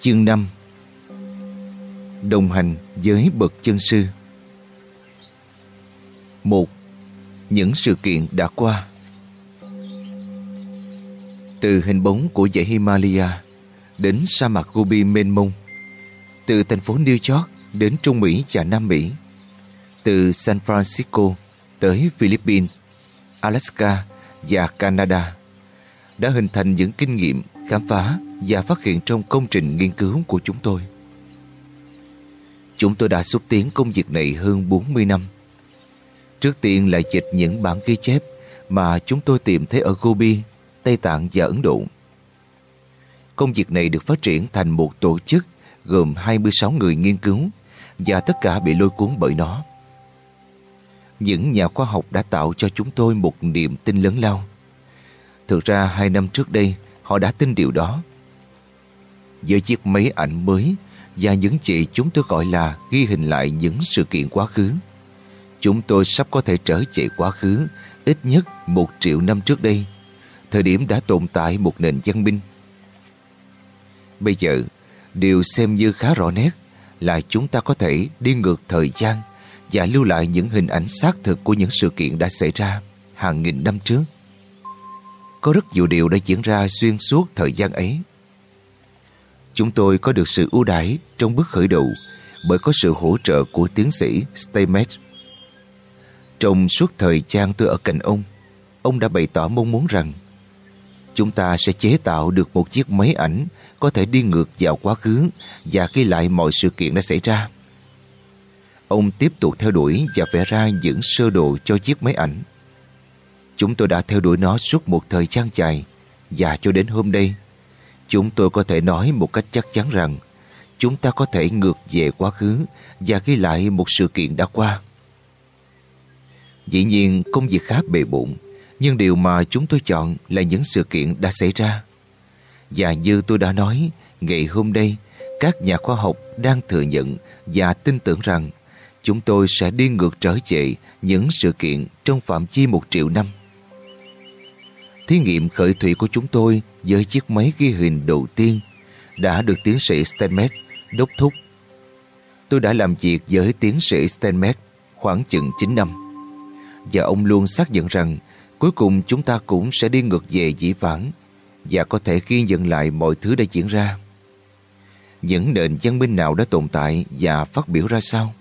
Chương 5 Đồng hành với bậc chân sư. Một Những sự kiện đã qua. Từ hình bóng của dãy Himalaya đến sa mạc Gobi mênh mông từ thành phố New York đến Trung Mỹ và Nam Mỹ từ San Francisco tới Philippines, Alaska và Canada đã hình thành những kinh nghiệm, khám phá và phát hiện trong công trình nghiên cứu của chúng tôi. Chúng tôi đã xúc tiến công việc này hơn 40 năm. Trước tiên là dịch những bản ghi chép mà chúng tôi tìm thấy ở Gobi, Tây Tạng và Ấn Độ. Công việc này được phát triển thành một tổ chức gồm 26 người nghiên cứu và tất cả bị lôi cuốn bởi nó. Những nhà khoa học đã tạo cho chúng tôi một niềm tin lớn lao. Thực ra hai năm trước đây họ đã tin điều đó. Với chiếc máy ảnh mới và những chị chúng tôi gọi là ghi hình lại những sự kiện quá khứ. Chúng tôi sắp có thể trở về quá khứ ít nhất một triệu năm trước đây, thời điểm đã tồn tại một nền văn minh. Bây giờ, điều xem như khá rõ nét là chúng ta có thể đi ngược thời gian và lưu lại những hình ảnh xác thực của những sự kiện đã xảy ra hàng nghìn năm trước. Có rất nhiều điều đã diễn ra xuyên suốt thời gian ấy. Chúng tôi có được sự ưu đãi trong bước khởi đầu bởi có sự hỗ trợ của tiến sĩ Steinmetz. Trong suốt thời gian tôi ở cạnh ông, ông đã bày tỏ mong muốn rằng chúng ta sẽ chế tạo được một chiếc máy ảnh có thể đi ngược vào quá khứ và ghi lại mọi sự kiện đã xảy ra. Ông tiếp tục theo đuổi và vẽ ra những sơ đồ cho chiếc máy ảnh. Chúng tôi đã theo đuổi nó suốt một thời gian dài và cho đến hôm nay, chúng tôi có thể nói một cách chắc chắn rằng chúng ta có thể ngược về quá khứ và ghi lại một sự kiện đã qua. Dĩ nhiên công việc khá bề bụng, nhưng điều mà chúng tôi chọn là những sự kiện đã xảy ra. Và như tôi đã nói, ngày hôm nay, các nhà khoa học đang thừa nhận và tin tưởng rằng chúng tôi sẽ đi ngược trở về những sự kiện trong phạm vi một triệu năm. Thí nghiệm khởi thủy của chúng tôi với chiếc máy ghi hình đầu tiên đã được tiến sĩ Stenmet đốc thúc. Tôi đã làm việc với tiến sĩ Stenmet khoảng chừng 9 năm. Và ông luôn xác nhận rằng cuối cùng chúng ta cũng sẽ đi ngược về dĩ vãng và có thể ghi nhận lại mọi thứ đã diễn ra. Những nền văn minh nào đã tồn tại và phát biểu ra sao?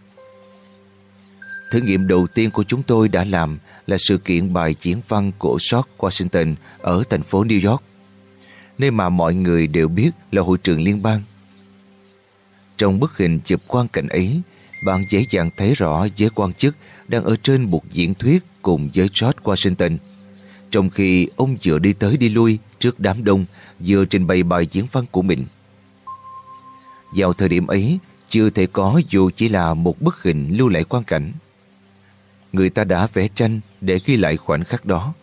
Thử nghiệm đầu tiên của chúng tôi đã làm là sự kiện bài diễn văn của George Washington ở thành phố New York, nơi mà mọi người đều biết là hội trường liên bang. Trong bức hình chụp quan cảnh ấy, bạn dễ dàng thấy rõ giới quan chức đang ở trên một diễn thuyết cùng với George Washington, trong khi ông vừa đi tới đi lui trước đám đông vừa trình bày bài diễn văn của mình. Vào thời điểm ấy, chưa thể có dù chỉ là một bức hình lưu lại quan cảnh. Người ta đã vẽ tranh để ghi lại khoảnh khắc đó,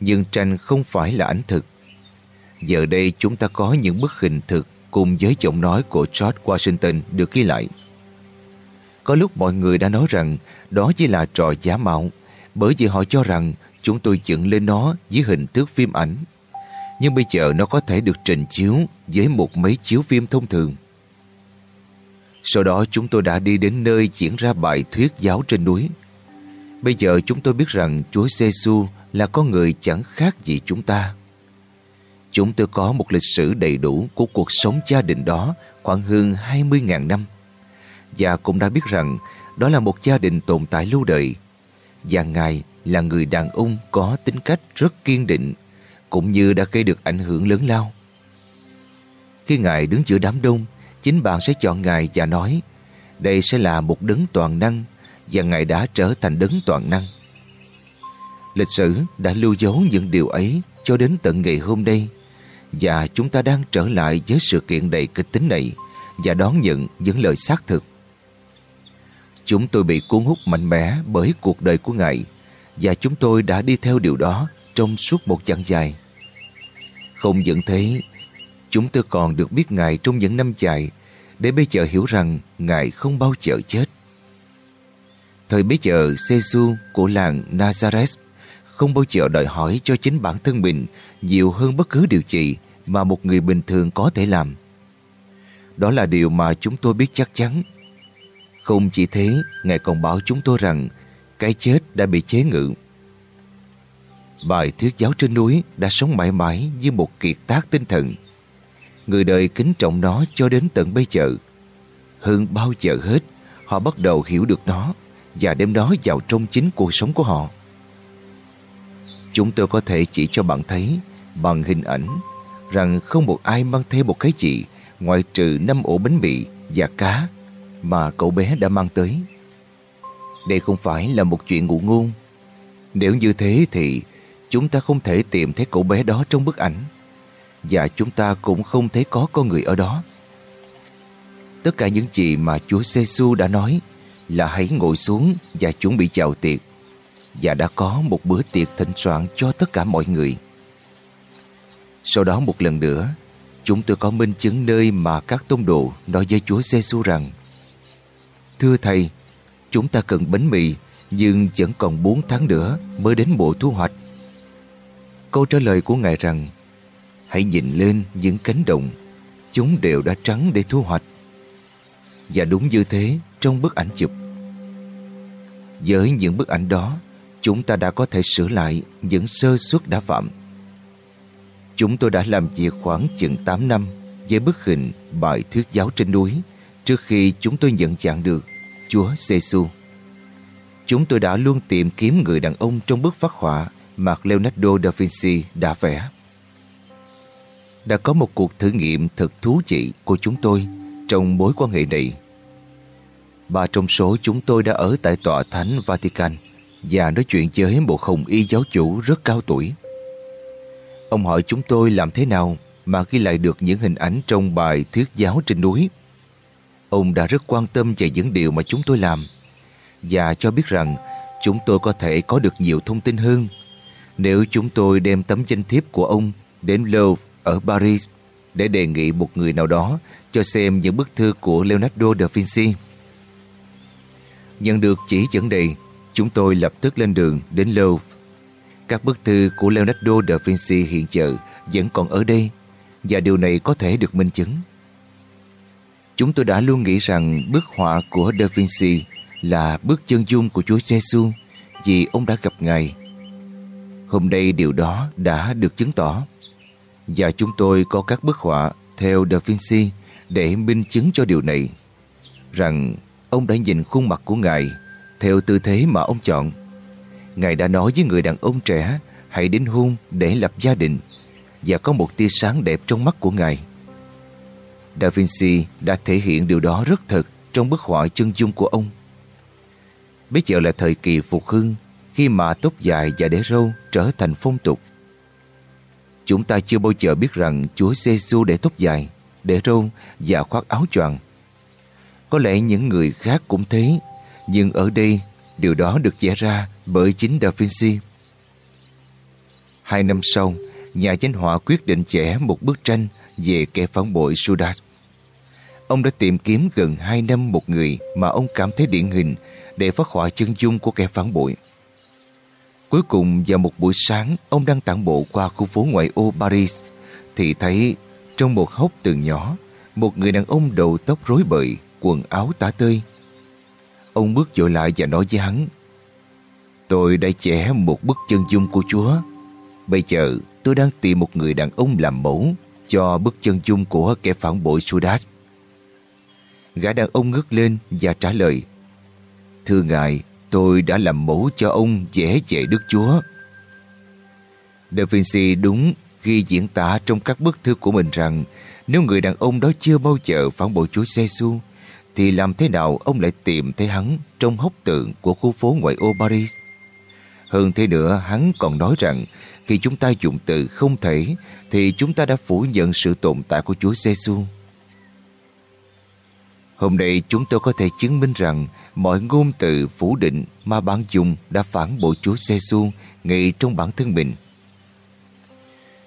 nhưng tranh không phải là ảnh thực. Giờ đây chúng ta có những bức hình thực cùng với giọng nói của George Washington được ghi lại. Có lúc mọi người đã nói rằng đó chỉ là trò giả mạo, bởi vì họ cho rằng chúng tôi dựng lên nó với hình thức phim ảnh nhưng bây giờ nó có thể được trình chiếu với một mấy chiếu phim thông thường. Sau đó chúng tôi đã đi đến nơi diễn ra bài thuyết giáo trên núi. Bây giờ chúng tôi biết rằng Chúa giê -xu là con người chẳng khác gì chúng ta. Chúng tôi có một lịch sử đầy đủ của cuộc sống gia đình đó khoảng hơn 20.000 năm. Và cũng đã biết rằng đó là một gia đình tồn tại lâu đời. Và Ngài là người đàn ông có tính cách rất kiên định cũng như đã gây được ảnh hưởng lớn lao. Khi Ngài đứng giữa đám đông, chính bạn sẽ chọn Ngài và nói đây sẽ là một đấng toàn năng và Ngài đã trở thành đấng toàn năng. Lịch sử đã lưu dấu những điều ấy cho đến tận ngày hôm nay và chúng ta đang trở lại với sự kiện đầy kịch tính này và đón nhận những lời xác thực. Chúng tôi bị cuốn hút mạnh mẽ bởi cuộc đời của Ngài và chúng tôi đã đi theo điều đó trong suốt một chặng dài. Không những thế, chúng tôi còn được biết Ngài trong những năm dài để bây giờ hiểu rằng Ngài không bao giờ chết. Thời bấy giờ, giê của làng Nazareth không bao giờ đòi hỏi cho chính bản thân mình nhiều hơn bất cứ điều gì mà một người bình thường có thể làm. Đó là điều mà chúng tôi biết chắc chắn. Không chỉ thế, Ngài còn bảo chúng tôi rằng cái chết đã bị chế ngự. Bài thuyết giáo trên núi đã sống mãi mãi như một kiệt tác tinh thần. Người đời kính trọng nó cho đến tận bây giờ. Hơn bao giờ hết, họ bắt đầu hiểu được nó và đem nó vào trong chính cuộc sống của họ. Chúng tôi có thể chỉ cho bạn thấy bằng hình ảnh rằng không một ai mang theo một cái gì ngoại trừ năm ổ bánh mì và cá mà cậu bé đã mang tới. Đây không phải là một chuyện ngụ ngôn. Nếu như thế thì chúng ta không thể tìm thấy cậu bé đó trong bức ảnh và chúng ta cũng không thấy có con người ở đó. Tất cả những gì mà Chúa giê đã nói là hãy ngồi xuống và chuẩn bị chào tiệc và đã có một bữa tiệc thịnh soạn cho tất cả mọi người. Sau đó một lần nữa, chúng tôi có minh chứng nơi mà các tôn đồ nói với Chúa giê rằng Thưa Thầy, chúng ta cần bánh mì nhưng vẫn còn 4 tháng nữa mới đến mùa thu hoạch. Câu trả lời của Ngài rằng Hãy nhìn lên những cánh đồng Chúng đều đã trắng để thu hoạch Và đúng như thế trong bức ảnh chụp Với những bức ảnh đó Chúng ta đã có thể sửa lại những sơ suất đã phạm Chúng tôi đã làm việc khoảng chừng 8 năm với bức hình bài thuyết giáo trên núi trước khi chúng tôi nhận dạng được Chúa giê Chúng tôi đã luôn tìm kiếm người đàn ông trong bức phát họa mà Leonardo da Vinci đã vẽ. Đã có một cuộc thử nghiệm thật thú vị của chúng tôi trong mối quan hệ này. Ba trong số chúng tôi đã ở tại tòa thánh Vatican và nói chuyện với một hồng y giáo chủ rất cao tuổi. Ông hỏi chúng tôi làm thế nào mà ghi lại được những hình ảnh trong bài thuyết giáo trên núi. Ông đã rất quan tâm về những điều mà chúng tôi làm và cho biết rằng chúng tôi có thể có được nhiều thông tin hơn nếu chúng tôi đem tấm danh thiếp của ông đến Louvre ở Paris để đề nghị một người nào đó cho xem những bức thư của Leonardo da Vinci. Nhận được chỉ dẫn này, chúng tôi lập tức lên đường đến Louvre. Các bức thư của Leonardo da Vinci hiện giờ vẫn còn ở đây, và điều này có thể được minh chứng. Chúng tôi đã luôn nghĩ rằng bức họa của Da Vinci là bức chân dung của Chúa Giêsu vì ông đã gặp Ngài. Hôm nay điều đó đã được chứng tỏ. Và chúng tôi có các bức họa theo Da Vinci để minh chứng cho điều này. Rằng ông đã nhìn khuôn mặt của Ngài theo tư thế mà ông chọn. Ngài đã nói với người đàn ông trẻ hãy đến hôn để lập gia đình và có một tia sáng đẹp trong mắt của Ngài. Da Vinci đã thể hiện điều đó rất thật trong bức họa chân dung của ông. Bây giờ là thời kỳ phục hưng khi mà tóc dài và để râu trở thành phong tục. Chúng ta chưa bao giờ biết rằng Chúa giê để tóc dài, để râu và khoác áo choàng. Có lẽ những người khác cũng thế, nhưng ở đây điều đó được vẽ ra bởi chính Da Vinci. Hai năm sau, nhà danh họa quyết định vẽ một bức tranh về kẻ phản bội Judas. Ông đã tìm kiếm gần hai năm một người mà ông cảm thấy điển hình để phát họa chân dung của kẻ phản bội. Cuối cùng vào một buổi sáng ông đang tản bộ qua khu phố ngoại ô Paris thì thấy trong một hốc tường nhỏ một người đàn ông đầu tóc rối bời, quần áo tả tơi. Ông bước dội lại và nói với hắn Tôi đã vẽ một bức chân dung của Chúa. Bây giờ tôi đang tìm một người đàn ông làm mẫu cho bức chân dung của kẻ phản bội Sudas. Gã đàn ông ngước lên và trả lời Thưa ngài, tôi đã làm mẫu cho ông vẽ về Đức Chúa. Da Vinci đúng khi diễn tả trong các bức thư của mình rằng nếu người đàn ông đó chưa bao giờ phản bội Chúa giê thì làm thế nào ông lại tìm thấy hắn trong hốc tượng của khu phố ngoại ô Paris? Hơn thế nữa, hắn còn nói rằng khi chúng ta dùng từ không thể thì chúng ta đã phủ nhận sự tồn tại của Chúa giê -xu. Hôm nay chúng tôi có thể chứng minh rằng mọi ngôn từ phủ định mà bạn dùng đã phản bội Chúa giê -xu ngay trong bản thân mình.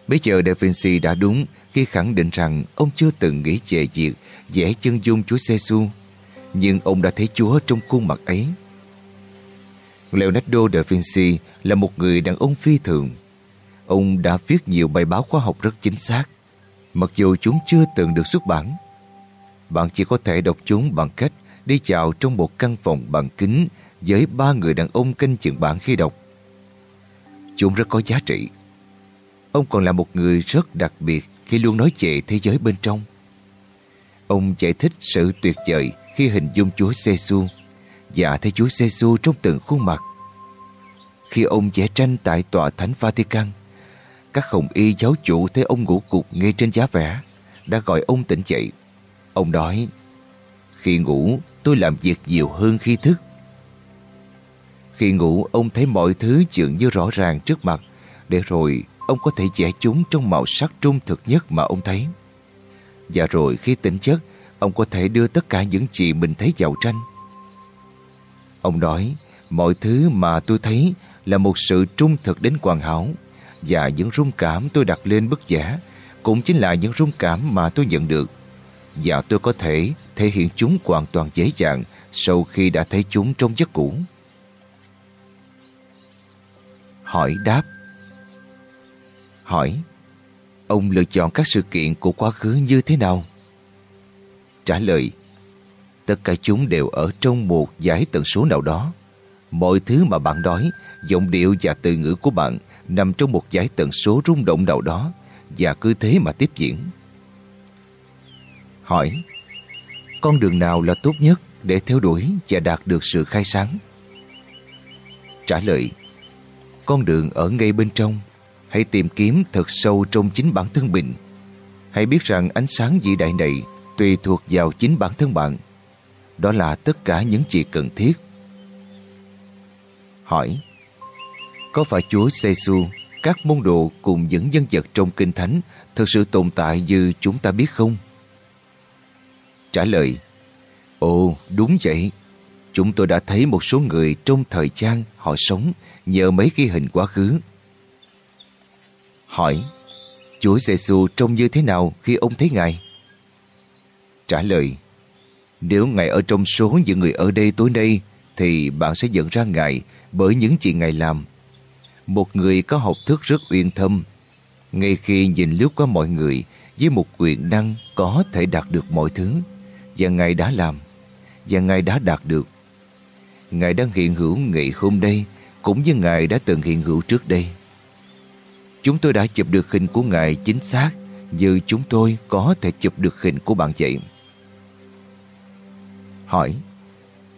Bây giờ Da Vinci đã đúng khi khẳng định rằng ông chưa từng nghĩ về việc vẽ chân dung Chúa giê -xu, nhưng ông đã thấy Chúa trong khuôn mặt ấy. Leonardo da Vinci là một người đàn ông phi thường. Ông đã viết nhiều bài báo khoa học rất chính xác, mặc dù chúng chưa từng được xuất bản. bạn chỉ có thể đọc chúng bằng cách đi chào trong một căn phòng bằng kính với ba người đàn ông canh chừng bạn khi đọc. Chúng rất có giá trị. Ông còn là một người rất đặc biệt khi luôn nói về thế giới bên trong. Ông giải thích sự tuyệt vời khi hình dung Chúa Giêsu và thấy Chúa Giêsu trong từng khuôn mặt. Khi ông vẽ tranh tại tòa thánh Vatican, các hồng y giáo chủ thấy ông ngủ cục ngay trên giá vẽ, đã gọi ông tỉnh dậy. Ông nói, khi ngủ tôi làm việc nhiều hơn khi thức. Khi ngủ ông thấy mọi thứ dường như rõ ràng trước mặt, để rồi ông có thể vẽ chúng trong màu sắc trung thực nhất mà ông thấy. Và rồi khi tỉnh giấc, ông có thể đưa tất cả những gì mình thấy vào tranh. Ông nói, mọi thứ mà tôi thấy là một sự trung thực đến hoàn hảo và những rung cảm tôi đặt lên bức vẽ cũng chính là những rung cảm mà tôi nhận được và tôi có thể thể hiện chúng hoàn toàn dễ dàng sau khi đã thấy chúng trong giấc cũ. Hỏi đáp Hỏi Ông lựa chọn các sự kiện của quá khứ như thế nào? Trả lời Tất cả chúng đều ở trong một giải tần số nào đó. Mọi thứ mà bạn nói, giọng điệu và từ ngữ của bạn nằm trong một giải tần số rung động nào đó và cứ thế mà tiếp diễn. Hỏi Con đường nào là tốt nhất để theo đuổi và đạt được sự khai sáng? Trả lời Con đường ở ngay bên trong Hãy tìm kiếm thật sâu trong chính bản thân mình Hãy biết rằng ánh sáng vĩ đại này tùy thuộc vào chính bản thân bạn đó là tất cả những gì cần thiết. Hỏi Có phải Chúa giê các môn đồ cùng những nhân vật trong Kinh Thánh thực sự tồn tại như chúng ta biết không? Trả lời Ồ, đúng vậy. Chúng tôi đã thấy một số người trong thời gian họ sống nhờ mấy ghi hình quá khứ. Hỏi, Chúa giêsu trông như thế nào khi ông thấy Ngài? Trả lời, nếu Ngài ở trong số những người ở đây tối nay, thì bạn sẽ nhận ra Ngài bởi những gì Ngài làm. Một người có học thức rất uyên thâm. Ngay khi nhìn lướt qua mọi người, với một quyền năng có thể đạt được mọi thứ, và Ngài đã làm, và Ngài đã đạt được. Ngài đang hiện hữu ngày hôm nay, cũng như Ngài đã từng hiện hữu trước đây. Chúng tôi đã chụp được hình của Ngài chính xác, như chúng tôi có thể chụp được hình của bạn vậy. Hỏi,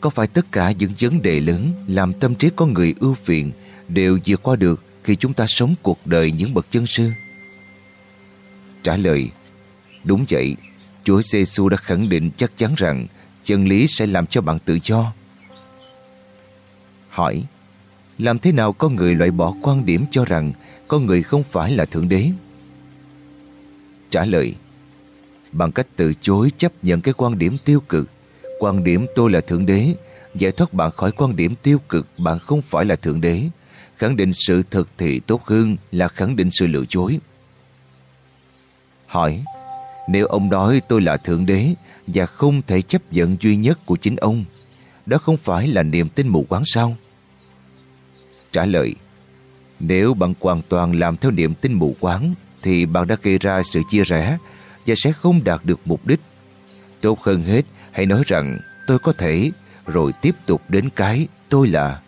Có phải tất cả những vấn đề lớn Làm tâm trí con người ưu phiền Đều vượt qua được Khi chúng ta sống cuộc đời những bậc chân sư? Trả lời, Đúng vậy. Chúa giê đã khẳng định chắc chắn rằng Chân lý sẽ làm cho bạn tự do. Hỏi, Làm thế nào con người loại bỏ quan điểm cho rằng con người không phải là Thượng Đế. Trả lời, Bằng cách từ chối chấp nhận cái quan điểm tiêu cực, Quan điểm tôi là Thượng Đế, Giải thoát bạn khỏi quan điểm tiêu cực, Bạn không phải là Thượng Đế, Khẳng định sự thật thì tốt hơn Là khẳng định sự lừa dối. Hỏi, Nếu ông nói tôi là Thượng Đế Và không thể chấp nhận duy nhất của chính ông, Đó không phải là niềm tin mù quáng sao? Trả lời nếu bạn hoàn toàn làm theo niệm tin mù quáng, Thì bạn đã gây ra sự chia rẽ Và sẽ không đạt được mục đích Tốt hơn hết, Hãy nói rằng, tôi có thể, rồi tiếp tục đến cái tôi là.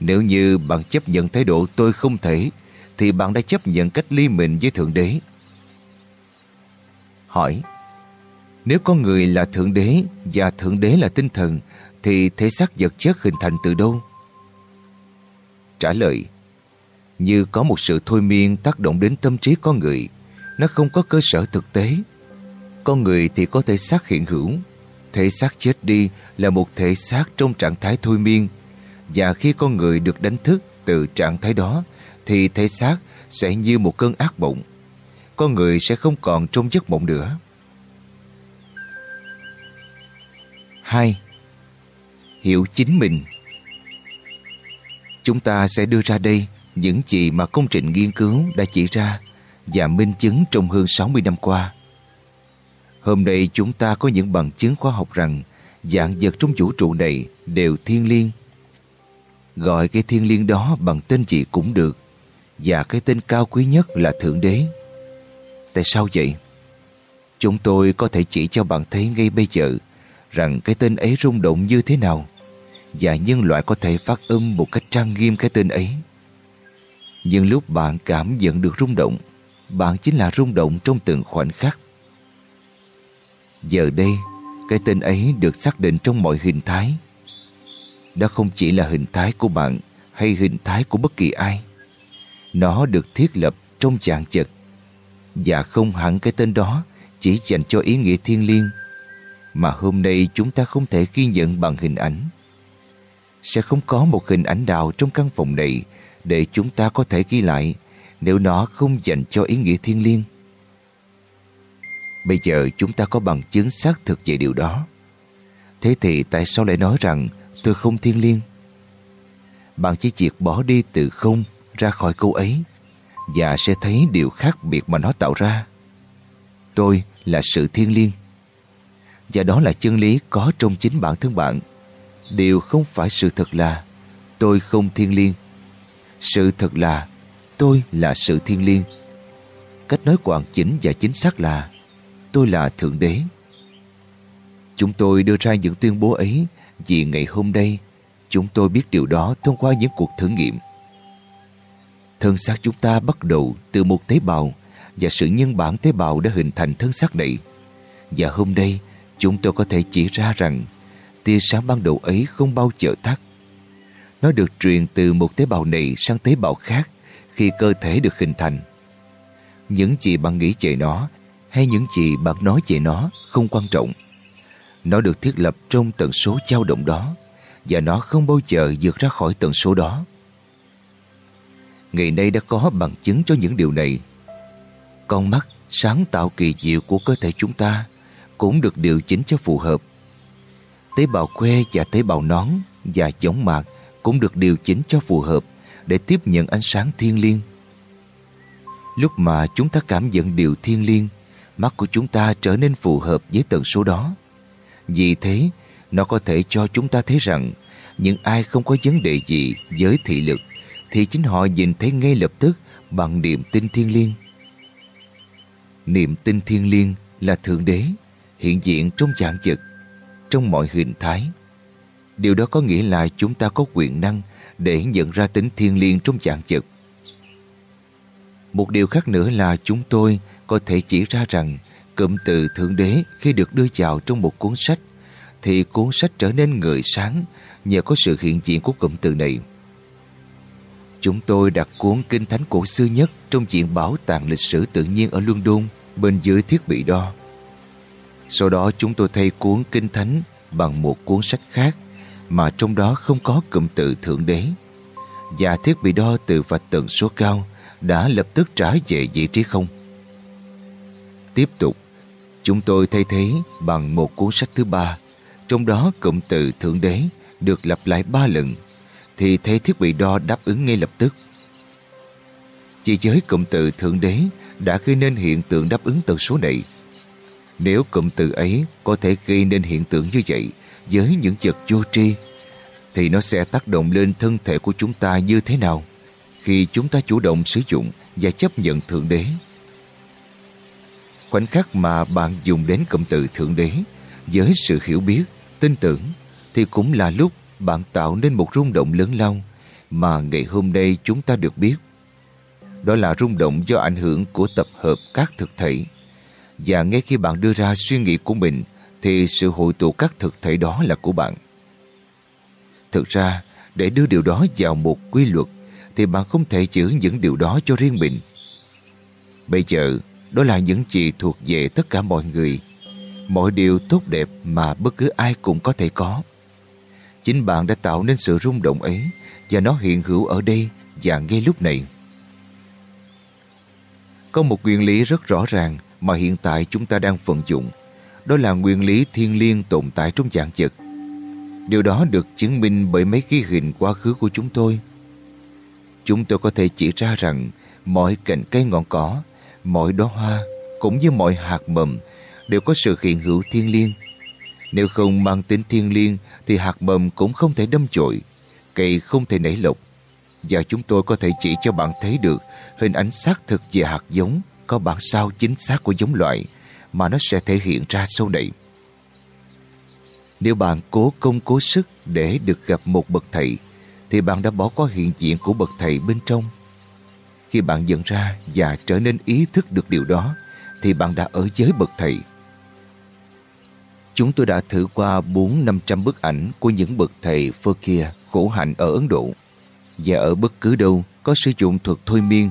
Nếu như bạn chấp nhận thái độ tôi không thể thì bạn đã chấp nhận cách ly mình với Thượng Đế. Hỏi, Nếu con người là Thượng Đế và Thượng Đế là tinh thần, thì thể xác vật chất hình thành từ đâu? Trả lời như có một sự thôi miên tác động đến tâm trí con người nó không có cơ sở thực tế. Con người thì có thể xác hiện hữu thể xác chết đi là một thể xác trong trạng thái thôi miên và khi con người được đánh thức từ trạng thái đó, thì thể xác sẽ như một cơn ác mộng. Con người sẽ không còn trong giấc mộng nữa. 2. Hiểu chính mình Chúng ta sẽ đưa ra đây những gì mà công trình nghiên cứu đã chỉ ra và minh chứng trong hơn 60 năm qua. Hôm nay chúng ta có những bằng chứng khoa học rằng dạng vật trong vũ trụ này đều thiên liêng. Gọi cái thiên liêng đó bằng tên gì cũng được, và cái tên cao quý nhất là Thượng Đế. Tại sao vậy? Chúng tôi có thể chỉ cho bạn thấy ngay bây giờ rằng cái tên ấy rung động như thế nào, và nhân loại có thể phát âm một cách trang nghiêm cái tên ấy. Nhưng lúc bạn cảm nhận được rung động, bạn chính là rung động trong từng khoảnh khắc. Giờ đây, cái tên ấy được xác định trong mọi hình thái. Đó không chỉ là hình thái của bạn hay hình thái của bất kỳ ai. Nó được thiết lập trong dạng chật và không hẳn cái tên đó chỉ dành cho ý nghĩa thiên liêng mà hôm nay chúng ta không thể ghi nhận bằng hình ảnh. Sẽ không có một hình ảnh nào trong căn phòng này để chúng ta có thể ghi lại, nếu nó không dành cho ý nghĩa thiên liêng. Bây giờ chúng ta có bằng chứng xác thực về điều đó. Thế thì tại sao lại nói rằng tôi không thiên liêng? Bạn chỉ triệt bỏ đi từ không ra khỏi câu ấy, và sẽ thấy điều khác biệt mà nó tạo ra. Tôi là sự thiên liêng. Và đó là chân lý có trong chính bản thân bạn. Điều không phải sự thật là tôi không thiên liêng. Sự thật là, tôi là sự thiên liêng. Cách nói hoàn chỉnh và chính xác là, tôi là Thượng Đế. Chúng tôi đưa ra những tuyên bố ấy vì ngày hôm nay, chúng tôi biết điều đó thông qua những cuộc thử nghiệm. Thân xác chúng ta bắt đầu từ một tế bào và sự nhân bản tế bào đã hình thành thân xác này. Và hôm nay, chúng tôi có thể chỉ ra rằng, tia sáng ban đầu ấy không bao giờ tắt. Nó được truyền từ một tế bào này sang tế bào khác khi cơ thể được hình thành. Những gì bạn nghĩ về nó hay những gì bạn nói về nó không quan trọng. Nó được thiết lập trong tần số dao động đó và nó không bao giờ vượt ra khỏi tần số đó. Ngày nay đã có bằng chứng cho những điều này. Con mắt sáng tạo kỳ diệu của cơ thể chúng ta cũng được điều chỉnh cho phù hợp. Tế bào que và tế bào nón và giống mạc cũng được điều chỉnh cho phù hợp để tiếp nhận ánh sáng thiên liêng. Lúc mà chúng ta cảm nhận điều thiên liêng, mắt của chúng ta trở nên phù hợp với tần số đó. Vì thế, nó có thể cho chúng ta thấy rằng những ai không có vấn đề gì với thị lực thì chính họ nhìn thấy ngay lập tức bằng niềm tin thiên liêng. Niềm tin thiên liêng là Thượng Đế hiện diện trong dạng vật, trong mọi hình thái. Điều đó có nghĩa là chúng ta có quyền năng để nhận ra tính thiên liêng trong dạng chật. Một điều khác nữa là chúng tôi có thể chỉ ra rằng cụm từ Thượng Đế khi được đưa vào trong một cuốn sách, thì cuốn sách trở nên người sáng nhờ có sự hiện diện của cụm từ này. Chúng tôi đặt cuốn kinh thánh cổ xưa nhất trong viện bảo tàng lịch sử tự nhiên ở London, bên dưới thiết bị đo. Sau đó chúng tôi thay cuốn kinh thánh bằng một cuốn sách khác mà trong đó không có cụm từ Thượng Đế. Và thiết bị đo từ vạch tần số cao đã lập tức trả về vị trí không. Tiếp tục, chúng tôi thay thế bằng một cuốn sách thứ ba, trong đó cụm từ Thượng Đế được lặp lại ba lần, thì thấy thiết bị đo đáp ứng ngay lập tức. Chỉ với cụm từ Thượng Đế đã gây nên hiện tượng đáp ứng tần số này. Nếu cụm từ ấy có thể gây nên hiện tượng như vậy với những vật vô tri, thì nó sẽ tác động lên thân thể của chúng ta như thế nào khi chúng ta chủ động sử dụng và chấp nhận Thượng Đế. Khoảnh khắc mà bạn dùng đến cụm từ Thượng Đế với sự hiểu biết, tin tưởng thì cũng là lúc bạn tạo nên một rung động lớn lao mà ngày hôm nay chúng ta được biết. Đó là rung động do ảnh hưởng của tập hợp các thực thể. Và ngay khi bạn đưa ra suy nghĩ của mình thì sự hội tụ các thực thể đó là của bạn. Thực ra, để đưa điều đó vào một quy luật thì bạn không thể giữ những điều đó cho riêng mình. Bây giờ, đó là những gì thuộc về tất cả mọi người. Mọi điều tốt đẹp mà bất cứ ai cũng có thể có. Chính bạn đã tạo nên sự rung động ấy và nó hiện hữu ở đây và ngay lúc này. Có một nguyên lý rất rõ ràng mà hiện tại chúng ta đang vận dụng. Đó là nguyên lý thiên liêng tồn tại trong dạng vật. Điều đó được chứng minh bởi mấy ký hình quá khứ của chúng tôi. Chúng tôi có thể chỉ ra rằng mọi cành cây ngọn cỏ, mọi đóa hoa cũng như mọi hạt mầm đều có sự hiện hữu thiên liêng. Nếu không mang tính thiên liêng thì hạt mầm cũng không thể đâm chội, cây không thể nảy lộc. Và chúng tôi có thể chỉ cho bạn thấy được hình ảnh xác thực về hạt giống có bản sao chính xác của giống loại mà nó sẽ thể hiện ra sau đây. Nếu bạn cố công cố sức để được gặp một bậc thầy, thì bạn đã bỏ qua hiện diện của bậc thầy bên trong. Khi bạn nhận ra và trở nên ý thức được điều đó, thì bạn đã ở giới bậc thầy. Chúng tôi đã thử qua 4-500 bức ảnh của những bậc thầy phơ kia khổ hạnh ở Ấn Độ. Và ở bất cứ đâu có sử dụng thuật thôi miên,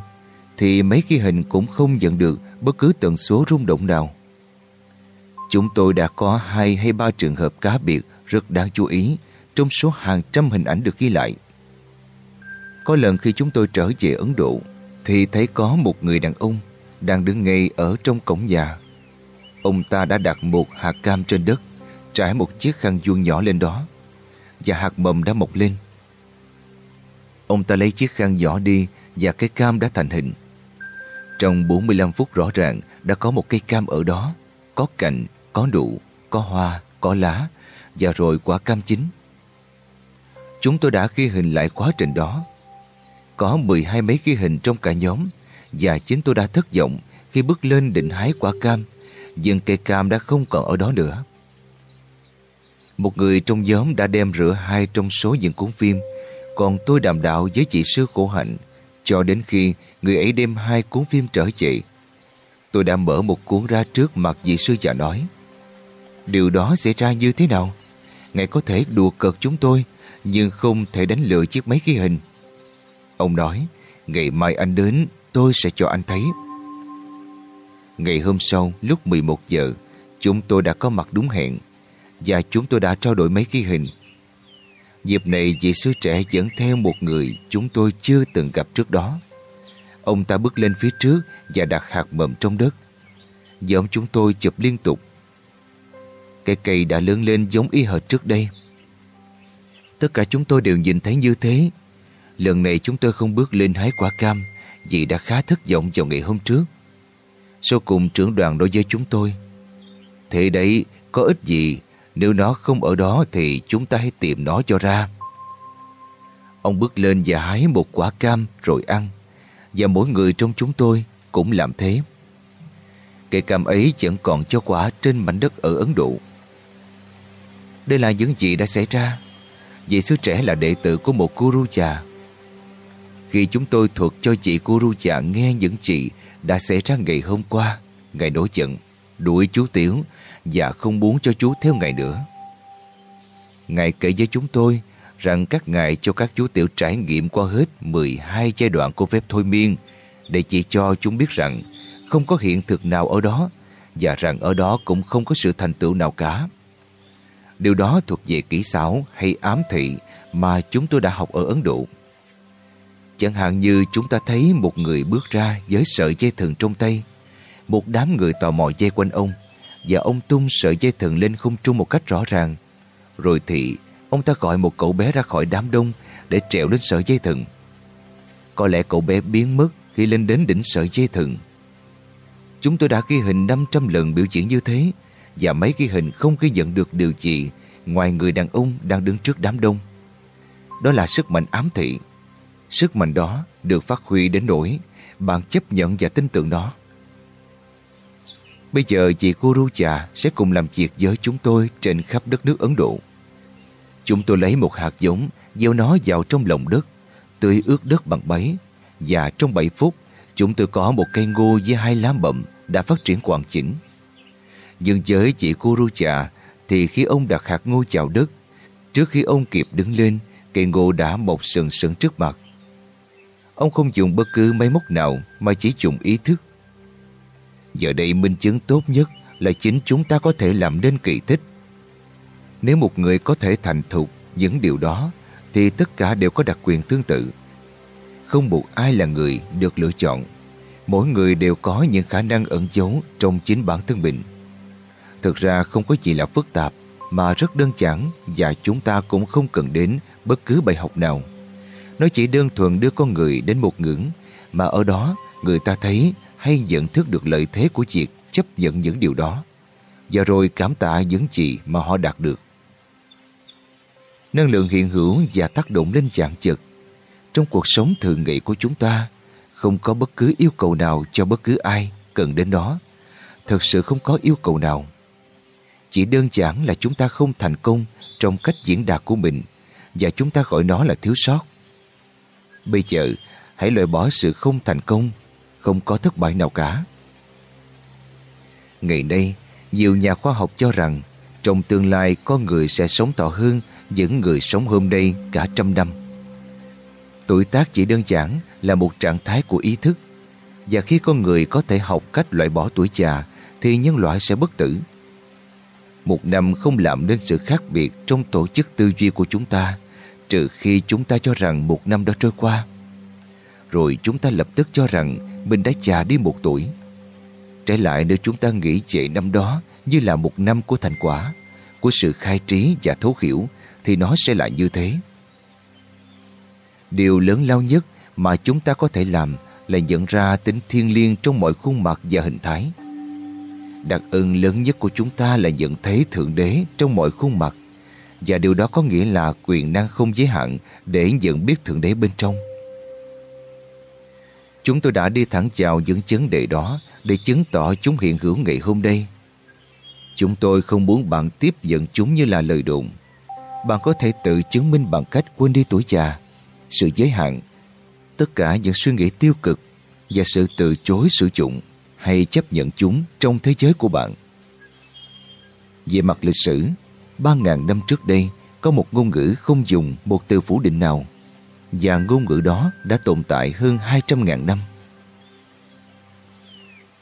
thì mấy cái hình cũng không nhận được bất cứ tần số rung động nào. Chúng tôi đã có hai hay ba trường hợp cá biệt rất đáng chú ý trong số hàng trăm hình ảnh được ghi lại. Có lần khi chúng tôi trở về Ấn Độ thì thấy có một người đàn ông đang đứng ngay ở trong cổng nhà. Ông ta đã đặt một hạt cam trên đất trải một chiếc khăn vuông nhỏ lên đó và hạt mầm đã mọc lên. Ông ta lấy chiếc khăn nhỏ đi và cây cam đã thành hình. Trong 45 phút rõ ràng đã có một cây cam ở đó, có cành, có nụ, có hoa, có lá và rồi quả cam chín. Chúng tôi đã ghi hình lại quá trình đó. Có 12 mấy ghi hình trong cả nhóm và chính tôi đã thất vọng khi bước lên định hái quả cam nhưng cây cam đã không còn ở đó nữa. Một người trong nhóm đã đem rửa hai trong số những cuốn phim còn tôi đàm đạo với chị sư khổ hạnh cho đến khi người ấy đem hai cuốn phim trở về. Tôi đã mở một cuốn ra trước mặt vị sư và nói Điều đó sẽ ra như thế nào? Ngài có thể đùa cợt chúng tôi, nhưng không thể đánh lừa chiếc máy ghi hình. Ông nói, Ngày mai anh đến, tôi sẽ cho anh thấy. Ngày hôm sau, lúc 11 giờ, chúng tôi đã có mặt đúng hẹn, và chúng tôi đã trao đổi mấy ghi hình. Dịp này, vị sư trẻ dẫn theo một người chúng tôi chưa từng gặp trước đó. Ông ta bước lên phía trước và đặt hạt mầm trong đất. Giống chúng tôi chụp liên tục. Cây cây đã lớn lên giống y hệt trước đây. Tất cả chúng tôi đều nhìn thấy như thế. Lần này chúng tôi không bước lên hái quả cam vì đã khá thất vọng vào ngày hôm trước. Sau cùng trưởng đoàn đối với chúng tôi Thế đấy, có ích gì Nếu nó không ở đó thì chúng ta hãy tìm nó cho ra Ông bước lên và hái một quả cam rồi ăn Và mỗi người trong chúng tôi cũng làm thế Cây cam ấy vẫn còn cho quả trên mảnh đất ở Ấn Độ đây là những gì đã xảy ra Vị sư trẻ là đệ tử của một guru già Khi chúng tôi thuật cho chị guru già nghe những gì đã xảy ra ngày hôm qua, ngày nổi giận, đuổi chú Tiểu và không muốn cho chú theo ngày nữa. Ngài kể với chúng tôi rằng các ngài cho các chú Tiểu trải nghiệm qua hết 12 giai đoạn của phép thôi miên để chỉ cho chúng biết rằng không có hiện thực nào ở đó và rằng ở đó cũng không có sự thành tựu nào cả. Điều đó thuộc về kỹ xảo hay ám thị mà chúng tôi đã học ở Ấn Độ. Chẳng hạn như chúng ta thấy một người bước ra với sợi dây thừng trong tay. Một đám người tò mò dây quanh ông, và ông tung sợi dây thừng lên không trung một cách rõ ràng. Rồi thì, ông ta gọi một cậu bé ra khỏi đám đông để trèo lên sợi dây thừng. Có lẽ cậu bé biến mất khi lên đến đỉnh sợi dây thừng. Chúng tôi đã ghi hình 500 lần biểu diễn như thế và mấy ghi hình không ghi nhận được điều gì ngoài người đàn ông đang đứng trước đám đông. Đó là sức mạnh ám thị Sức mạnh đó được phát huy đến nỗi bạn chấp nhận và tin tưởng nó. Bây giờ chị Guru Chà sẽ cùng làm việc với chúng tôi trên khắp đất nước Ấn Độ. Chúng tôi lấy một hạt giống, gieo nó vào trong lòng đất, tưới ướt đất bằng bấy, và trong 7 phút, chúng tôi có một cây ngô với hai lá bậm đã phát triển hoàn chỉnh. Nhưng với chị Guru Cha thì khi ông đặt hạt ngô chào đất, trước khi ông kịp đứng lên, cây ngô đã mọc sừng sững trước mặt. Ông không dùng bất cứ máy móc nào mà chỉ dùng ý thức. Giờ đây minh chứng tốt nhất là chính chúng ta có thể làm nên kỳ tích. Nếu một người có thể thành thục những điều đó thì tất cả đều có đặc quyền tương tự. Không buộc ai là người được lựa chọn. Mỗi người đều có những khả năng ẩn giấu trong chính bản thân mình. Thực ra không có gì là phức tạp, mà rất đơn giản và chúng ta cũng không cần đến bất cứ bài học nào. Nó chỉ đơn thuần đưa con người đến một ngưỡng, mà ở đó người ta thấy hay nhận thức được lợi thế của việc chấp nhận những điều đó, và rồi cảm tạ những gì mà họ đạt được. Năng lượng hiện hữu và tác động lên dạng chật trong cuộc sống thường ngày của chúng ta, không có bất cứ yêu cầu nào cho bất cứ ai cần đến đó thật sự không có yêu cầu nào. Chỉ đơn giản là chúng ta không thành công trong cách diễn đạt của mình và chúng ta gọi nó là thiếu sót. Bây giờ, hãy loại bỏ sự không thành công, không có thất bại nào cả. Ngày nay, nhiều nhà khoa học cho rằng trong tương lai con người sẽ sống thọ hơn những người sống hôm nay cả trăm năm. Tuổi tác chỉ đơn giản là một trạng thái của ý thức và khi con người có thể học cách loại bỏ tuổi già thì nhân loại sẽ bất tử. Một năm không làm nên sự khác biệt trong tổ chức tư duy của chúng ta trừ khi chúng ta cho rằng một năm đã trôi qua. Rồi chúng ta lập tức cho rằng mình đã già đi một tuổi. Trái lại nếu chúng ta nghĩ về năm đó như là một năm của thành quả, của sự khai trí và thấu hiểu, thì nó sẽ lại như thế. Điều lớn lao nhất mà chúng ta có thể làm là nhận ra tính thiên liêng trong mọi khuôn mặt và hình thái. Đặc ân lớn nhất của chúng ta là nhận thấy Thượng Đế trong mọi khuôn mặt và điều đó có nghĩa là quyền năng không giới hạn để nhận biết Thượng Đế bên trong. Chúng tôi đã đi thẳng vào những vấn đề đó để chứng tỏ chúng hiện hữu ngày hôm nay. Chúng tôi không muốn bạn tiếp nhận chúng như là lời đồn. Bạn có thể tự chứng minh bằng cách quên đi tuổi già, sự giới hạn, tất cả những suy nghĩ tiêu cực và sự từ chối sử dụng hay chấp nhận chúng trong thế giới của bạn. Về mặt lịch sử, 3.000 năm trước đây có một ngôn ngữ không dùng một từ phủ định nào và ngôn ngữ đó đã tồn tại hơn 200.000 năm.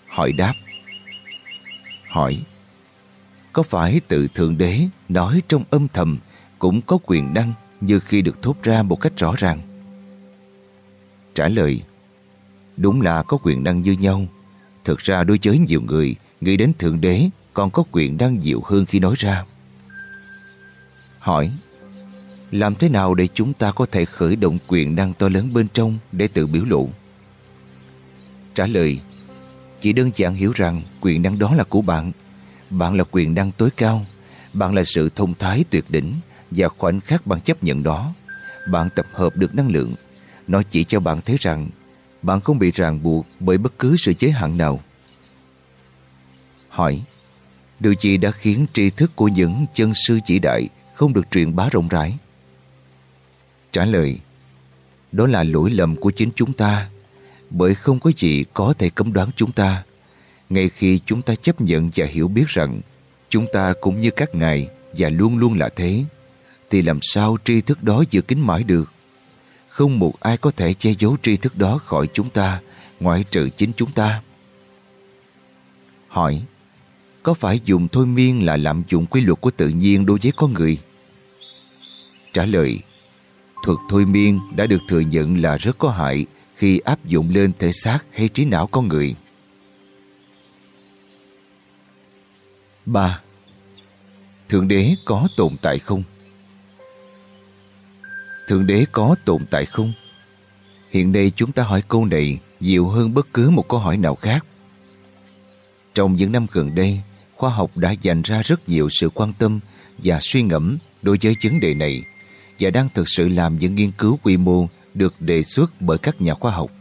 Hỏi đáp Hỏi Có phải tự Thượng Đế nói trong âm thầm cũng có quyền năng như khi được thốt ra một cách rõ ràng? Trả lời Đúng là có quyền năng như nhau. Thực ra đối với nhiều người, nghĩ đến Thượng Đế còn có quyền năng nhiều hơn khi nói ra. Hỏi Làm thế nào để chúng ta có thể khởi động quyền năng to lớn bên trong để tự biểu lộ? Trả lời Chỉ đơn giản hiểu rằng quyền năng đó là của bạn Bạn là quyền năng tối cao Bạn là sự thông thái tuyệt đỉnh Và khoảnh khắc bạn chấp nhận đó Bạn tập hợp được năng lượng Nó chỉ cho bạn thấy rằng bạn không bị ràng buộc bởi bất cứ sự giới hạn nào Hỏi Điều gì đã khiến tri thức của những chân sư chỉ đại không được truyền bá rộng rãi? Trả lời Đó là lỗi lầm của chính chúng ta bởi không có gì có thể cấm đoán chúng ta. Ngay khi chúng ta chấp nhận và hiểu biết rằng chúng ta cũng như các ngài và luôn luôn là thế, thì làm sao tri thức đó giữ kín mãi được? Không một ai có thể che giấu tri thức đó khỏi chúng ta, ngoại trừ chính chúng ta. Hỏi, có phải dùng thôi miên là lạm dụng quy luật của tự nhiên đối với con người? Trả lời Thuật thôi miên đã được thừa nhận là rất có hại khi áp dụng lên thể xác hay trí não con người. 3. Thượng đế có tồn tại không? Thượng đế có tồn tại không? Hiện nay chúng ta hỏi câu này nhiều hơn bất cứ một câu hỏi nào khác. Trong những năm gần đây, khoa học đã dành ra rất nhiều sự quan tâm và suy ngẫm đối với vấn đề này và đang thực sự làm những nghiên cứu quy mô được đề xuất bởi các nhà khoa học.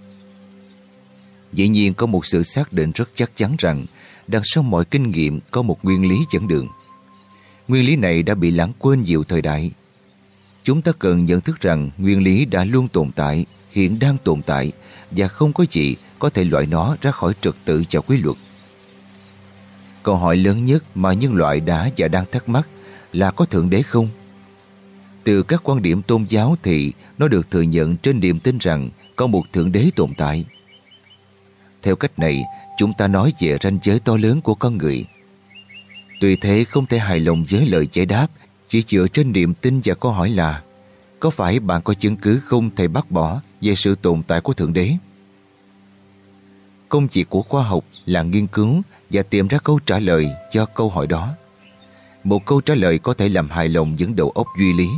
Dĩ nhiên có một sự xác định rất chắc chắn rằng đằng sau mọi kinh nghiệm có một nguyên lý dẫn đường. Nguyên lý này đã bị lãng quên nhiều thời đại. Chúng ta cần nhận thức rằng nguyên lý đã luôn tồn tại, hiện đang tồn tại và không có gì có thể loại nó ra khỏi trật tự và quy luật. Câu hỏi lớn nhất mà nhân loại đã và đang thắc mắc là có Thượng Đế không? Từ các quan điểm tôn giáo thì nó được thừa nhận trên niềm tin rằng có một Thượng Đế tồn tại. Theo cách này, chúng ta nói về ranh giới to lớn của con người. Tuy thế không thể hài lòng với lời giải đáp chỉ dựa trên niềm tin và câu hỏi là có phải bạn có chứng cứ không thể bác bỏ về sự tồn tại của Thượng Đế? Công việc của khoa học là nghiên cứu và tìm ra câu trả lời cho câu hỏi đó. Một câu trả lời có thể làm hài lòng những đầu óc duy lý.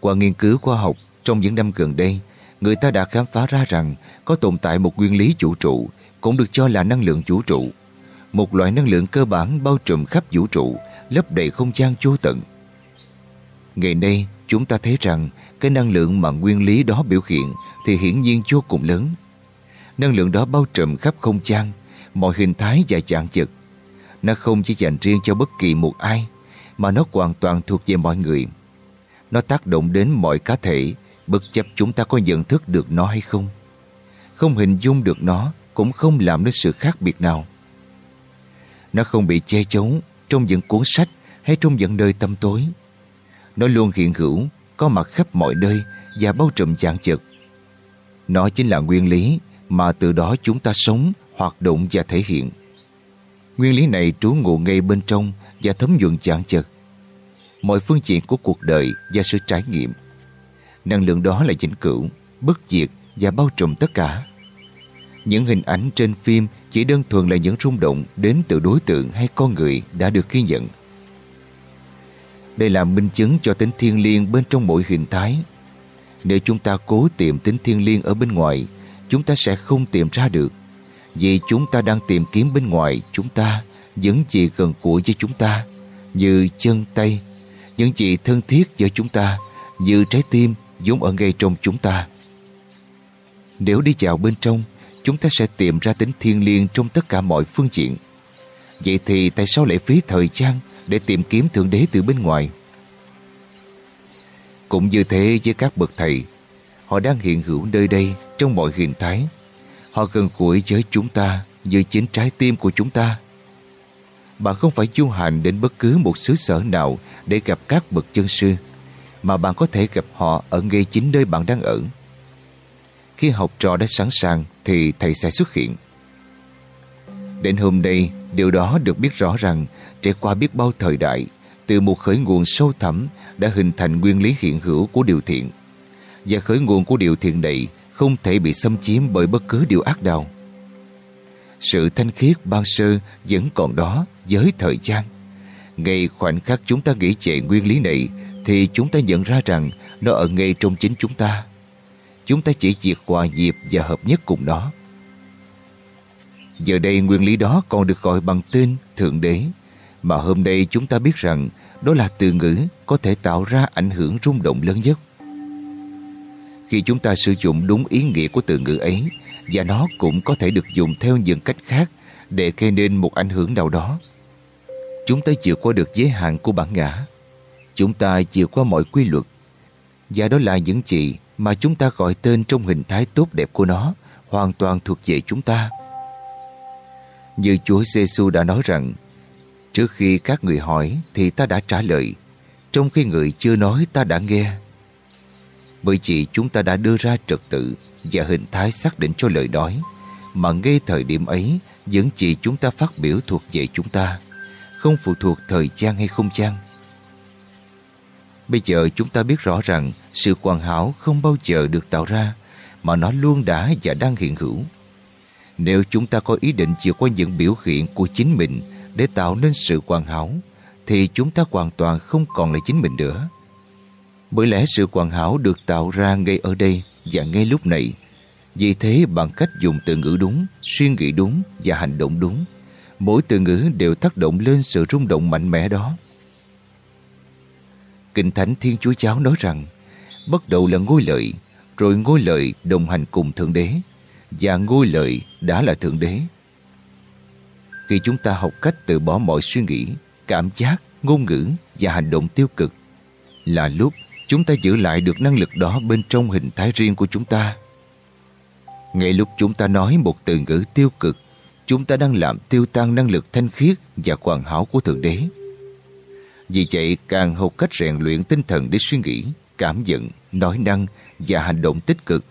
Qua nghiên cứu khoa học trong những năm gần đây, người ta đã khám phá ra rằng có tồn tại một nguyên lý vũ trụ cũng được cho là năng lượng vũ trụ. Một loại năng lượng cơ bản bao trùm khắp vũ trụ, lấp đầy không gian vô tận. Ngày nay, chúng ta thấy rằng cái năng lượng mà nguyên lý đó biểu hiện thì hiển nhiên vô cùng lớn. Năng lượng đó bao trùm khắp không gian, mọi hình thái và dạng chật. Nó không chỉ dành riêng cho bất kỳ một ai, mà nó hoàn toàn thuộc về mọi người. Nó tác động đến mọi cá thể, bất chấp chúng ta có nhận thức được nó hay không. Không hình dung được nó cũng không làm nên sự khác biệt nào. Nó không bị che chống trong những cuốn sách hay trong những nơi tâm tối. Nó luôn hiện hữu, có mặt khắp mọi nơi và bao trùm dạng chật. Nó chính là nguyên lý mà từ đó chúng ta sống, hoạt động và thể hiện. Nguyên lý này trú ngụ ngay bên trong và thấm nhuận dạng chật. Mọi phương diện của cuộc đời và sự trải nghiệm. Năng lượng đó là vĩnh cửu, bất diệt và bao trùm tất cả. Những hình ảnh trên phim chỉ đơn thuần là những rung động đến từ đối tượng hay con người đã được ghi nhận. Đây là minh chứng cho tính thiên liêng bên trong mỗi hình thái. Nếu chúng ta cố tìm tính thiên liêng ở bên ngoài, chúng ta sẽ không tìm ra được. Vì chúng ta đang tìm kiếm bên ngoài chúng ta những gì gần gũi với chúng ta, như chân tay, những gì thân thiết với chúng ta, như trái tim vốn ở ngay trong chúng ta. Nếu đi vào bên trong, chúng ta sẽ tìm ra tính thiên liêng trong tất cả mọi phương diện. Vậy thì tại sao lại phí thời gian để tìm kiếm Thượng Đế từ bên ngoài? Cũng như thế với các bậc thầy, họ đang hiện hữu nơi đây trong mọi hình thái. Họ gần gũi với chúng ta như chính trái tim của chúng ta. Bạn không phải du hành đến bất cứ một xứ sở nào để gặp các bậc chân sư, mà bạn có thể gặp họ ở ngay chính nơi bạn đang ở. Khi học trò đã sẵn sàng thì thầy sẽ xuất hiện. Đến hôm nay, điều đó được biết rõ rằng trải qua biết bao thời đại, từ một khởi nguồn sâu thẳm đã hình thành nguyên lý hiện hữu của điều thiện. Và khởi nguồn của điều thiện này không thể bị xâm chiếm bởi bất cứ điều ác nào. Sự thanh khiết ban sơ vẫn còn đó với thời gian. Ngay khoảnh khắc chúng ta nghĩ về nguyên lý này thì chúng ta nhận ra rằng nó ở ngay trong chính chúng ta. Chúng ta chỉ diệt hòa diệp và hợp nhất cùng đó. Giờ đây nguyên lý đó còn được gọi bằng tên Thượng Đế, mà hôm nay chúng ta biết rằng đó là từ ngữ có thể tạo ra ảnh hưởng rung động lớn nhất. Khi chúng ta sử dụng đúng ý nghĩa của từ ngữ ấy, và nó cũng có thể được dùng theo những cách khác để gây nên một ảnh hưởng nào đó. Chúng ta vượt qua được giới hạn của bản ngã. Chúng ta vượt qua mọi quy luật. Và đó là những gì mà chúng ta gọi tên trong hình thái tốt đẹp của nó, hoàn toàn thuộc về chúng ta. Như Chúa giê đã nói rằng, Trước khi các người hỏi thì ta đã trả lời, Trong khi người chưa nói ta đã nghe Bởi vì chúng ta đã đưa ra trật tự Và hình thái xác định cho lời nói, Mà ngay thời điểm ấy, Những gì chúng ta phát biểu thuộc về chúng ta, Không phụ thuộc thời gian hay không gian Bây giờ chúng ta biết rõ rằng Sự hoàn hảo không bao giờ được tạo ra Mà nó luôn đã và đang hiện hữu Nếu chúng ta có ý định chịu qua những biểu hiện của chính mình để tạo nên sự hoàn hảo thì chúng ta hoàn toàn không còn là chính mình nữa. Bởi lẽ sự hoàn hảo được tạo ra ngay ở đây và ngay lúc này. Vì thế bằng cách dùng từ ngữ đúng, suy nghĩ đúng và hành động đúng, mỗi từ ngữ đều tác động lên sự rung động mạnh mẽ đó. Kinh Thánh Thiên Chúa Giáo nói rằng bắt đầu là ngôi lợi, rồi ngôi lợi đồng hành cùng Thượng Đế và ngôi lợi đã là Thượng Đế khi chúng ta học cách từ bỏ mọi suy nghĩ, cảm giác, ngôn ngữ và hành động tiêu cực là lúc chúng ta giữ lại được năng lực đó bên trong hình thái riêng của chúng ta. Ngay lúc chúng ta nói một từ ngữ tiêu cực, chúng ta đang làm tiêu tan năng lực thanh khiết và hoàn hảo của Thượng Đế. Vì vậy, càng học cách rèn luyện tinh thần để suy nghĩ, cảm nhận, nói năng và hành động tích cực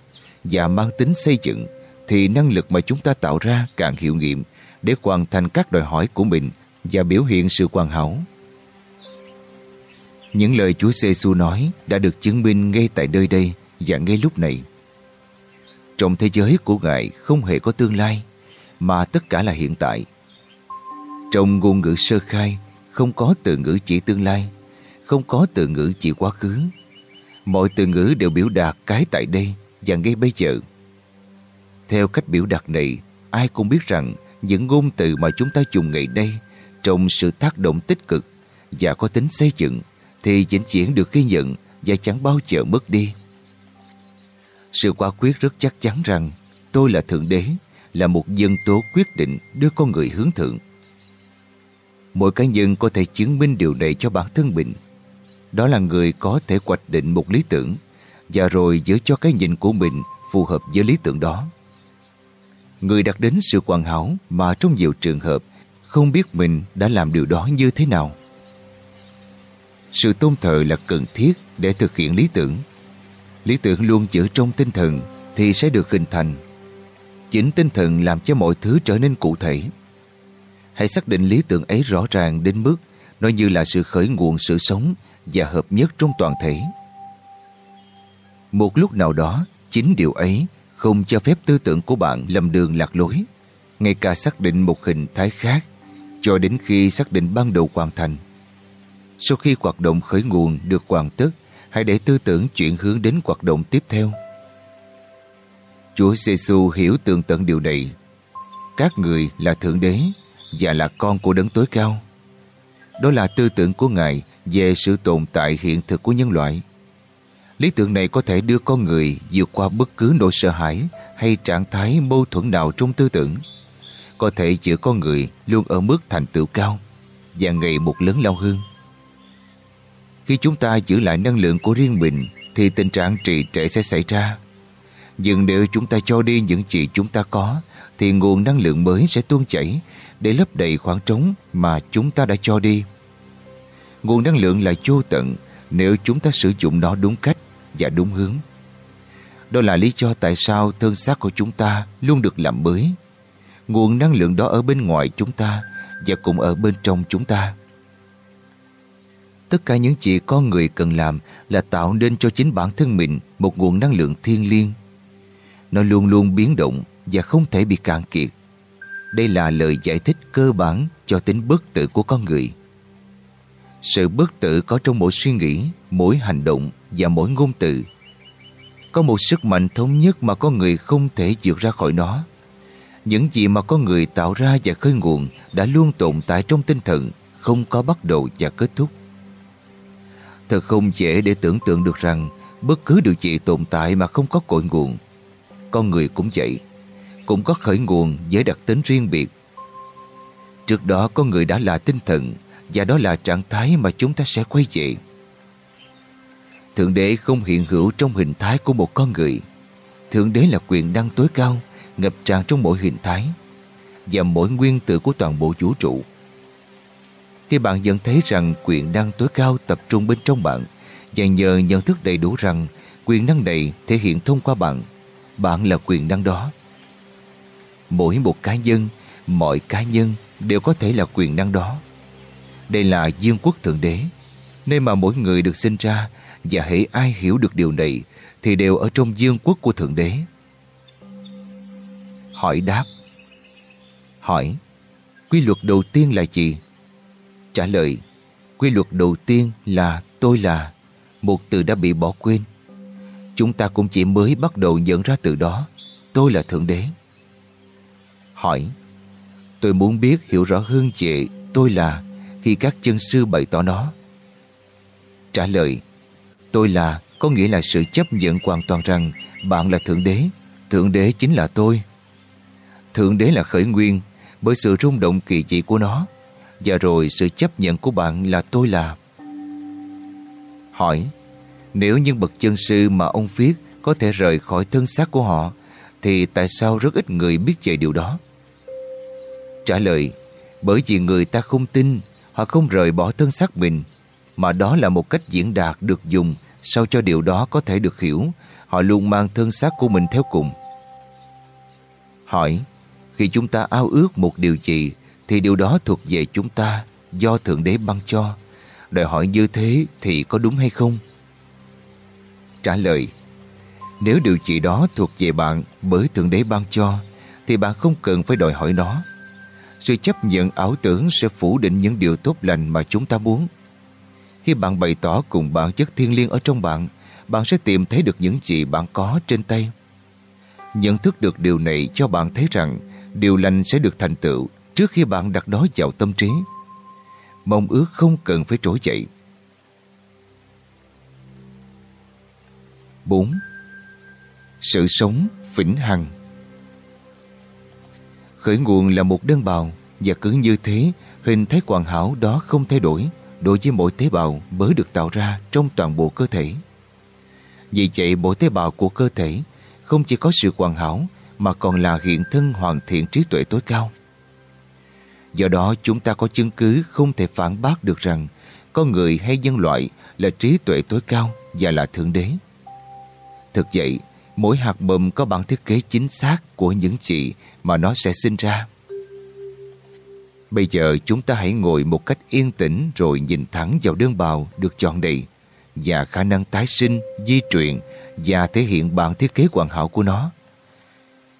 và mang tính xây dựng, thì năng lực mà chúng ta tạo ra càng hiệu nghiệm để hoàn thành các đòi hỏi của mình và biểu hiện sự hoàn hảo. Những lời Chúa giê nói đã được chứng minh ngay tại nơi đây và ngay lúc này. Trong thế giới của Ngài không hề có tương lai, mà tất cả là hiện tại. Trong ngôn ngữ sơ khai, không có từ ngữ chỉ tương lai, không có từ ngữ chỉ quá khứ. Mọi từ ngữ đều biểu đạt cái tại đây và ngay bây giờ. Theo cách biểu đạt này, ai cũng biết rằng những ngôn từ mà chúng ta dùng ngày đây trong sự tác động tích cực và có tính xây dựng thì vĩnh viễn được ghi nhận và chẳng bao giờ mất đi. Sự quả quyết rất chắc chắn rằng tôi là Thượng Đế là một dân tố quyết định đưa con người hướng thượng. Mỗi cá nhân có thể chứng minh điều này cho bản thân mình. Đó là người có thể hoạch định một lý tưởng, và rồi giữ cho cái nhìn của mình phù hợp với lý tưởng đó. Người đặt đến sự hoàn hảo mà trong nhiều trường hợp không biết mình đã làm điều đó như thế nào. Sự tôn thờ là cần thiết để thực hiện lý tưởng. Lý tưởng luôn giữ trong tinh thần thì sẽ được hình thành. Chính tinh thần làm cho mọi thứ trở nên cụ thể. Hãy xác định lý tưởng ấy rõ ràng đến mức nó như là sự khởi nguồn sự sống và hợp nhất trong toàn thể. Một lúc nào đó, chính điều ấy không cho phép tư tưởng của bạn lầm đường lạc lối, ngay cả xác định một hình thái khác cho đến khi xác định ban đầu hoàn thành. Sau khi hoạt động khởi nguồn được hoàn tất, hãy để tư tưởng chuyển hướng đến hoạt động tiếp theo. Chúa giê hiểu tường tận điều này. Các người là Thượng Đế và là con của đấng tối cao. Đó là tư tưởng của Ngài về sự tồn tại hiện thực của nhân loại. Lý tưởng này có thể đưa con người vượt qua bất cứ nỗi sợ hãi hay trạng thái mâu thuẫn nào trong tư tưởng. Có thể giữ con người luôn ở mức thành tựu cao và ngày một lớn lao hơn. Khi chúng ta giữ lại năng lượng của riêng mình, thì tình trạng trì trệ sẽ xảy ra. Nhưng nếu chúng ta cho đi những gì chúng ta có, thì nguồn năng lượng mới sẽ tuôn chảy để lấp đầy khoảng trống mà chúng ta đã cho đi. Nguồn năng lượng là vô tận nếu chúng ta sử dụng nó đúng cách và đúng hướng. Đó là lý do tại sao thân xác của chúng ta luôn được làm mới. Nguồn năng lượng đó ở bên ngoài chúng ta và cũng ở bên trong chúng ta. Tất cả những gì con người cần làm là tạo nên cho chính bản thân mình một nguồn năng lượng thiên liêng. Nó luôn luôn biến động và không thể bị cạn kiệt. Đây là lời giải thích cơ bản cho tính bất tử của con người. Sự bất tử có trong mỗi suy nghĩ, mỗi hành động và mỗi ngôn từ. Có một sức mạnh thống nhất mà con người không thể vượt ra khỏi nó. Những gì mà con người tạo ra và khơi nguồn đã luôn tồn tại trong tinh thần, không có bắt đầu và kết thúc. Thật không dễ để tưởng tượng được rằng bất cứ điều gì tồn tại mà không có cội nguồn. Con người cũng vậy, cũng có khởi nguồn với đặc tính riêng biệt. Trước đó con người đã là tinh thần và đó là trạng thái mà chúng ta sẽ quay về. Thượng đế không hiện hữu trong hình thái của một con người. Thượng đế là quyền năng tối cao, ngập tràn trong mỗi hình thái và mỗi nguyên tử của toàn bộ vũ trụ. Khi bạn nhận thấy rằng quyền năng tối cao tập trung bên trong bạn và nhờ nhận thức đầy đủ rằng quyền năng này thể hiện thông qua bạn, bạn là quyền năng đó. Mỗi một cá nhân, mọi cá nhân đều có thể là quyền năng đó. Đây là dương quốc thượng đế, nơi mà mỗi người được sinh ra và hãy ai hiểu được điều này thì đều ở trong dương quốc của thượng đế. Hỏi đáp Hỏi Quy luật đầu tiên là gì? Trả lời Quy luật đầu tiên là tôi là Một từ đã bị bỏ quên Chúng ta cũng chỉ mới bắt đầu nhận ra từ đó Tôi là Thượng Đế Hỏi Tôi muốn biết hiểu rõ hơn về tôi là khi các chân sư bày tỏ nó. Trả lời Tôi là có nghĩa là sự chấp nhận hoàn toàn rằng bạn là Thượng Đế, Thượng Đế chính là tôi. Thượng Đế là khởi nguyên bởi sự rung động kỳ dị của nó và rồi sự chấp nhận của bạn là tôi là. Hỏi Nếu những bậc chân sư mà ông viết có thể rời khỏi thân xác của họ thì tại sao rất ít người biết về điều đó? Trả lời, Bởi vì người ta không tin, Họ không rời bỏ thân xác mình, Mà đó là một cách diễn đạt được dùng, Sao cho điều đó có thể được hiểu? Họ luôn mang thân xác của mình theo cùng. Hỏi, Khi chúng ta ao ước một điều gì, Thì điều đó thuộc về chúng ta Do Thượng Đế ban cho. Đòi hỏi như thế thì có đúng hay không? Trả lời, Nếu điều gì đó thuộc về bạn bởi Thượng Đế ban cho, Thì bạn không cần phải đòi hỏi nó sự chấp nhận ảo tưởng sẽ phủ định những điều tốt lành mà chúng ta muốn. Khi bạn bày tỏ cùng bản chất thiên liêng ở trong bạn, bạn sẽ tìm thấy được những gì bạn có trên tay. Nhận thức được điều này cho bạn thấy rằng điều lành sẽ được thành tựu trước khi bạn đặt nó vào tâm trí. Mong ước không cần phải trỗi dậy. 4. Sự sống vĩnh hằng Khởi nguồn là một đơn bào và cứ như thế hình thái hoàn hảo đó không thay đổi đối với mỗi tế bào mới được tạo ra trong toàn bộ cơ thể. Vì vậy mỗi tế bào của cơ thể không chỉ có sự hoàn hảo mà còn là hiện thân hoàn thiện trí tuệ tối cao. Do đó chúng ta có chứng cứ không thể phản bác được rằng con người hay nhân loại là trí tuệ tối cao và là Thượng Đế. Thực vậy, mỗi hạt mầm có bản thiết kế chính xác của những chị mà nó sẽ sinh ra. Bây giờ chúng ta hãy ngồi một cách yên tĩnh rồi nhìn thẳng vào đơn bào được chọn đầy và khả năng tái sinh, di truyền và thể hiện bản thiết kế hoàn hảo của nó.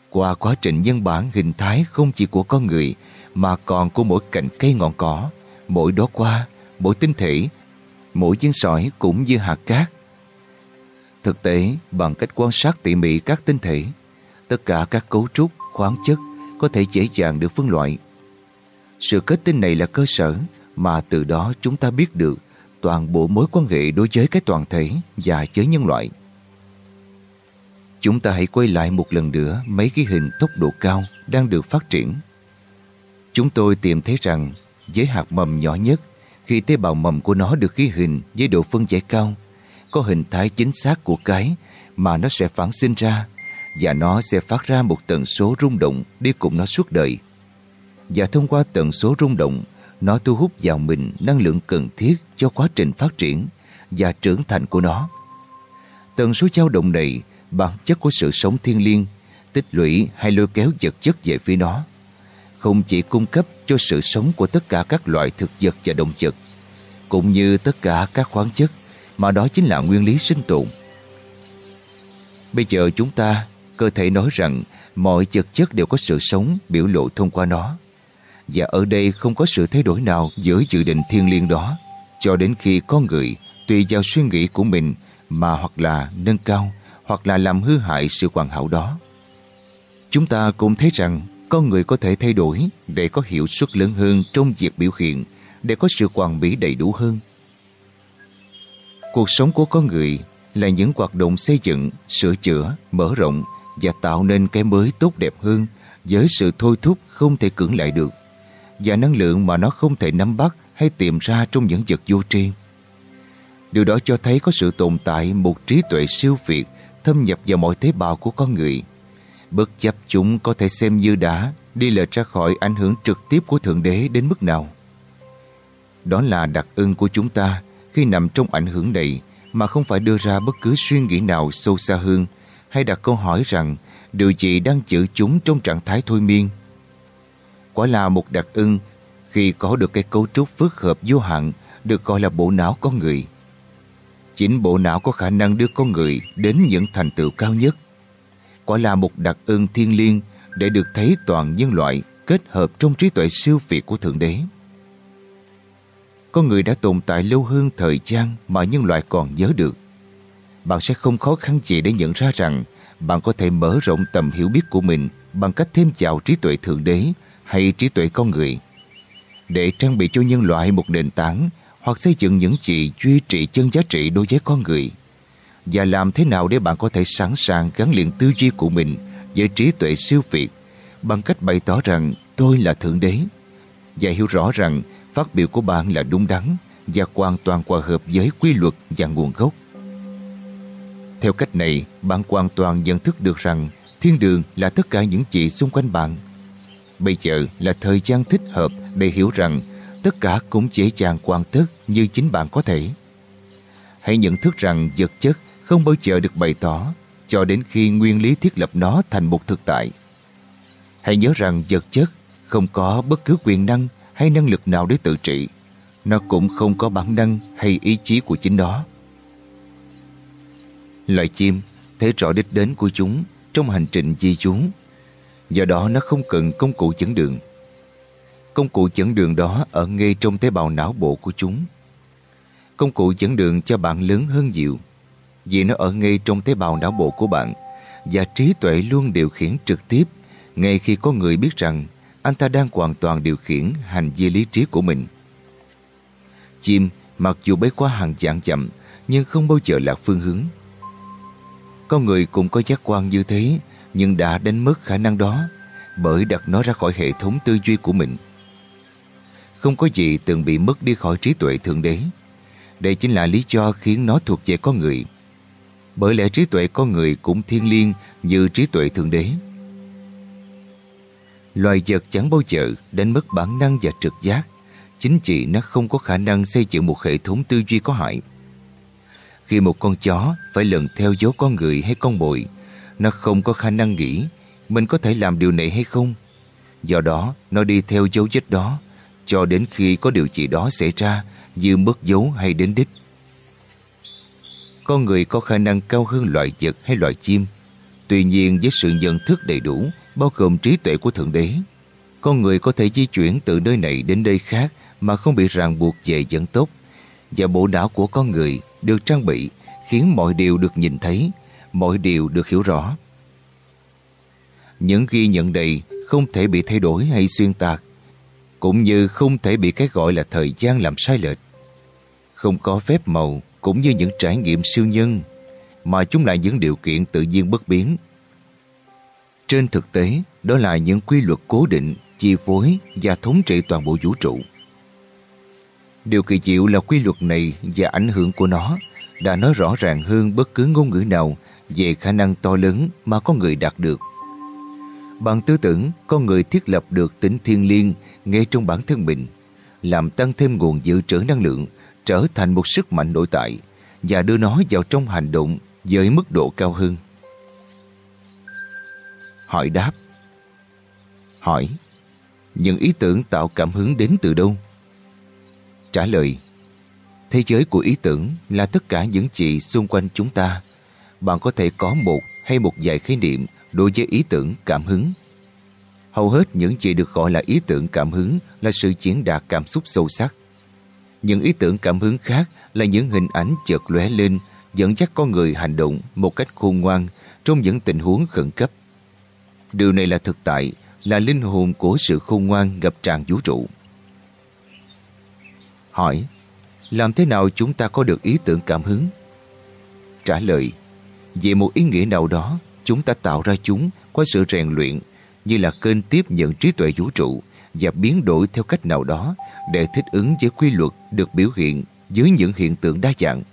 Qua quá trình nhân bản hình thái không chỉ của con người mà còn của mỗi cành cây ngọn cỏ, mỗi đóa hoa, mỗi tinh thể, mỗi viên sỏi cũng như hạt cát. Thực tế, bằng cách quan sát tỉ mỉ các tinh thể, tất cả các cấu trúc, khoáng chất có thể dễ dàng được phân loại. Sự kết tinh này là cơ sở mà từ đó chúng ta biết được toàn bộ mối quan hệ đối với cái toàn thể và với nhân loại. Chúng ta hãy quay lại một lần nữa mấy cái hình tốc độ cao đang được phát triển. Chúng tôi tìm thấy rằng với hạt mầm nhỏ nhất, khi tế bào mầm của nó được ghi hình với độ phân giải cao, có hình thái chính xác của cái mà nó sẽ phản sinh ra và nó sẽ phát ra một tần số rung động đi cùng nó suốt đời. Và thông qua tần số rung động, nó thu hút vào mình năng lượng cần thiết cho quá trình phát triển và trưởng thành của nó. Tần số dao động này bản chất của sự sống thiên liêng, tích lũy hay lôi kéo vật chất về phía nó. Không chỉ cung cấp cho sự sống của tất cả các loại thực vật và động vật, cũng như tất cả các khoáng chất mà đó chính là nguyên lý sinh tồn. Bây giờ chúng ta cơ thể nói rằng mọi vật chất đều có sự sống biểu lộ thông qua nó. Và ở đây không có sự thay đổi nào giữa dự định thiên liêng đó cho đến khi con người tùy vào suy nghĩ của mình mà hoặc là nâng cao hoặc là làm hư hại sự hoàn hảo đó. Chúng ta cũng thấy rằng con người có thể thay đổi để có hiệu suất lớn hơn trong việc biểu hiện, để có sự hoàn mỹ đầy đủ hơn. Cuộc sống của con người là những hoạt động xây dựng, sửa chữa, mở rộng và tạo nên cái mới tốt đẹp hơn với sự thôi thúc không thể cưỡng lại được và năng lượng mà nó không thể nắm bắt hay tìm ra trong những vật vô tri. Điều đó cho thấy có sự tồn tại một trí tuệ siêu việt thâm nhập vào mọi tế bào của con người. Bất chấp chúng có thể xem như đã đi lệch ra khỏi ảnh hưởng trực tiếp của Thượng Đế đến mức nào. Đó là đặc ân của chúng ta khi nằm trong ảnh hưởng này mà không phải đưa ra bất cứ suy nghĩ nào sâu xa hơn hay đặt câu hỏi rằng, điều gì đang chữ chúng trong trạng thái thôi miên. Quả là một đặc ân khi có được cái cấu trúc phức hợp vô hạn, được gọi là bộ não con người. Chính bộ não có khả năng đưa con người đến những thành tựu cao nhất. Quả là một đặc ân thiên liêng để được thấy toàn nhân loại kết hợp trong trí tuệ siêu việt của Thượng Đế. Con người đã tồn tại lâu hơn thời gian mà nhân loại còn nhớ được. Bạn sẽ không khó khăn gì để nhận ra rằng bạn có thể mở rộng tầm hiểu biết của mình bằng cách thêm vào trí tuệ Thượng Đế hay trí tuệ con người. Để trang bị cho nhân loại một nền tảng hoặc xây dựng những gì duy trì chân giá trị đối với con người. Và làm thế nào để bạn có thể sẵn sàng gắn liền tư duy của mình với trí tuệ siêu việt bằng cách bày tỏ rằng tôi là Thượng Đế và hiểu rõ rằng phát biểu của bạn là đúng đắn và hoàn toàn hòa hợp với quy luật và nguồn gốc. Theo cách này, bạn hoàn toàn nhận thức được rằng thiên đường là tất cả những gì xung quanh bạn. Bây giờ là thời gian thích hợp để hiểu rằng tất cả cũng dễ dàng hoàn tất như chính bạn có thể. Hãy nhận thức rằng vật chất không bao giờ được bày tỏ cho đến khi nguyên lý thiết lập nó thành một thực tại. Hãy nhớ rằng vật chất không có bất cứ quyền năng hay năng lực nào để tự trị. Nó cũng không có bản năng hay ý chí của chính nó. Loài chim, thấy rõ đích đến của chúng trong hành trình di trú. Do đó nó không cần công cụ chẩn đường. Công cụ chẩn đường đó ở ngay trong tế bào não bộ của chúng. Công cụ chẩn đường cho bạn lớn hơn nhiều, vì nó ở ngay trong tế bào não bộ của bạn và trí tuệ luôn điều khiển trực tiếp, ngay khi có người biết rằng anh ta đang hoàn toàn điều khiển hành vi lý trí của mình. Chim mặc dù bay qua hàng dạng chậm, nhưng không bao giờ lạc phương hướng. Con người cũng có giác quan như thế, nhưng đã đến mức khả năng đó, bởi đặt nó ra khỏi hệ thống tư duy của mình. Không có gì từng bị mất đi khỏi trí tuệ Thượng Đế. Đây chính là lý do khiến nó thuộc về con người. Bởi lẽ trí tuệ con người cũng thiên liêng như trí tuệ Thượng Đế. Loài vật chẳng bao giờ đánh mất bản năng và trực giác. Chính trị nó không có khả năng xây dựng một hệ thống tư duy có hại. Khi một con chó phải lần theo dấu con người hay con bội, nó không có khả năng nghĩ mình có thể làm điều này hay không. Do đó, nó đi theo dấu vết đó cho đến khi có điều gì đó xảy ra như mất dấu hay đến đích. Con người có khả năng cao hơn loài vật hay loài chim. Tuy nhiên với sự nhận thức đầy đủ, bao gồm trí tuệ của Thượng Đế, con người có thể di chuyển từ nơi này đến nơi khác mà không bị ràng buộc về dẫn tốc. Và bộ não của con người được trang bị khiến mọi điều được nhìn thấy, mọi điều được hiểu rõ. Những ghi nhận này không thể bị thay đổi hay xuyên tạc, cũng như không thể bị cái gọi là thời gian làm sai lệch. Không có phép màu cũng như những trải nghiệm siêu nhân, mà chúng là những điều kiện tự nhiên bất biến. Trên thực tế, đó là những quy luật cố định, chi phối và thống trị toàn bộ vũ trụ. Điều kỳ diệu là quy luật này và ảnh hưởng của nó đã nói rõ ràng hơn bất cứ ngôn ngữ nào về khả năng to lớn mà con người đạt được. Bằng tư tưởng, con người thiết lập được tính thiên liêng ngay trong bản thân mình, làm tăng thêm nguồn dự trữ năng lượng, trở thành một sức mạnh nội tại và đưa nó vào trong hành động với mức độ cao hơn. Hỏi đáp Hỏi Những ý tưởng tạo cảm hứng đến từ đâu? Trả lời Thế giới của ý tưởng là tất cả những gì xung quanh chúng ta. Bạn có thể có một hay một vài khái niệm đối với ý tưởng cảm hứng. Hầu hết những gì được gọi là ý tưởng cảm hứng là sự diễn đạt cảm xúc sâu sắc. Những ý tưởng cảm hứng khác là những hình ảnh chợt lóe lên dẫn dắt con người hành động một cách khôn ngoan trong những tình huống khẩn cấp. Điều này là thực tại, là linh hồn của sự khôn ngoan ngập tràn vũ trụ. Hỏi, làm thế nào chúng ta có được ý tưởng cảm hứng? Trả lời, về một ý nghĩa nào đó, chúng ta tạo ra chúng qua sự rèn luyện như là kênh tiếp nhận trí tuệ vũ trụ và biến đổi theo cách nào đó để thích ứng với quy luật được biểu hiện dưới những hiện tượng đa dạng.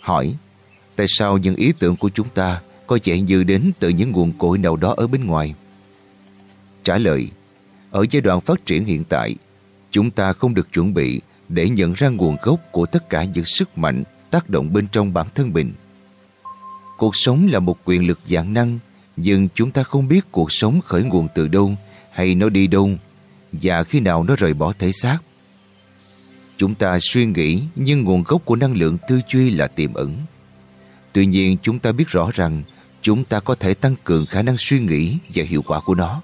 Hỏi, tại sao những ý tưởng của chúng ta có vẻ như đến từ những nguồn cội nào đó ở bên ngoài? Trả lời, ở giai đoạn phát triển hiện tại, chúng ta không được chuẩn bị để nhận ra nguồn gốc của tất cả những sức mạnh tác động bên trong bản thân mình. Cuộc sống là một quyền lực dạng năng, nhưng chúng ta không biết cuộc sống khởi nguồn từ đâu hay nó đi đâu và khi nào nó rời bỏ thể xác. Chúng ta suy nghĩ nhưng nguồn gốc của năng lượng tư duy là tiềm ẩn. Tuy nhiên chúng ta biết rõ rằng chúng ta có thể tăng cường khả năng suy nghĩ và hiệu quả của nó.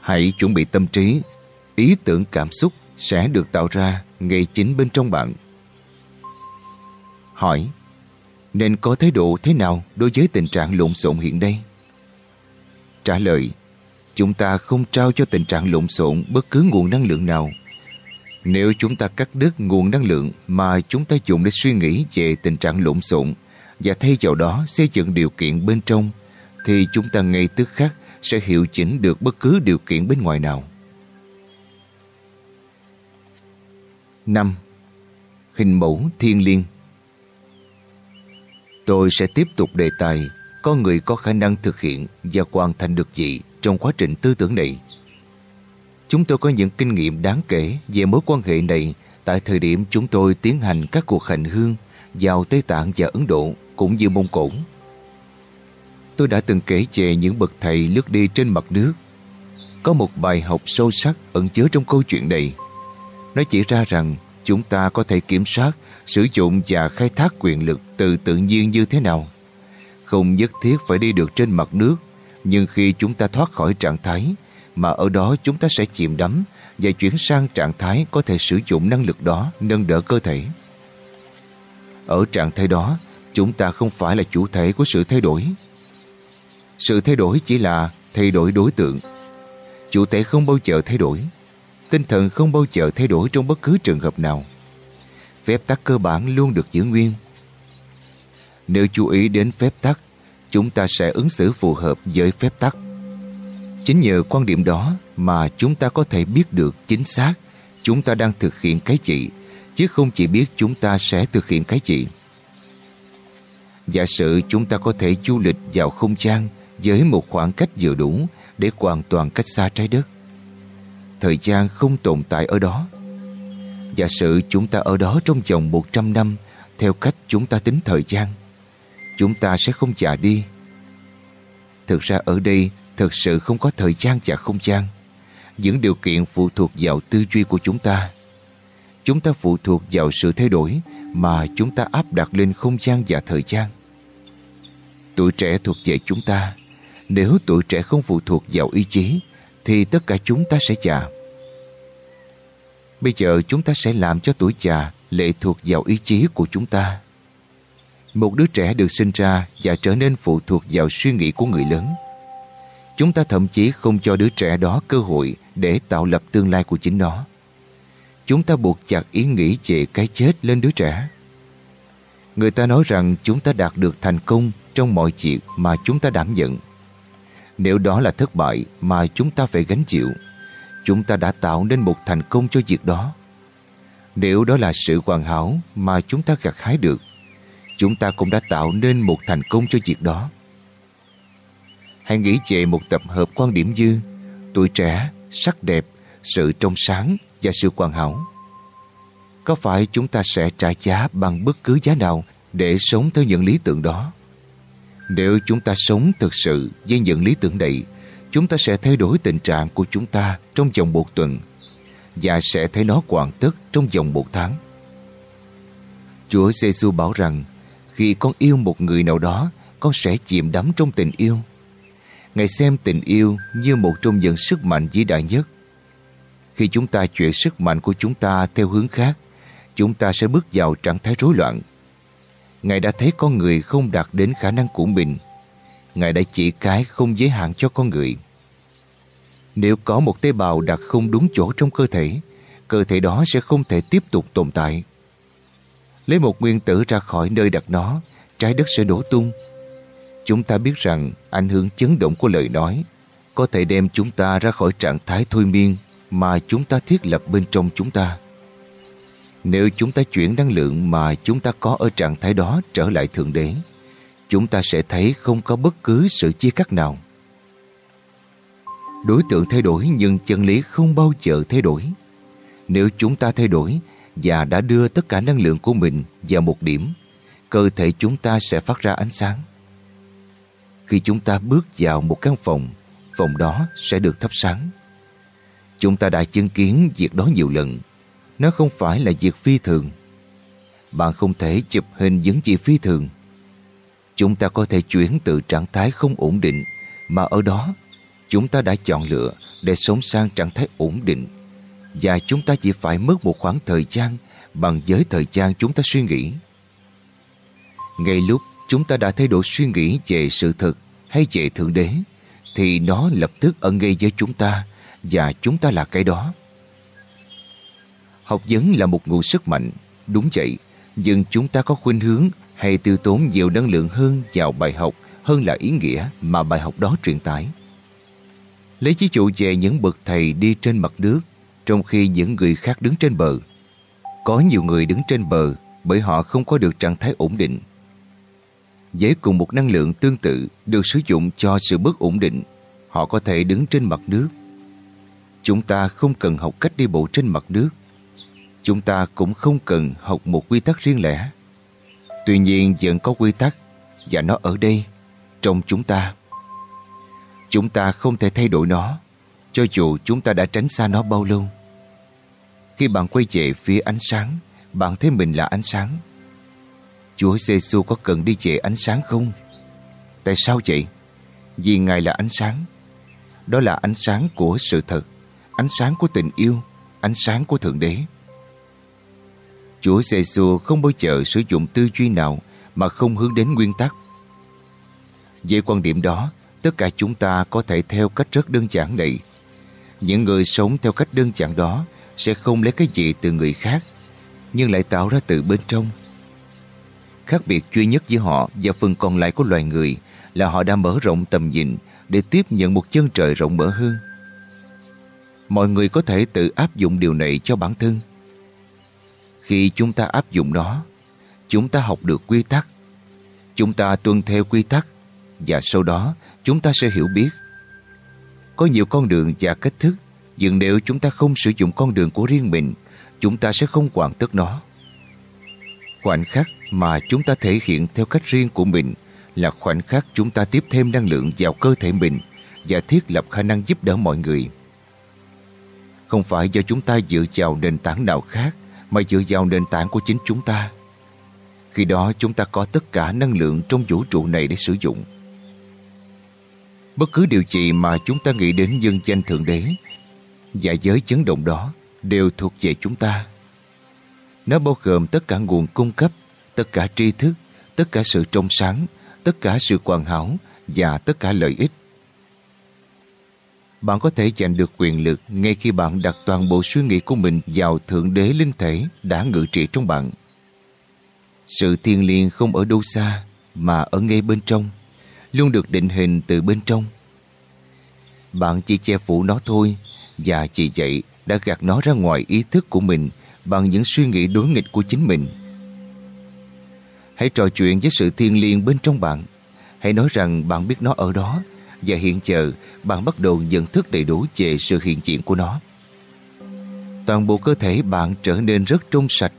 Hãy chuẩn bị tâm trí, ý tưởng cảm xúc sẽ được tạo ra ngay chính bên trong bạn. Hỏi, nên có thái độ thế nào đối với tình trạng lộn xộn hiện đây? Trả lời, chúng ta không trao cho tình trạng lộn xộn bất cứ nguồn năng lượng nào. Nếu chúng ta cắt đứt nguồn năng lượng mà chúng ta dùng để suy nghĩ về tình trạng lộn xộn và thay vào đó xây dựng điều kiện bên trong, thì chúng ta ngay tức khắc sẽ hiệu chỉnh được bất cứ điều kiện bên ngoài nào. 5. Hình mẫu thiên liêng Tôi sẽ tiếp tục đề tài con người có khả năng thực hiện và hoàn thành được gì trong quá trình tư tưởng này. Chúng tôi có những kinh nghiệm đáng kể về mối quan hệ này tại thời điểm chúng tôi tiến hành các cuộc hành hương vào Tây Tạng và Ấn Độ cũng như Mông Cổ. Tôi đã từng kể về những bậc thầy lướt đi trên mặt nước. Có một bài học sâu sắc ẩn chứa trong câu chuyện này. Nó chỉ ra rằng chúng ta có thể kiểm soát, sử dụng và khai thác quyền lực từ tự nhiên như thế nào. Không nhất thiết phải đi được trên mặt nước, nhưng khi chúng ta thoát khỏi trạng thái, mà ở đó chúng ta sẽ chìm đắm và chuyển sang trạng thái có thể sử dụng năng lực đó nâng đỡ cơ thể. Ở trạng thái đó, chúng ta không phải là chủ thể của sự thay đổi. Sự thay đổi chỉ là thay đổi đối tượng. Chủ thể không bao giờ thay đổi. Tinh thần không bao giờ thay đổi trong bất cứ trường hợp nào. Phép tắc cơ bản luôn được giữ nguyên. Nếu chú ý đến phép tắc, chúng ta sẽ ứng xử phù hợp với phép tắc. Chính nhờ quan điểm đó mà chúng ta có thể biết được chính xác chúng ta đang thực hiện cái gì, chứ không chỉ biết chúng ta sẽ thực hiện cái gì. Giả sử chúng ta có thể du lịch vào không gian với một khoảng cách vừa đủ để hoàn toàn cách xa trái đất. Thời gian không tồn tại ở đó. Giả sử chúng ta ở đó trong vòng 100 năm theo cách chúng ta tính thời gian, chúng ta sẽ không già đi. Thực ra ở đây thực sự không có thời gian và không gian. Những điều kiện phụ thuộc vào tư duy của chúng ta. Chúng ta phụ thuộc vào sự thay đổi mà chúng ta áp đặt lên không gian và thời gian. Tuổi trẻ thuộc về chúng ta. Nếu tuổi trẻ không phụ thuộc vào ý chí, thì tất cả chúng ta sẽ già. Bây giờ chúng ta sẽ làm cho tuổi già lệ thuộc vào ý chí của chúng ta. Một đứa trẻ được sinh ra và trở nên phụ thuộc vào suy nghĩ của người lớn. Chúng ta thậm chí không cho đứa trẻ đó cơ hội để tạo lập tương lai của chính nó. Chúng ta buộc chặt ý nghĩ về cái chết lên đứa trẻ. Người ta nói rằng chúng ta đạt được thành công trong mọi chuyện mà chúng ta đảm nhận. Nếu đó là thất bại mà chúng ta phải gánh chịu, chúng ta đã tạo nên một thành công cho việc đó. Nếu đó là sự hoàn hảo mà chúng ta gặt hái được, chúng ta cũng đã tạo nên một thành công cho việc đó. Hãy nghĩ về một tập hợp quan điểm dư, tuổi trẻ, sắc đẹp, sự trong sáng và sự hoàn hảo. Có phải chúng ta sẽ trả giá bằng bất cứ giá nào để sống theo những lý tưởng đó? Nếu chúng ta sống thực sự với những lý tưởng này, chúng ta sẽ thay đổi tình trạng của chúng ta trong vòng một tuần và sẽ thấy nó hoàn tất trong vòng một tháng. Chúa giê bảo rằng khi con yêu một người nào đó, con sẽ chìm đắm trong tình yêu. Ngài xem tình yêu như một trong những sức mạnh vĩ đại nhất. Khi chúng ta chuyển sức mạnh của chúng ta theo hướng khác, chúng ta sẽ bước vào trạng thái rối loạn. Ngài đã thấy con người không đạt đến khả năng của mình. Ngài đã chỉ cái không giới hạn cho con người. Nếu có một tế bào đặt không đúng chỗ trong cơ thể, cơ thể đó sẽ không thể tiếp tục tồn tại. Lấy một nguyên tử ra khỏi nơi đặt nó, trái đất sẽ đổ tung. Chúng ta biết rằng ảnh hưởng chấn động của lời nói có thể đem chúng ta ra khỏi trạng thái thôi miên mà chúng ta thiết lập bên trong chúng ta. Nếu chúng ta chuyển năng lượng mà chúng ta có ở trạng thái đó trở lại Thượng Đế, chúng ta sẽ thấy không có bất cứ sự chia cắt nào. Đối tượng thay đổi nhưng chân lý không bao giờ thay đổi. Nếu chúng ta thay đổi và đã đưa tất cả năng lượng của mình vào một điểm, cơ thể chúng ta sẽ phát ra ánh sáng. Khi chúng ta bước vào một căn phòng, phòng đó sẽ được thắp sáng. Chúng ta đã chứng kiến việc đó nhiều lần. Nó không phải là việc phi thường. Bạn không thể chụp hình những gì phi thường. Chúng ta có thể chuyển từ trạng thái không ổn định, mà ở đó, chúng ta đã chọn lựa để sống sang trạng thái ổn định và chúng ta chỉ phải mất một khoảng thời gian bằng với thời gian chúng ta suy nghĩ. Ngay lúc chúng ta đã thay đổi suy nghĩ về sự thật hay về Thượng Đế, thì nó lập tức ở ngay với chúng ta, và chúng ta là cái đó. Học vấn là một nguồn sức mạnh, đúng vậy, nhưng chúng ta có khuynh hướng hay tiêu tốn nhiều năng lượng hơn vào bài học hơn là ý nghĩa mà bài học đó truyền tải. Lấy ví dụ về những bậc thầy đi trên mặt nước trong khi những người khác đứng trên bờ. Có nhiều người đứng trên bờ bởi họ không có được trạng thái ổn định. Với cùng một năng lượng tương tự được sử dụng cho sự bất ổn định, họ có thể đứng trên mặt nước. Chúng ta không cần học cách đi bộ trên mặt nước. Chúng ta cũng không cần học một quy tắc riêng lẻ. Tuy nhiên vẫn có quy tắc và nó ở đây, trong chúng ta. Chúng ta không thể thay đổi nó, cho dù chúng ta đã tránh xa nó bao lâu. Khi bạn quay về phía ánh sáng, bạn thấy mình là ánh sáng. Chúa giê có cần đi về ánh sáng không? Tại sao vậy? Vì Ngài là ánh sáng. Đó là ánh sáng của sự thật, ánh sáng của tình yêu, ánh sáng của Thượng Đế. Chúa giê không bao giờ sử dụng tư duy nào mà không hướng đến nguyên tắc. Về quan điểm đó, tất cả chúng ta có thể theo cách rất đơn giản này. Những người sống theo cách đơn giản đó sẽ không lấy cái gì từ người khác, nhưng lại tạo ra từ bên trong. Khác biệt duy nhất giữa họ và phần còn lại của loài người là họ đã mở rộng tầm nhìn để tiếp nhận một chân trời rộng mở hơn. Mọi người có thể tự áp dụng điều này cho bản thân. Khi chúng ta áp dụng nó, chúng ta học được quy tắc. Chúng ta tuân theo quy tắc và sau đó chúng ta sẽ hiểu biết. Có nhiều con đường và cách thức nhưng nếu chúng ta không sử dụng con đường của riêng mình chúng ta sẽ không hoàn tất nó. Khoảnh khắc mà chúng ta thể hiện theo cách riêng của mình là khoảnh khắc chúng ta tiếp thêm năng lượng vào cơ thể mình và thiết lập khả năng giúp đỡ mọi người. Không phải do chúng ta dựa vào nền tảng nào khác mà dựa vào nền tảng của chính chúng ta. Khi đó chúng ta có tất cả năng lượng trong vũ trụ này để sử dụng. Bất cứ điều gì mà chúng ta nghĩ đến dân danh Thượng Đế và giới chấn động đó đều thuộc về chúng ta. Nó bao gồm tất cả nguồn cung cấp, tất cả tri thức, tất cả sự trong sáng, tất cả sự hoàn hảo và tất cả lợi ích. Bạn có thể giành được quyền lực ngay khi bạn đặt toàn bộ suy nghĩ của mình vào Thượng Đế Linh Thể đã ngự trị trong bạn. Sự thiên liêng không ở đâu xa mà ở ngay bên trong, luôn được định hình từ bên trong. Bạn chỉ che phủ nó thôi và chỉ vậy đã gạt nó ra ngoài ý thức của mình bằng những suy nghĩ đối nghịch của chính mình. Hãy trò chuyện với sự thiên liêng bên trong bạn. Hãy nói rằng bạn biết nó ở đó và hiện giờ, bạn bắt đầu nhận thức đầy đủ về sự hiện diện của nó. Toàn bộ cơ thể bạn trở nên rất trong sạch,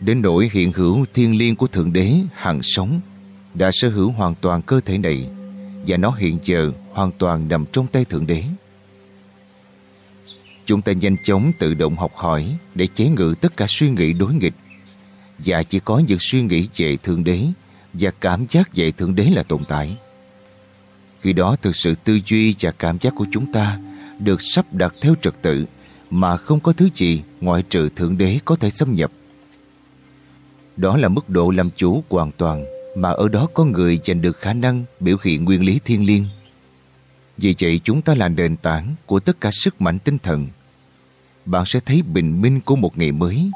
đến nỗi hiện hữu thiên liêng của Thượng Đế, hằng sống, đã sở hữu hoàn toàn cơ thể này, và nó hiện giờ hoàn toàn nằm trong tay Thượng Đế. Chúng ta nhanh chóng tự động học hỏi để chế ngự tất cả suy nghĩ đối nghịch và chỉ có những suy nghĩ về Thượng Đế và cảm giác về Thượng Đế là tồn tại. Khi đó thực sự tư duy và cảm giác của chúng ta được sắp đặt theo trật tự mà không có thứ gì ngoại trừ Thượng Đế có thể xâm nhập. Đó là mức độ làm chủ hoàn toàn mà ở đó có người giành được khả năng biểu hiện nguyên lý thiên liêng. Vì vậy chúng ta là nền tảng của tất cả sức mạnh tinh thần. Bạn sẽ thấy bình minh của một ngày mới.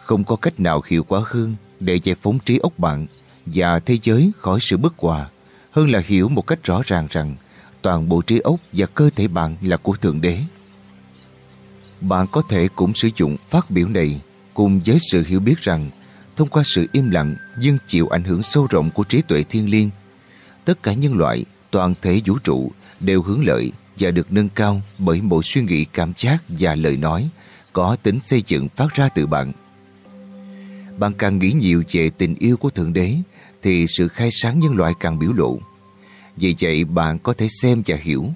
Không có cách nào hiệu quả hơn để giải phóng trí óc bạn và thế giới khỏi sự bất hòa hơn là hiểu một cách rõ ràng rằng toàn bộ trí óc và cơ thể bạn là của Thượng Đế. Bạn có thể cũng sử dụng phát biểu này cùng với sự hiểu biết rằng thông qua sự im lặng nhưng chịu ảnh hưởng sâu rộng của trí tuệ thiên liêng, tất cả nhân loại toàn thể vũ trụ đều hướng lợi và được nâng cao bởi mỗi suy nghĩ cảm giác và lời nói có tính xây dựng phát ra từ bạn. Bạn càng nghĩ nhiều về tình yêu của Thượng Đế thì sự khai sáng nhân loại càng biểu lộ. Vì vậy bạn có thể xem và hiểu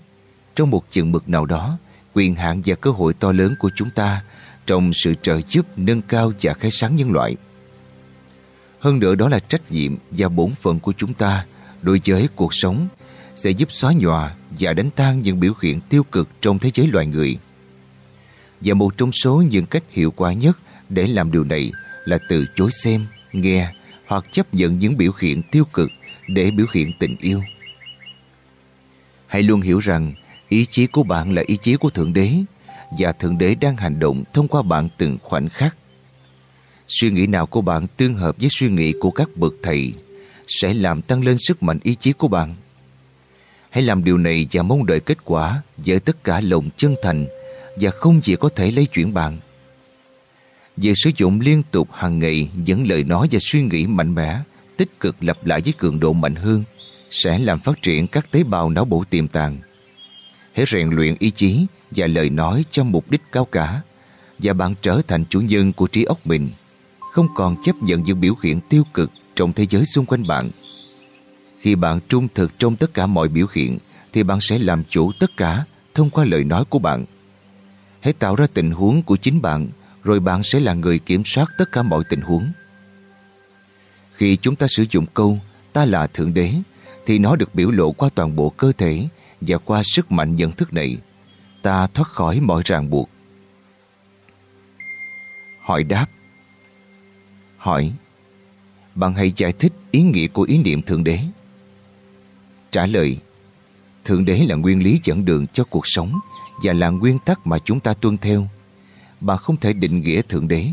trong một chừng mực nào đó quyền hạn và cơ hội to lớn của chúng ta trong sự trợ giúp nâng cao và khai sáng nhân loại. Hơn nữa đó là trách nhiệm và bổn phận của chúng ta đối với cuộc sống sẽ giúp xóa nhòa và đánh tan những biểu hiện tiêu cực trong thế giới loài người. Và một trong số những cách hiệu quả nhất để làm điều này là từ chối xem, nghe hoặc chấp nhận những biểu hiện tiêu cực để biểu hiện tình yêu. Hãy luôn hiểu rằng ý chí của bạn là ý chí của Thượng Đế và Thượng Đế đang hành động thông qua bạn từng khoảnh khắc. Suy nghĩ nào của bạn tương hợp với suy nghĩ của các bậc thầy sẽ làm tăng lên sức mạnh ý chí của bạn. Hãy làm điều này và mong đợi kết quả với tất cả lòng chân thành và không chỉ có thể lấy chuyển bạn. Việc sử dụng liên tục hàng ngày những lời nói và suy nghĩ mạnh mẽ, tích cực lặp lại với cường độ mạnh hơn sẽ làm phát triển các tế bào não bộ tiềm tàng. Hãy rèn luyện ý chí và lời nói cho mục đích cao cả và bạn trở thành chủ nhân của trí óc mình, không còn chấp nhận những biểu hiện tiêu cực trong thế giới xung quanh bạn. Khi bạn trung thực trong tất cả mọi biểu hiện thì bạn sẽ làm chủ tất cả thông qua lời nói của bạn. Hãy tạo ra tình huống của chính bạn rồi bạn sẽ là người kiểm soát tất cả mọi tình huống. Khi chúng ta sử dụng câu, ta là Thượng Đế, thì nó được biểu lộ qua toàn bộ cơ thể và qua sức mạnh nhận thức này ta thoát khỏi mọi ràng buộc. Hỏi đáp Hỏi, Bạn hãy giải thích ý nghĩa của ý niệm Thượng Đế. Trả lời, Thượng Đế là nguyên lý dẫn đường cho cuộc sống và là nguyên tắc mà chúng ta tuân theo. Bạn không thể định nghĩa Thượng Đế.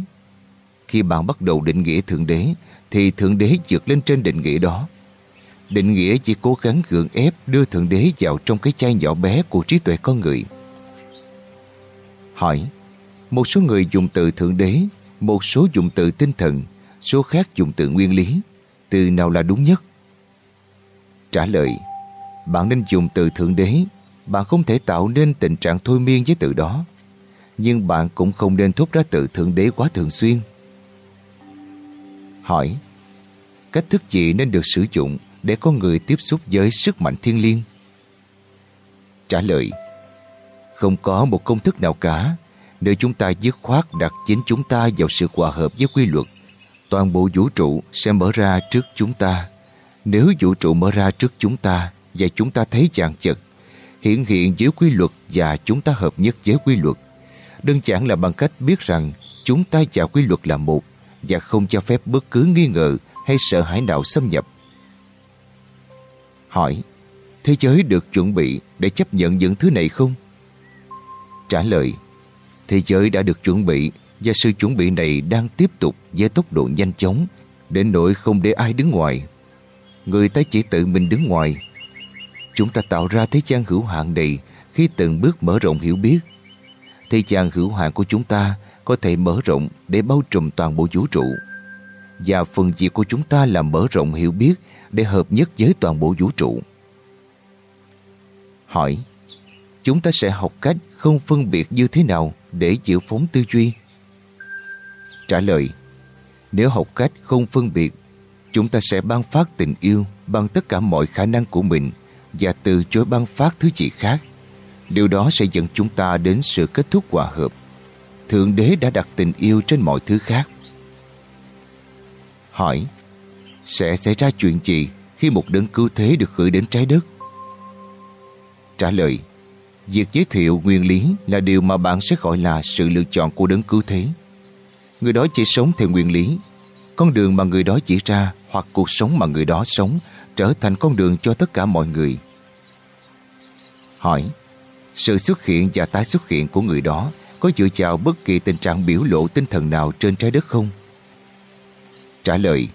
Khi bạn bắt đầu định nghĩa Thượng Đế thì Thượng Đế vượt lên trên định nghĩa đó. định nghĩa chỉ cố gắng gượng ép đưa Thượng Đế vào trong cái chai nhỏ bé của trí tuệ con người. Hỏi, một số người dùng từ Thượng Đế, một số dùng từ tinh thần, số khác dùng từ nguyên lý. Từ nào là đúng nhất? Trả lời, bạn nên dùng từ Thượng Đế. Bạn không thể tạo nên tình trạng thôi miên với từ đó. Nhưng bạn cũng không nên thúc ra tự Thượng Đế quá thường xuyên. Hỏi, cách thức gì nên được sử dụng để con người tiếp xúc với sức mạnh thiên liêng? Trả lời, không có một công thức nào cả nếu chúng ta dứt khoát đặt chính chúng ta vào sự hòa hợp với quy luật. Toàn bộ vũ trụ sẽ mở ra trước chúng ta. Nếu vũ trụ mở ra trước chúng ta và chúng ta thấy chàng chật, hiện hiện với quy luật và chúng ta hợp nhất với quy luật, đơn giản là bằng cách biết rằng chúng ta và quy luật là một và không cho phép bất cứ nghi ngờ hay sợ hãi nào xâm nhập. Hỏi, thế giới được chuẩn bị để chấp nhận những thứ này không? Trả lời, thế giới đã được chuẩn bị và sự chuẩn bị này đang tiếp tục với tốc độ nhanh chóng đến nỗi không để ai đứng ngoài. Người ta chỉ tự mình đứng ngoài. Chúng ta tạo ra thế gian hữu hạn này khi từng bước mở rộng hiểu biết. Thế gian hữu hạn của chúng ta có thể mở rộng để bao trùm toàn bộ vũ trụ. Và phần việc của chúng ta là mở rộng hiểu biết để hợp nhất với toàn bộ vũ trụ. Hỏi, chúng ta sẽ học cách không phân biệt như thế nào để chịu phóng tư duy? Trả lời, nếu học cách không phân biệt, chúng ta sẽ ban phát tình yêu bằng tất cả mọi khả năng của mình và từ chối ban phát thứ gì khác. Điều đó sẽ dẫn chúng ta đến sự kết thúc hòa hợp. Thượng Đế đã đặt tình yêu trên mọi thứ khác. Hỏi, sẽ xảy ra chuyện gì khi một đấng cứu thế được gửi đến trái đất? Trả lời, việc giới thiệu nguyên lý là điều mà bạn sẽ gọi là sự lựa chọn của đấng cứu thế. Người đó chỉ sống theo nguyên lý. Con đường mà người đó chỉ ra hoặc cuộc sống mà người đó sống trở thành con đường cho tất cả mọi người. Hỏi, sự xuất hiện và tái xuất hiện của người đó có dựa vào bất kỳ tình trạng biểu lộ tinh thần nào trên trái đất không? Trả lời,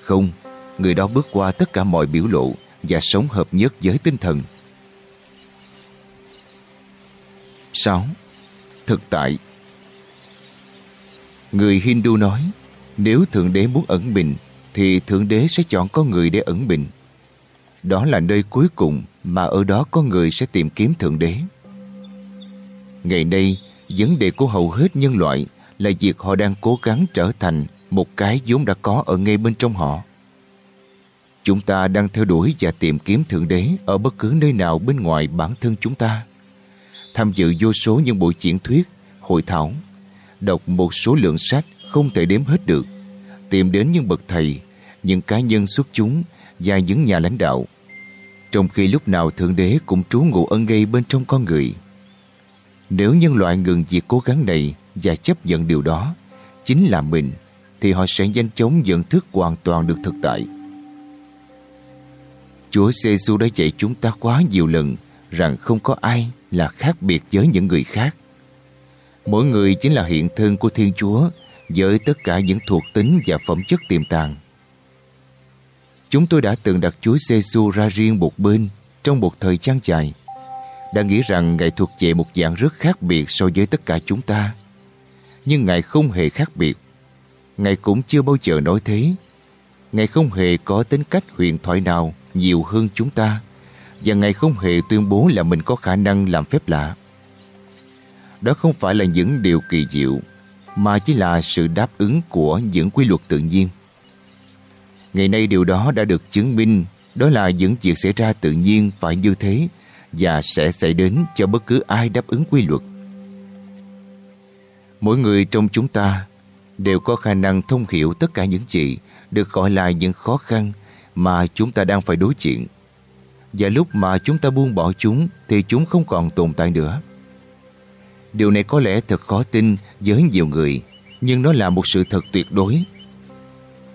không, người đó bước qua tất cả mọi biểu lộ và sống hợp nhất với tinh thần. 6. Thực tại Người Hindu nói, nếu Thượng Đế muốn ẩn mình, thì Thượng Đế sẽ chọn con người để ẩn mình. Đó là nơi cuối cùng mà ở đó có người sẽ tìm kiếm Thượng Đế. Ngày nay, vấn đề của hầu hết nhân loại là việc họ đang cố gắng trở thành một cái vốn đã có ở ngay bên trong họ. Chúng ta đang theo đuổi và tìm kiếm Thượng Đế ở bất cứ nơi nào bên ngoài bản thân chúng ta. Tham dự vô số những buổi diễn thuyết, hội thảo, đọc một số lượng sách không thể đếm hết được, tìm đến những bậc thầy, những cá nhân xuất chúng và những nhà lãnh đạo. Trong khi lúc nào Thượng Đế cũng trú ngụ ân gây bên trong con người. Nếu nhân loại ngừng việc cố gắng này và chấp nhận điều đó, chính là mình, thì họ sẽ nhanh chóng nhận thức hoàn toàn được thực tại. Chúa giê đã dạy chúng ta quá nhiều lần rằng không có ai là khác biệt với những người khác. Mỗi người chính là hiện thân của Thiên Chúa với tất cả những thuộc tính và phẩm chất tiềm tàng. Chúng tôi đã từng đặt Chúa giê ra riêng một bên trong một thời gian dài. Đã nghĩ rằng Ngài thuộc về một dạng rất khác biệt so với tất cả chúng ta. Nhưng Ngài không hề khác biệt. Ngài cũng chưa bao giờ nói thế. Ngài không hề có tính cách huyền thoại nào nhiều hơn chúng ta và Ngài không hề tuyên bố là mình có khả năng làm phép lạ. Đó không phải là những điều kỳ diệu, mà chỉ là sự đáp ứng của những quy luật tự nhiên. Ngày nay điều đó đã được chứng minh, đó là những việc xảy ra tự nhiên phải như thế và sẽ xảy đến cho bất cứ ai đáp ứng quy luật. Mỗi người trong chúng ta đều có khả năng thông hiểu tất cả những gì được gọi là những khó khăn mà chúng ta đang phải đối diện. Và lúc mà chúng ta buông bỏ chúng thì chúng không còn tồn tại nữa. Điều này có lẽ thật khó tin với nhiều người, nhưng nó là một sự thật tuyệt đối.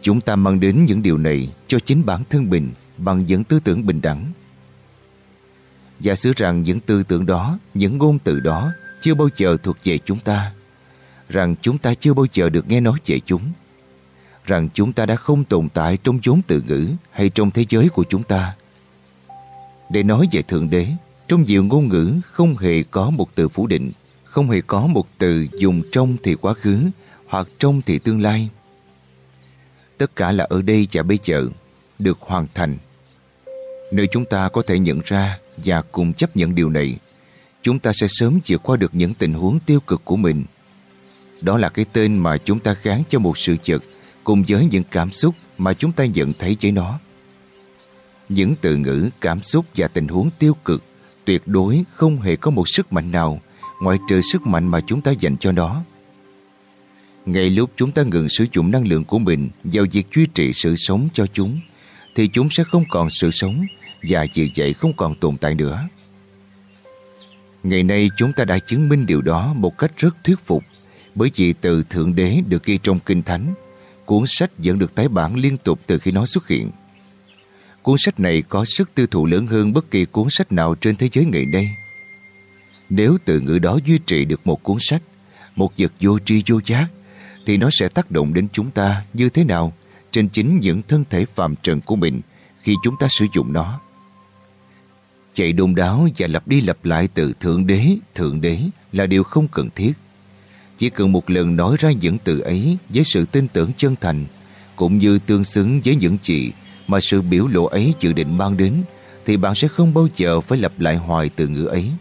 Chúng ta mang đến những điều này cho chính bản thân mình bằng những tư tưởng bình đẳng. Giả sử rằng những tư tưởng đó, những ngôn từ đó chưa bao giờ thuộc về chúng ta, rằng chúng ta chưa bao giờ được nghe nói về chúng. rằng chúng ta đã không tồn tại trong chốn từ ngữ hay trong thế giới của chúng ta. Để nói về Thượng Đế, trong nhiều ngôn ngữ không hề có một từ phủ định, không hề có một từ dùng trong thì quá khứ hoặc trong thì tương lai. Tất cả là ở đây và bây giờ, được hoàn thành. Nếu chúng ta có thể nhận ra và cùng chấp nhận điều này, chúng ta sẽ sớm vượt qua được những tình huống tiêu cực của mình. Đó là cái tên mà chúng ta gán cho một sự vật cùng với những cảm xúc mà chúng ta nhận thấy với nó. Những từ ngữ, cảm xúc và tình huống tiêu cực tuyệt đối không hề có một sức mạnh nào ngoại trừ sức mạnh mà chúng ta dành cho nó. Ngay lúc chúng ta ngừng sử dụng năng lượng của mình vào việc duy trì sự sống cho chúng, thì chúng sẽ không còn sự sống và vì vậy không còn tồn tại nữa. Ngày nay chúng ta đã chứng minh điều đó một cách rất thuyết phục bởi vì từ Thượng Đế được ghi trong Kinh Thánh, cuốn sách vẫn được tái bản liên tục từ khi nó xuất hiện. Cuốn sách này có sức tiêu thụ lớn hơn bất kỳ cuốn sách nào trên thế giới ngày nay. Nếu từ ngữ đó duy trì được một cuốn sách, một vật vô tri vô giác, thì nó sẽ tác động đến chúng ta như thế nào trên chính những thân thể phàm trần của mình khi chúng ta sử dụng nó. Chạy đồn đáo và lặp đi lặp lại từ Thượng Đế, Thượng Đế là điều không cần thiết. Chỉ cần một lần nói ra những từ ấy với sự tin tưởng chân thành, cũng như tương xứng với những gì mà sự biểu lộ ấy dự định mang đến, thì bạn sẽ không bao giờ phải lặp lại hoài từ ngữ ấy.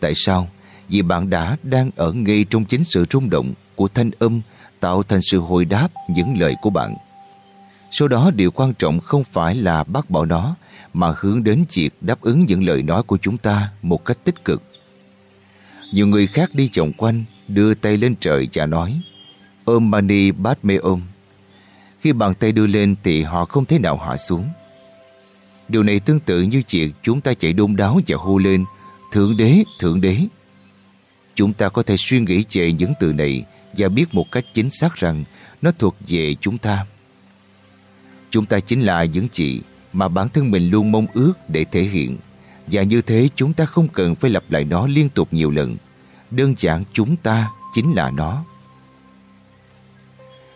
Tại sao? Vì bạn đã đang ở ngay trong chính sự rung động của thanh âm tạo thành sự hồi đáp những lời của bạn. Sau đó điều quan trọng không phải là bác bỏ nó mà hướng đến việc đáp ứng những lời nói của chúng ta một cách tích cực. Nhiều người khác đi vòng quanh đưa tay lên trời và nói Ôm Mani Bát Mê Ôm. Khi bàn tay đưa lên thì họ không thể nào hạ xuống. Điều này tương tự như chuyện chúng ta chạy đôn đáo và hô lên Thượng Đế, Thượng Đế. Chúng ta có thể suy nghĩ về những từ này và biết một cách chính xác rằng nó thuộc về chúng ta. Chúng ta chính là những chị mà bản thân mình luôn mong ước để thể hiện và như thế chúng ta không cần phải lặp lại nó liên tục nhiều lần. Đơn giản chúng ta chính là nó.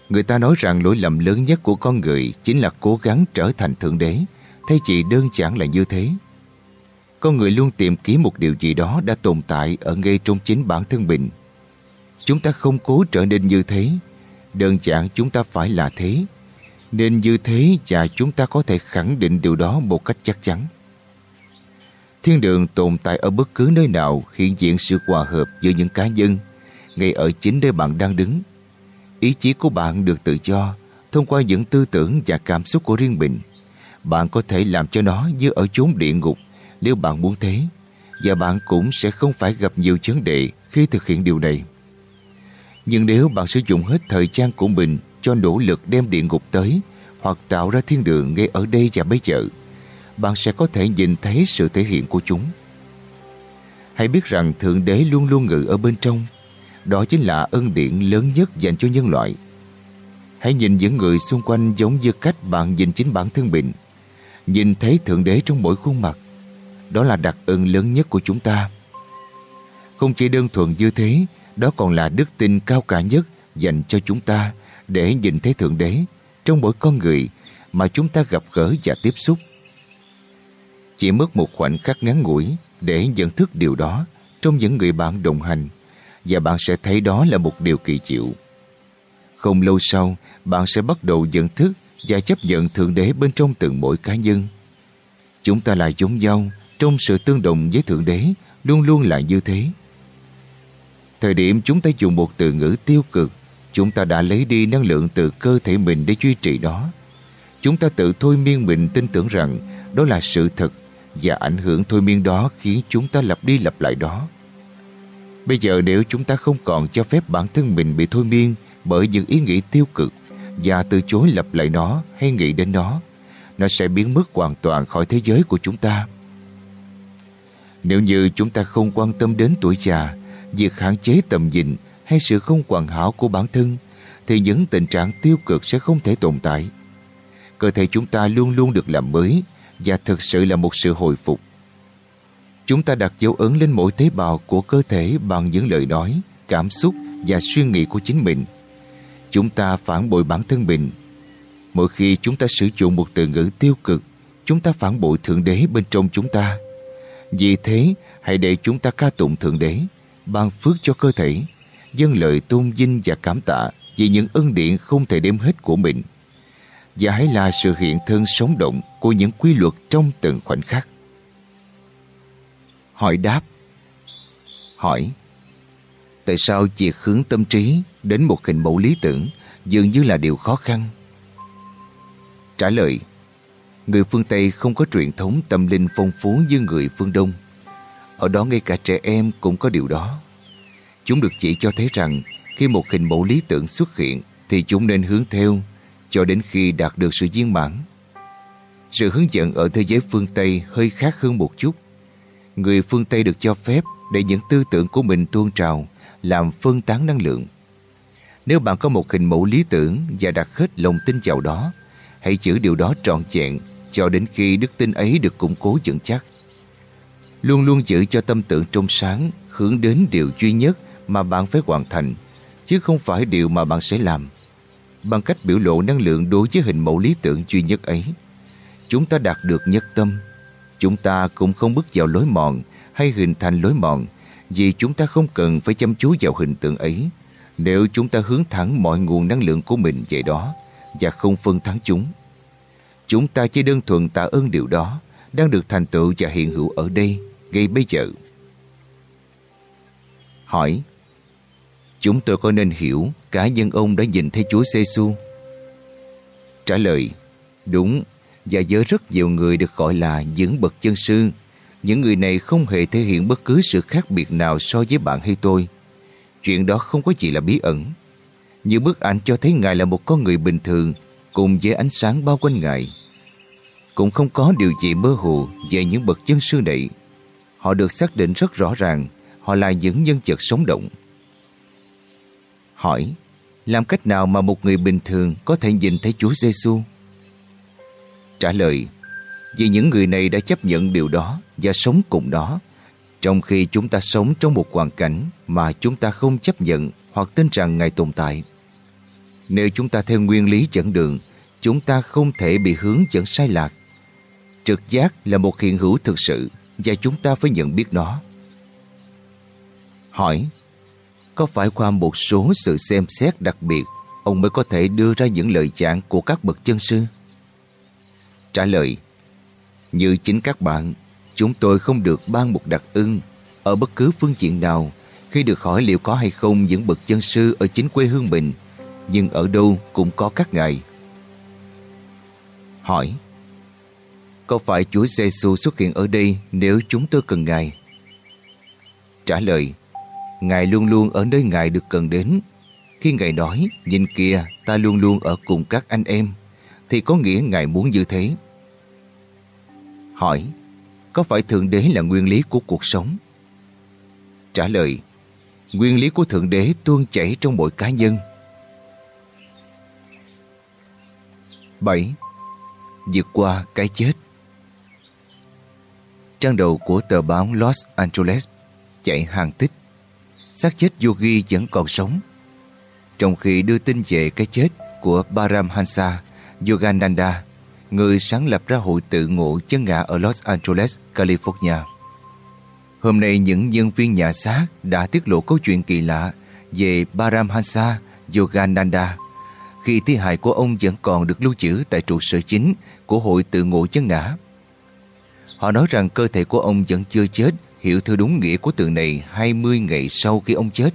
Người ta nói rằng lỗi lầm lớn nhất của con người chính là cố gắng trở thành Thượng Đế, thay chỉ đơn giản là như thế. Con người luôn tìm kiếm một điều gì đó đã tồn tại ở ngay trong chính bản thân mình. Chúng ta không cố trở nên như thế, đơn giản chúng ta phải là thế. Nên như thế và chúng ta có thể khẳng định điều đó một cách chắc chắn. Thiên đường tồn tại ở bất cứ nơi nào hiện diện sự hòa hợp giữa những cá nhân, ngay ở chính nơi bạn đang đứng. Ý chí của bạn được tự do thông qua những tư tưởng và cảm xúc của riêng mình. Bạn có thể làm cho nó như ở chốn địa ngục nếu bạn muốn thế và bạn cũng sẽ không phải gặp nhiều vấn đề khi thực hiện điều này. Nhưng nếu bạn sử dụng hết thời gian của mình cho nỗ lực đem địa ngục tới hoặc tạo ra thiên đường ngay ở đây và bây giờ, bạn sẽ có thể nhìn thấy sự thể hiện của chúng. Hãy biết rằng Thượng Đế luôn luôn ngự ở bên trong. Đó chính là ân điển lớn nhất dành cho nhân loại. Hãy nhìn những người xung quanh giống như cách bạn nhìn chính bản thân mình. Nhìn thấy Thượng Đế trong mỗi khuôn mặt. Đó là đặc ân lớn nhất của chúng ta. Không chỉ đơn thuần như thế, đó còn là đức tin cao cả nhất dành cho chúng ta để nhìn thấy Thượng Đế trong mỗi con người mà chúng ta gặp gỡ và tiếp xúc. Chỉ mất một khoảnh khắc ngắn ngủi để nhận thức điều đó trong những người bạn đồng hành và bạn sẽ thấy đó là một điều kỳ diệu. Không lâu sau, bạn sẽ bắt đầu nhận thức và chấp nhận Thượng Đế bên trong từng mỗi cá nhân. Chúng ta là giống nhau trong sự tương đồng với Thượng Đế luôn luôn là như thế. Thời điểm chúng ta dùng một từ ngữ tiêu cực, chúng ta đã lấy đi năng lượng từ cơ thể mình để duy trì đó. Chúng ta tự thôi miên mình tin tưởng rằng đó là sự thật và ảnh hưởng thôi miên đó khiến chúng ta lặp đi lặp lại đó. Bây giờ nếu chúng ta không còn cho phép bản thân mình bị thôi miên bởi những ý nghĩ tiêu cực và từ chối lặp lại nó hay nghĩ đến nó, nó sẽ biến mất hoàn toàn khỏi thế giới của chúng ta. Nếu như chúng ta không quan tâm đến tuổi già, việc hạn chế tầm nhìn hay sự không hoàn hảo của bản thân, thì những tình trạng tiêu cực sẽ không thể tồn tại. Cơ thể chúng ta luôn luôn được làm mới và thực sự là một sự hồi phục. Chúng ta đặt dấu ấn lên mỗi tế bào của cơ thể bằng những lời nói, cảm xúc và suy nghĩ của chính mình. chúng ta phản bội bản thân mình. Mỗi khi chúng ta sử dụng một từ ngữ tiêu cực, chúng ta phản bội Thượng Đế bên trong chúng ta. Vì thế, hãy để chúng ta ca tụng Thượng Đế, ban phước cho cơ thể, dâng lời tôn vinh và cảm tạ vì những ân điện không thể đếm hết của mình. Và hãy là sự hiện thân sống động của những quy luật trong từng khoảnh khắc. Hỏi đáp Hỏi, Tại sao việc hướng tâm trí đến một hình mẫu lý tưởng dường như là điều khó khăn? Trả lời, Người phương Tây không có truyền thống tâm linh phong phú như người phương Đông. Ở đó ngay cả trẻ em cũng có điều đó. Chúng được chỉ cho thấy rằng khi một hình mẫu lý tưởng xuất hiện thì chúng nên hướng theo cho đến khi đạt được sự viên mãn. Sự hướng dẫn ở thế giới phương Tây hơi khác hơn một chút. Người phương Tây được cho phép để những tư tưởng của mình tuôn trào làm phân tán năng lượng. Nếu bạn có một hình mẫu lý tưởng và đặt hết lòng tin vào đó, hãy giữ điều đó trọn vẹn cho đến khi đức tin ấy được củng cố vững chắc. Luôn luôn giữ cho tâm tưởng trong sáng hướng đến điều duy nhất mà bạn phải hoàn thành, chứ không phải điều mà bạn sẽ làm. Bằng cách biểu lộ năng lượng đối với hình mẫu lý tưởng duy nhất ấy, chúng ta đạt được nhất tâm. Chúng ta cũng không bước vào lối mòn hay hình thành lối mòn vì chúng ta không cần phải chăm chú vào hình tượng ấy nếu chúng ta hướng thẳng mọi nguồn năng lượng của mình về đó và không phân thắng chúng. Chúng ta chỉ đơn thuần tạ ơn điều đó đang được thành tựu và hiện hữu ở đây ngay bây giờ. Hỏi Chúng tôi có nên hiểu cá nhân ông đã nhìn thấy Chúa giê -xu? Trả lời, Đúng, Và với rất nhiều người được gọi là những bậc chân sư. Những người này không hề thể hiện bất cứ sự khác biệt nào so với bạn hay tôi. Chuyện đó không có gì là bí ẩn. Như bức ảnh cho thấy Ngài là một con người bình thường, Cùng với ánh sáng bao quanh Ngài. Cũng không có điều gì mơ hồ Về những bậc chân sư này. Họ được xác định rất rõ ràng, Họ là những nhân vật sống động. Hỏi, Làm cách nào mà một người bình thường Có thể nhìn thấy Chúa Giêsu? Trả lời, Vì những người này đã chấp nhận điều đó Và sống cùng đó. Trong khi chúng ta sống trong một hoàn cảnh Mà chúng ta không chấp nhận Hoặc tin rằng Ngài tồn tại. Nếu chúng ta theo nguyên lý dẫn đường, Chúng ta không thể bị hướng dẫn sai lạc. Trực giác là một hiện hữu thực sự Và chúng ta phải nhận biết nó. Hỏi có phải qua một số sự xem xét đặc biệt, Ông mới có thể đưa ra những lời giảng của các bậc chân sư? Trả lời, Như chính các bạn, Chúng tôi không được ban một đặc ưng Ở bất cứ phương diện nào Khi được hỏi liệu có hay không những bậc chân sư Ở chính quê hương mình, Nhưng ở đâu cũng có các ngài Hỏi, Có phải Chúa giê xuất hiện ở đây Nếu chúng tôi cần Ngài Trả lời Ngài luôn luôn ở nơi Ngài được cần đến. Khi Ngài nói, nhìn kìa, ta luôn luôn ở cùng các anh em, thì có nghĩa Ngài muốn như thế. Hỏi, có phải Thượng Đế là nguyên lý của cuộc sống? Trả lời, nguyên lý của Thượng Đế tuôn chảy trong mỗi cá nhân. 7. Vượt qua cái chết Trang đầu của tờ báo Los Angeles chạy hàng tích xác chết Yogi vẫn còn sống. Trong khi đưa tin về cái chết của Paramhansa Yogananda, người sáng lập ra hội tự ngộ chân ngã ở Los Angeles, California. Hôm nay những nhân viên nhà xác đã tiết lộ câu chuyện kỳ lạ về Paramhansa Yogananda khi thi hài của ông vẫn còn được lưu trữ tại trụ sở chính của hội tự ngộ chân ngã. Họ nói rằng cơ thể của ông vẫn chưa chết hiểu theo đúng nghĩa của từ này 20 ngày sau khi ông chết.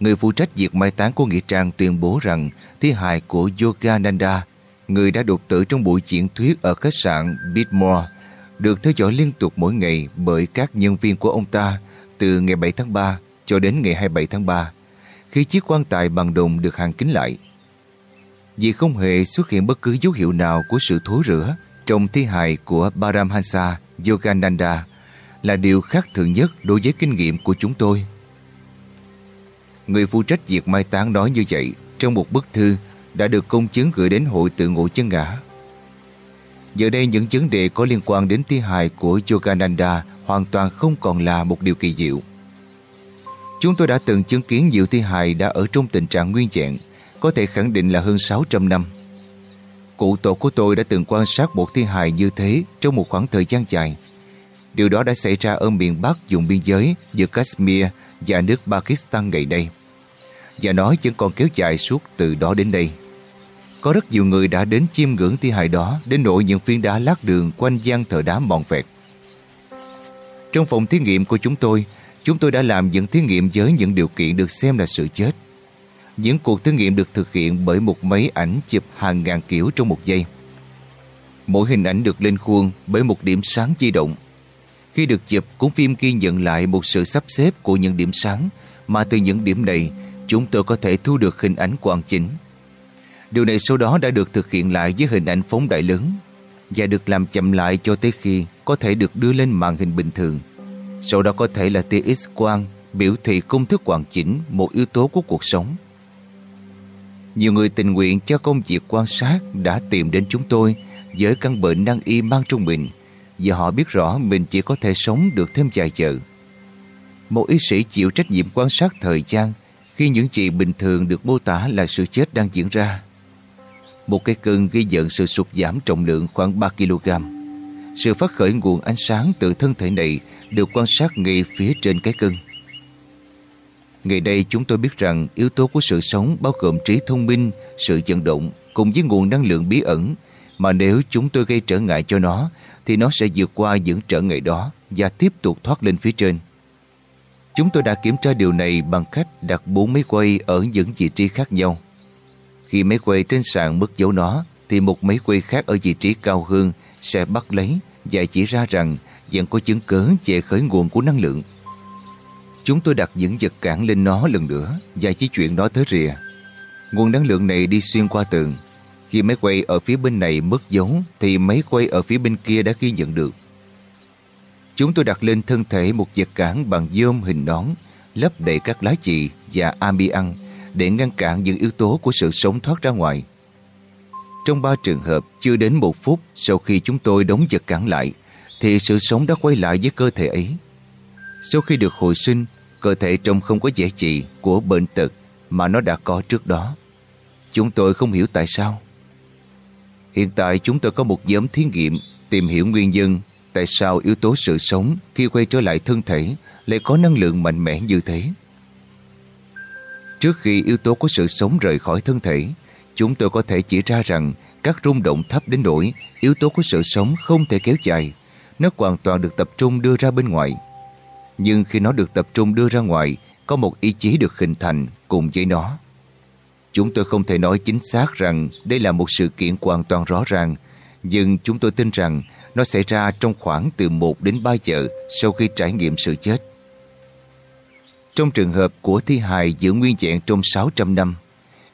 Người phụ trách việc mai táng của Nghĩa Trang tuyên bố rằng thi hài của Yogananda, người đã đột tử trong buổi diễn thuyết ở khách sạn Bitmore, được theo dõi liên tục mỗi ngày bởi các nhân viên của ông ta từ ngày 7 tháng 3 cho đến ngày 27 tháng 3, khi chiếc quan tài bằng đồng được hàng kính lại. Vì không hề xuất hiện bất cứ dấu hiệu nào của sự thối rửa trong thi hài của Paramhansa Yogananda, là điều khác thường nhất đối với kinh nghiệm của chúng tôi. Người phụ trách việc mai táng nói như vậy trong một bức thư đã được công chứng gửi đến hội tự ngộ chân ngã. Giờ đây những vấn đề có liên quan đến thi hài của Yogananda hoàn toàn không còn là một điều kỳ diệu. Chúng tôi đã từng chứng kiến nhiều thi hài đã ở trong tình trạng nguyên dạng có thể khẳng định là hơn 600 năm. Cụ tổ của tôi đã từng quan sát một thi hài như thế trong một khoảng thời gian dài. Điều đó đã xảy ra ở miền Bắc vùng biên giới giữa Kashmir và nước Pakistan ngày đây. Và nó vẫn còn kéo dài suốt từ đó đến đây. Có rất nhiều người đã đến chiêm ngưỡng thi hài đó đến nỗi những phiến đá lát đường quanh gian thờ đá mòn vẹt. Trong phòng thí nghiệm của chúng tôi, chúng tôi đã làm những thí nghiệm với những điều kiện được xem là sự chết. Những cuộc thí nghiệm được thực hiện bởi một máy ảnh chụp hàng ngàn kiểu trong một giây. Mỗi hình ảnh được lên khuôn bởi một điểm sáng di động. Khi được chụp, cuốn phim ghi nhận lại một sự sắp xếp của những điểm sáng mà từ những điểm này chúng tôi có thể thu được hình ảnh hoàn chỉnh. Điều này sau đó đã được thực hiện lại với hình ảnh phóng đại lớn và được làm chậm lại cho tới khi có thể được đưa lên màn hình bình thường. Sau đó có thể là tia X-quang biểu thị công thức hoàn chỉnh một yếu tố của cuộc sống. Nhiều người tình nguyện cho công việc quan sát đã tìm đến chúng tôi với căn bệnh năng y mang trong mình và họ biết rõ mình chỉ có thể sống được thêm vài giờ. Một y sĩ chịu trách nhiệm quan sát thời gian khi những gì bình thường được mô tả là sự chết đang diễn ra. Một cái cơn ghi nhận sự sụt giảm trọng lượng khoảng 3 kg. Sự phát khởi nguồn ánh sáng từ thân thể này được quan sát ngay phía trên cái cân. Ngày đây chúng tôi biết rằng yếu tố của sự sống bao gồm trí thông minh, sự vận động cùng với nguồn năng lượng bí ẩn mà nếu chúng tôi gây trở ngại cho nó thì nó sẽ vượt qua những trở ngại đó và tiếp tục thoát lên phía trên. Chúng tôi đã kiểm tra điều này bằng cách đặt bốn máy quay ở những vị trí khác nhau. Khi máy quay trên sàn mất dấu nó, thì một máy quay khác ở vị trí cao hơn sẽ bắt lấy và chỉ ra rằng vẫn có chứng cớ về khởi nguồn của năng lượng. Chúng tôi đặt những vật cản lên nó lần nữa và chỉ chuyện nó tới rìa. Nguồn năng lượng này đi xuyên qua tường. Khi máy quay ở phía bên này mất dấu thì máy quay ở phía bên kia đã ghi nhận được. Chúng tôi đặt lên thân thể một vật cản bằng dôm hình nón, lấp đầy các lá chì và amian để ngăn cản những yếu tố của sự sống thoát ra ngoài. Trong ba trường hợp, chưa đến một phút sau khi chúng tôi đóng vật cản lại, thì sự sống đã quay lại với cơ thể ấy. Sau khi được hồi sinh, cơ thể trông không có vẻ gì của bệnh tật mà nó đã có trước đó. Chúng tôi không hiểu tại sao. Hiện tại chúng tôi có một nhóm thí nghiệm tìm hiểu nguyên nhân tại sao yếu tố sự sống khi quay trở lại thân thể lại có năng lượng mạnh mẽ như thế. Trước khi yếu tố của sự sống rời khỏi thân thể, chúng tôi có thể chỉ ra rằng các rung động thấp đến nỗi yếu tố của sự sống không thể kéo dài. Nó hoàn toàn được tập trung đưa ra bên ngoài. Nhưng khi nó được tập trung đưa ra ngoài, có một ý chí được hình thành cùng với nó. Chúng tôi không thể nói chính xác rằng đây là một sự kiện hoàn toàn rõ ràng, nhưng chúng tôi tin rằng nó xảy ra trong khoảng từ 1 đến 3 giờ sau khi trải nghiệm sự chết. Trong trường hợp của thi hài giữ nguyên dạng trong 600 năm,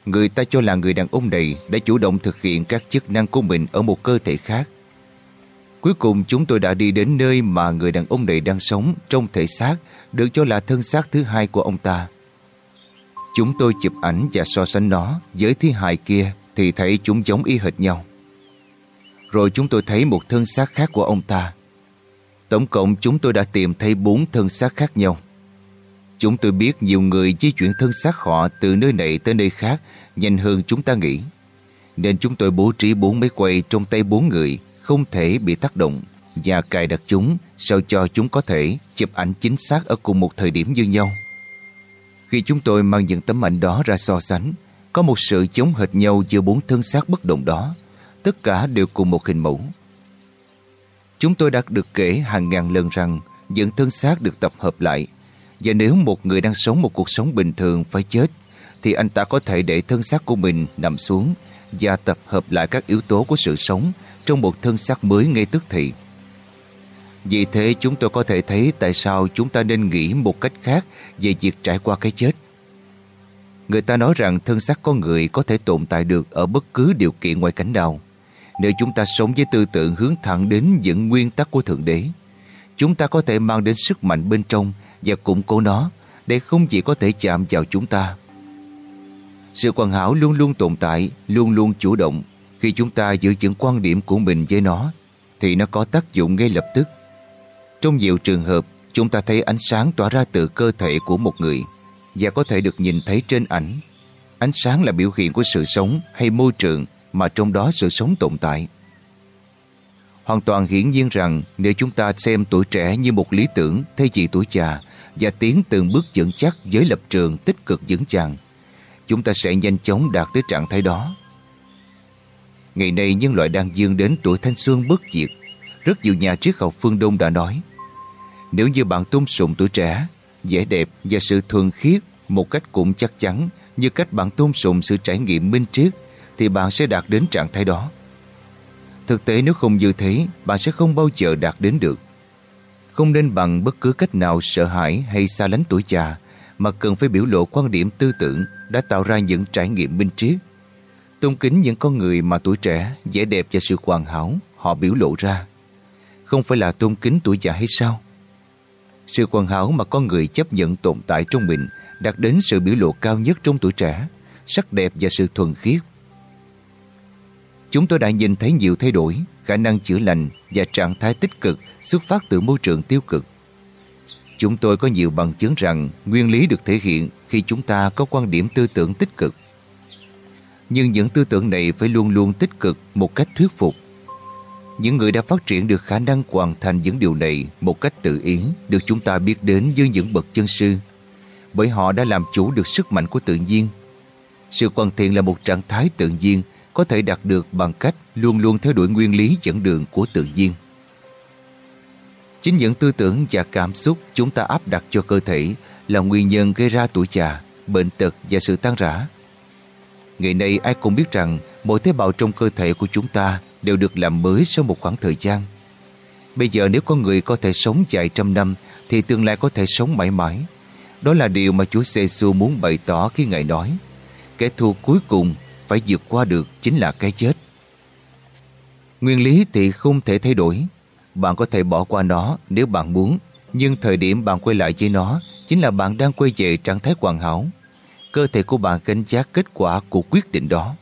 người ta cho là người đàn ông này đã chủ động thực hiện các chức năng của mình ở một cơ thể khác. Cuối cùng chúng tôi đã đi đến nơi mà người đàn ông này đang sống trong thể xác được cho là thân xác thứ hai của ông ta. Chúng tôi chụp ảnh và so sánh nó với thi hài kia thì thấy chúng giống y hệt nhau. Rồi chúng tôi thấy một thân xác khác của ông ta. Tổng cộng chúng tôi đã tìm thấy bốn thân xác khác nhau. Chúng tôi biết nhiều người di chuyển thân xác họ từ nơi này tới nơi khác, nhanh hơn chúng ta nghĩ. Nên chúng tôi bố trí bốn máy quay trong tay bốn người, không thể bị tác động và cài đặt chúng sao cho chúng có thể chụp ảnh chính xác ở cùng một thời điểm như nhau. Khi chúng tôi mang những tấm ảnh đó ra so sánh, có một sự chống hệt nhau giữa bốn thân xác bất động đó. Tất cả đều cùng một hình mẫu. Chúng tôi đã được kể hàng ngàn lần rằng những thân xác được tập hợp lại và nếu một người đang sống một cuộc sống bình thường phải chết, thì anh ta có thể để thân xác của mình nằm xuống và tập hợp lại các yếu tố của sự sống trong một thân xác mới ngay tức thì. Vì thế chúng tôi có thể thấy tại sao chúng ta nên nghĩ một cách khác về việc trải qua cái chết. Người ta nói rằng thân xác con người có thể tồn tại được ở bất cứ điều kiện ngoài cảnh nào. Nếu chúng ta sống với tư tưởng hướng thẳng đến những nguyên tắc của Thượng Đế, chúng ta có thể mang đến sức mạnh bên trong và củng cố nó để không chỉ có thể chạm vào chúng ta. Sự hoàn hảo luôn luôn tồn tại, luôn luôn chủ động. Khi chúng ta giữ vững quan điểm của mình với nó, thì nó có tác dụng ngay lập tức. Trong nhiều trường hợp, chúng ta thấy ánh sáng tỏa ra từ cơ thể của một người và có thể được nhìn thấy trên ảnh. Ánh sáng là biểu hiện của sự sống hay môi trường mà trong đó sự sống tồn tại. Hoàn toàn hiển nhiên rằng nếu chúng ta xem tuổi trẻ như một lý tưởng thay vì tuổi già và tiến từng bước vững chắc với lập trường tích cực vững chàng, chúng ta sẽ nhanh chóng đạt tới trạng thái đó. Ngày nay nhân loại đang dương đến tuổi thanh xuân bất diệt. Rất nhiều nhà triết học phương Đông đã nói nếu như bạn tôn sùng tuổi trẻ, vẻ đẹp và sự thuần khiết một cách cũng chắc chắn như cách bạn tôn sùng sự trải nghiệm minh triết thì bạn sẽ đạt đến trạng thái đó. Thực tế nếu không như thế, bạn sẽ không bao giờ đạt đến được. Không nên bằng bất cứ cách nào sợ hãi hay xa lánh tuổi già, mà cần phải biểu lộ quan điểm tư tưởng đã tạo ra những trải nghiệm minh triết. Tôn kính những con người mà tuổi trẻ, vẻ đẹp và sự hoàn hảo họ biểu lộ ra. Không phải là tôn kính tuổi già hay sao? Sự hoàn hảo mà con người chấp nhận tồn tại trong mình đạt đến sự biểu lộ cao nhất trong tuổi trẻ, sắc đẹp và sự thuần khiết. Chúng tôi đã nhìn thấy nhiều thay đổi, khả năng chữa lành và trạng thái tích cực xuất phát từ môi trường tiêu cực. Chúng tôi có nhiều bằng chứng rằng nguyên lý được thể hiện khi chúng ta có quan điểm tư tưởng tích cực. Nhưng những tư tưởng này phải luôn luôn tích cực một cách thuyết phục. Những người đã phát triển được khả năng hoàn thành những điều này một cách tự ý được chúng ta biết đến như những bậc chân sư bởi họ đã làm chủ được sức mạnh của tự nhiên. Sự hoàn thiện là một trạng thái tự nhiên có thể đạt được bằng cách luôn luôn theo đuổi nguyên lý dẫn đường của tự nhiên. Chính những tư tưởng và cảm xúc chúng ta áp đặt cho cơ thể là nguyên nhân gây ra tuổi già, bệnh tật và sự tan rã. Ngày nay ai cũng biết rằng mỗi tế bào trong cơ thể của chúng ta đều được làm mới sau một khoảng thời gian. Bây giờ nếu con người có thể sống vài trăm năm thì tương lai có thể sống mãi mãi. Đó là điều mà Chúa giê muốn bày tỏ khi Ngài nói kẻ thù cuối cùng phải vượt qua được chính là cái chết. Nguyên lý thì không thể thay đổi. Bạn có thể bỏ qua nó nếu bạn muốn, nhưng thời điểm bạn quay lại với nó chính là bạn đang quay về trạng thái hoàn hảo. Cơ thể của bạn gánh giác kết quả của quyết định đó.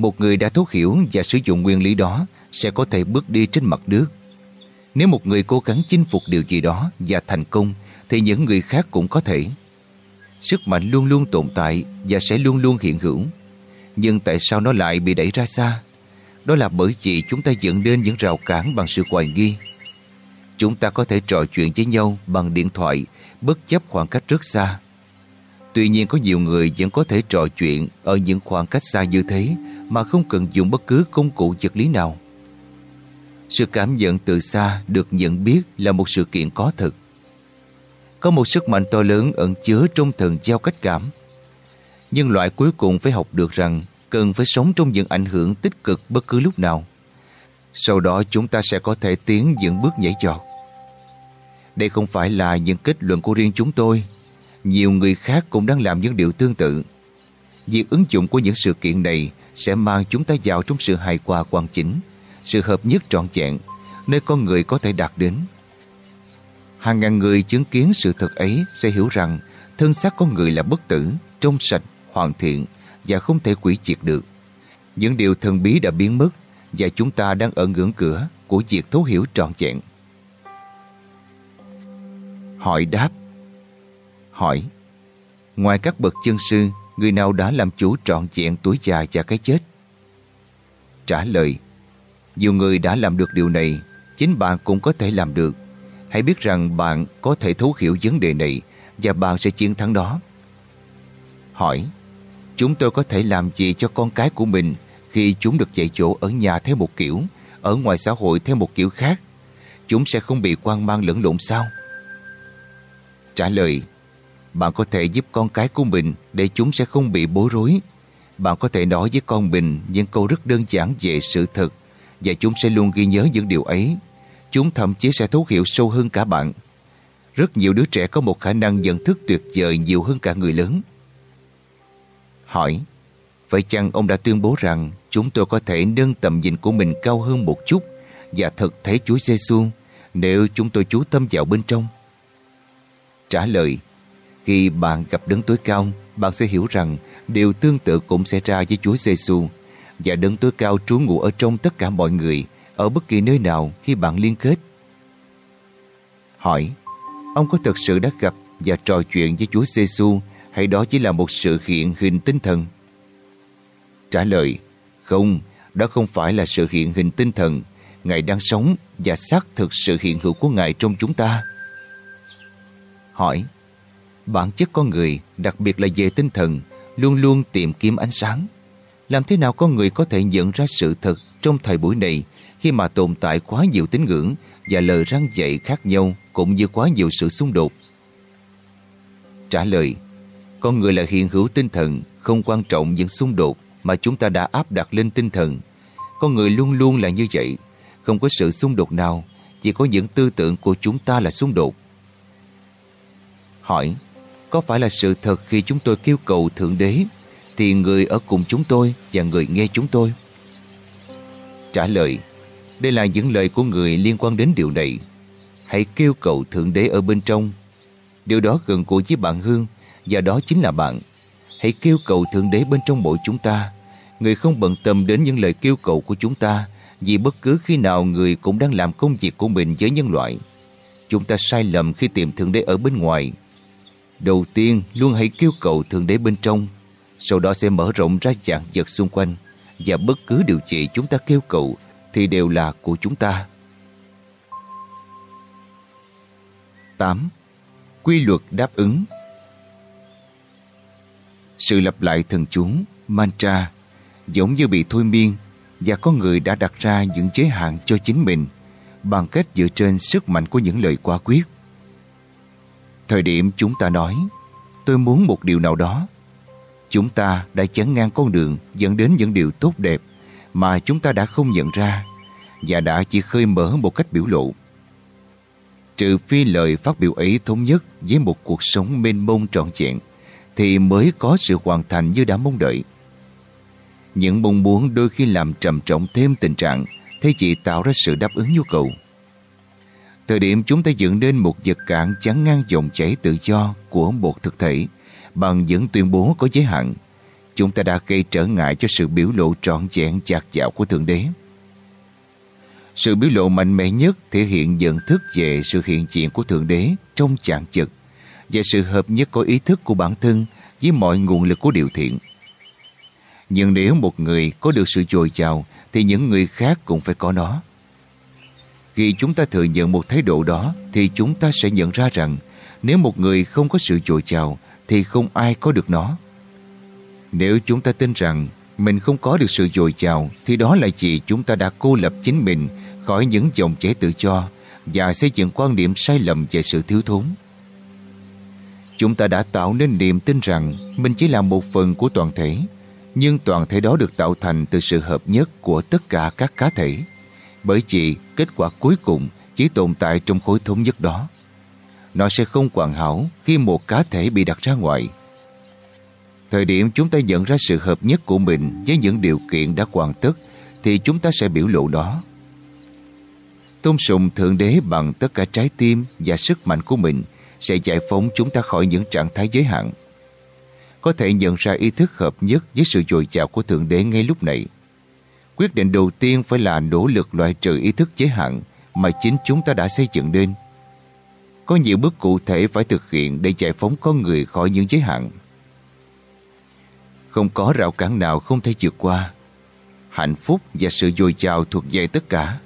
Một người đã thấu hiểu và sử dụng nguyên lý đó sẽ có thể bước đi trên mặt nước. Nếu một người cố gắng chinh phục điều gì đó và thành công, thì những người khác cũng có thể. Sức mạnh luôn luôn tồn tại và sẽ luôn luôn hiện hữu. Nhưng tại sao nó lại bị đẩy ra xa? Đó là bởi vì chúng ta dựng nên những rào cản bằng sự hoài nghi. Chúng ta có thể trò chuyện với nhau bằng điện thoại, bất chấp khoảng cách rất xa. Tuy nhiên có nhiều người vẫn có thể trò chuyện ở những khoảng cách xa như thế mà không cần dùng bất cứ công cụ vật lý nào. Sự cảm nhận từ xa được nhận biết là một sự kiện có thực. Có một sức mạnh to lớn ẩn chứa trong thần giao cách cảm. Nhưng loại cuối cùng phải học được rằng cần phải sống trong những ảnh hưởng tích cực bất cứ lúc nào. Sau đó chúng ta sẽ có thể tiến những bước nhảy giọt. Đây không phải là những kết luận của riêng chúng tôi. Nhiều người khác cũng đang làm những điều tương tự. Việc ứng dụng của những sự kiện này sẽ mang chúng ta vào trong sự hài hòa hoàn chỉnh, sự hợp nhất trọn vẹn, nơi con người có thể đạt đến. Hàng ngàn người chứng kiến sự thật ấy sẽ hiểu rằng thân xác con người là bất tử, trong sạch, hoàn thiện và không thể quỷ triệt được. Những điều thần bí đã biến mất và chúng ta đang ở ngưỡng cửa của việc thấu hiểu trọn vẹn. Hỏi đáp Hỏi Ngoài các bậc chân sư, người nào đã làm chủ trọn vẹn tuổi già và cái chết? Trả lời Nhiều người đã làm được điều này, chính bạn cũng có thể làm được. Hãy biết rằng bạn có thể thấu hiểu vấn đề này và bạn sẽ chiến thắng đó. Hỏi Chúng tôi có thể làm gì cho con cái của mình khi chúng được dạy dỗ ở nhà theo một kiểu, ở ngoài xã hội theo một kiểu khác? Chúng sẽ không bị quan mang lẫn lộn sao? Trả lời bạn có thể giúp con cái của mình để chúng sẽ không bị bối rối. Bạn có thể nói với con mình những câu rất đơn giản về sự thật và chúng sẽ luôn ghi nhớ những điều ấy. Chúng thậm chí sẽ thấu hiểu sâu hơn cả bạn. Rất nhiều đứa trẻ có một khả năng nhận thức tuyệt vời nhiều hơn cả người lớn. Hỏi, vậy chăng ông đã tuyên bố rằng chúng tôi có thể nâng tầm nhìn của mình cao hơn một chút và thực thấy Chúa Giêsu nếu chúng tôi chú tâm vào bên trong? Trả lời, khi bạn gặp đấng tối cao, bạn sẽ hiểu rằng điều tương tự cũng xảy ra với Chúa Giêsu và đấng tối cao trú ngụ ở trong tất cả mọi người ở bất kỳ nơi nào khi bạn liên kết. Hỏi, ông có thật sự đã gặp và trò chuyện với Chúa Giêsu hay đó chỉ là một sự hiện hình tinh thần? Trả lời, không, đó không phải là sự hiện hình tinh thần. Ngài đang sống và xác thực sự hiện hữu của Ngài trong chúng ta. Hỏi, bản chất con người, đặc biệt là về tinh thần, luôn luôn tìm kiếm ánh sáng. Làm thế nào con người có thể nhận ra sự thật trong thời buổi này khi mà tồn tại quá nhiều tín ngưỡng và lời răng dạy khác nhau cũng như quá nhiều sự xung đột? Trả lời, con người là hiện hữu tinh thần, không quan trọng những xung đột mà chúng ta đã áp đặt lên tinh thần. Con người luôn luôn là như vậy, không có sự xung đột nào, chỉ có những tư tưởng của chúng ta là xung đột. Hỏi, có phải là sự thật khi chúng tôi kêu cầu Thượng Đế thì người ở cùng chúng tôi và người nghe chúng tôi? Trả lời, đây là những lời của người liên quan đến điều này. Hãy kêu cầu Thượng Đế ở bên trong. Điều đó gần gũi với bạn Hương và đó chính là bạn. Hãy kêu cầu Thượng Đế bên trong mỗi chúng ta. Người không bận tâm đến những lời kêu cầu của chúng ta vì bất cứ khi nào người cũng đang làm công việc của mình với nhân loại. Chúng ta sai lầm khi tìm Thượng Đế ở bên ngoài. Đầu tiên, luôn hãy kêu cầu Thượng Đế bên trong, sau đó sẽ mở rộng ra dạng vật xung quanh và bất cứ điều gì chúng ta kêu cầu thì đều là của chúng ta. 8. Quy luật đáp ứng Sự lặp lại thần chú, mantra, giống như bị thôi miên và có người đã đặt ra những giới hạn cho chính mình bằng cách dựa trên sức mạnh của những lời quá quyết. Thời điểm chúng ta nói, tôi muốn một điều nào đó chúng ta đã chắn ngang con đường dẫn đến những điều tốt đẹp mà chúng ta đã không nhận ra và đã chỉ khơi mở một cách biểu lộ. Trừ phi lời phát biểu ấy thống nhất với một cuộc sống mênh mông trọn vẹn, thì mới có sự hoàn thành như đã mong đợi. Những mong muốn đôi khi làm trầm trọng thêm tình trạng, thế chỉ tạo ra sự đáp ứng nhu cầu. Thời điểm chúng ta dựng nên một vật cản chắn ngang dòng chảy tự do của một thực thể bằng những tuyên bố có giới hạn, chúng ta đã gây trở ngại cho sự biểu lộ trọn vẹn chặt dạo của Thượng Đế. Sự biểu lộ mạnh mẽ nhất thể hiện nhận thức về sự hiện diện của Thượng Đế trong trạng trực và sự hợp nhất có ý thức của bản thân với mọi nguồn lực của điều thiện. Nhưng nếu một người có được sự dồi dào thì những người khác cũng phải có nó. Khi chúng ta thừa nhận một thái độ đó thì chúng ta sẽ nhận ra rằng nếu một người không có sự dội chào thì không ai có được nó. Nếu chúng ta tin rằng mình không có được sự dồi dào thì đó là vì chúng ta đã cô lập chính mình khỏi những dòng chảy tự do và xây dựng quan điểm sai lầm về sự thiếu thốn. Chúng ta đã tạo nên niềm tin rằng mình chỉ là một phần của toàn thể, nhưng toàn thể đó được tạo thành từ sự hợp nhất của tất cả các cá thể, bởi vì kết quả cuối cùng chỉ tồn tại trong khối thống nhất đó nó sẽ không hoàn hảo khi một cá thể bị đặt ra ngoài. Thời điểm chúng ta nhận ra sự hợp nhất của mình với những điều kiện đã hoàn tất, thì chúng ta sẽ biểu lộ đó. Tôn sùng Thượng Đế bằng tất cả trái tim và sức mạnh của mình sẽ giải phóng chúng ta khỏi những trạng thái giới hạn. Có thể nhận ra ý thức hợp nhất với sự dồi dào của Thượng Đế ngay lúc này. Quyết định đầu tiên phải là nỗ lực loại trừ ý thức giới hạn mà chính chúng ta đã xây dựng nên có nhiều bước cụ thể phải thực hiện để giải phóng con người khỏi những giới hạn. Không có rào cản nào không thể vượt qua. Hạnh phúc và sự dồi dào thuộc về tất cả.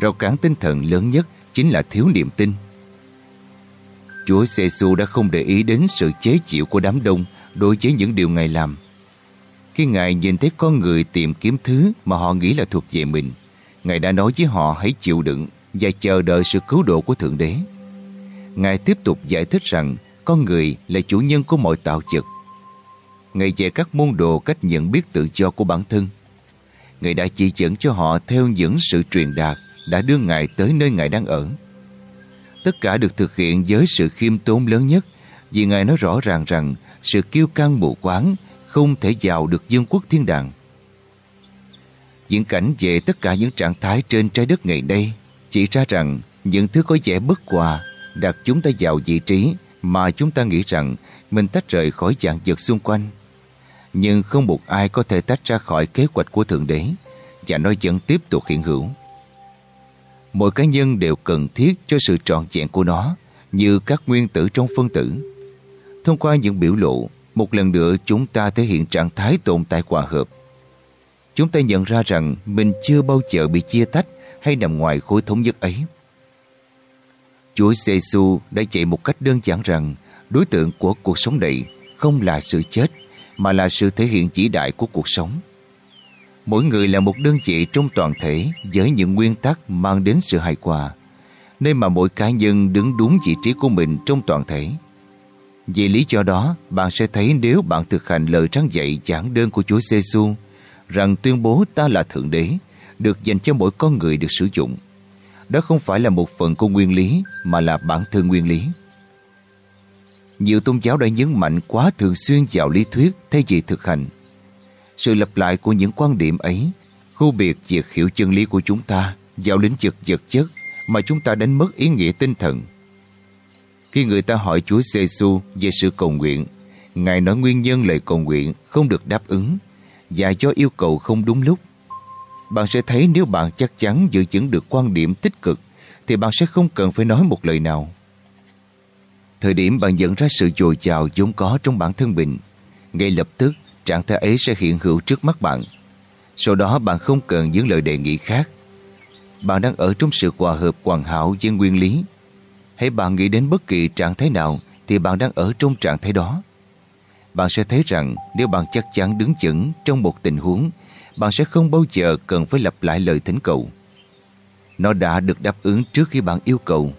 Rào cản tinh thần lớn nhất chính là thiếu niềm tin. Chúa giê đã không để ý đến sự chế chịu của đám đông đối với những điều Ngài làm. Khi Ngài nhìn thấy con người tìm kiếm thứ mà họ nghĩ là thuộc về mình, Ngài đã nói với họ hãy chịu đựng và chờ đợi sự cứu độ của Thượng Đế. Ngài tiếp tục giải thích rằng con người là chủ nhân của mọi tạo vật. Ngài dạy các môn đồ cách nhận biết tự do của bản thân. Ngài đã chỉ dẫn cho họ theo những sự truyền đạt đã đưa Ngài tới nơi Ngài đang ở. Tất cả được thực hiện với sự khiêm tốn lớn nhất vì Ngài nói rõ ràng rằng sự kiêu căng mù quáng không thể vào được dương quốc thiên đàng. Diễn cảnh về tất cả những trạng thái trên trái đất ngày nay chỉ ra rằng những thứ có vẻ bất hòa đặt chúng ta vào vị trí mà chúng ta nghĩ rằng mình tách rời khỏi dạng vật xung quanh. Nhưng không một ai có thể tách ra khỏi kế hoạch của Thượng Đế và nó vẫn tiếp tục hiện hữu. Mỗi cá nhân đều cần thiết cho sự trọn vẹn của nó như các nguyên tử trong phân tử. Thông qua những biểu lộ, một lần nữa chúng ta thể hiện trạng thái tồn tại hòa hợp. Chúng ta nhận ra rằng mình chưa bao giờ bị chia tách hay nằm ngoài khối thống nhất ấy. Chúa giê -xu đã dạy một cách đơn giản rằng đối tượng của cuộc sống này không là sự chết mà là sự thể hiện chỉ đại của cuộc sống. Mỗi người là một đơn vị trong toàn thể với những nguyên tắc mang đến sự hài hòa, nên mà mỗi cá nhân đứng đúng vị trí của mình trong toàn thể. Vì lý do đó, bạn sẽ thấy nếu bạn thực hành lời tráng dạy giảng đơn của Chúa giê -xu, rằng tuyên bố ta là Thượng Đế, được dành cho mỗi con người được sử dụng. Đó không phải là một phần của nguyên lý, mà là bản thân nguyên lý. Nhiều tôn giáo đã nhấn mạnh quá thường xuyên vào lý thuyết thay vì thực hành. Sự lặp lại của những quan điểm ấy khu biệt việc hiểu chân lý của chúng ta vào lĩnh vực vật chất mà chúng ta đánh mất ý nghĩa tinh thần. Khi người ta hỏi Chúa Giêsu về sự cầu nguyện, Ngài nói nguyên nhân lời cầu nguyện không được đáp ứng và do yêu cầu không đúng lúc. Bạn sẽ thấy nếu bạn chắc chắn giữ vững được quan điểm tích cực thì bạn sẽ không cần phải nói một lời nào. Thời điểm bạn nhận ra sự dồi dào vốn có trong bản thân mình, ngay lập tức trạng thái ấy sẽ hiện hữu trước mắt bạn. Sau đó bạn không cần những lời đề nghị khác. Bạn đang ở trong sự hòa hợp hoàn hảo với nguyên lý. Hãy bạn nghĩ đến bất kỳ trạng thái nào thì bạn đang ở trong trạng thái đó. Bạn sẽ thấy rằng nếu bạn chắc chắn đứng chững trong một tình huống, bạn sẽ không bao giờ cần phải lặp lại lời thỉnh cầu. Nó đã được đáp ứng trước khi bạn yêu cầu.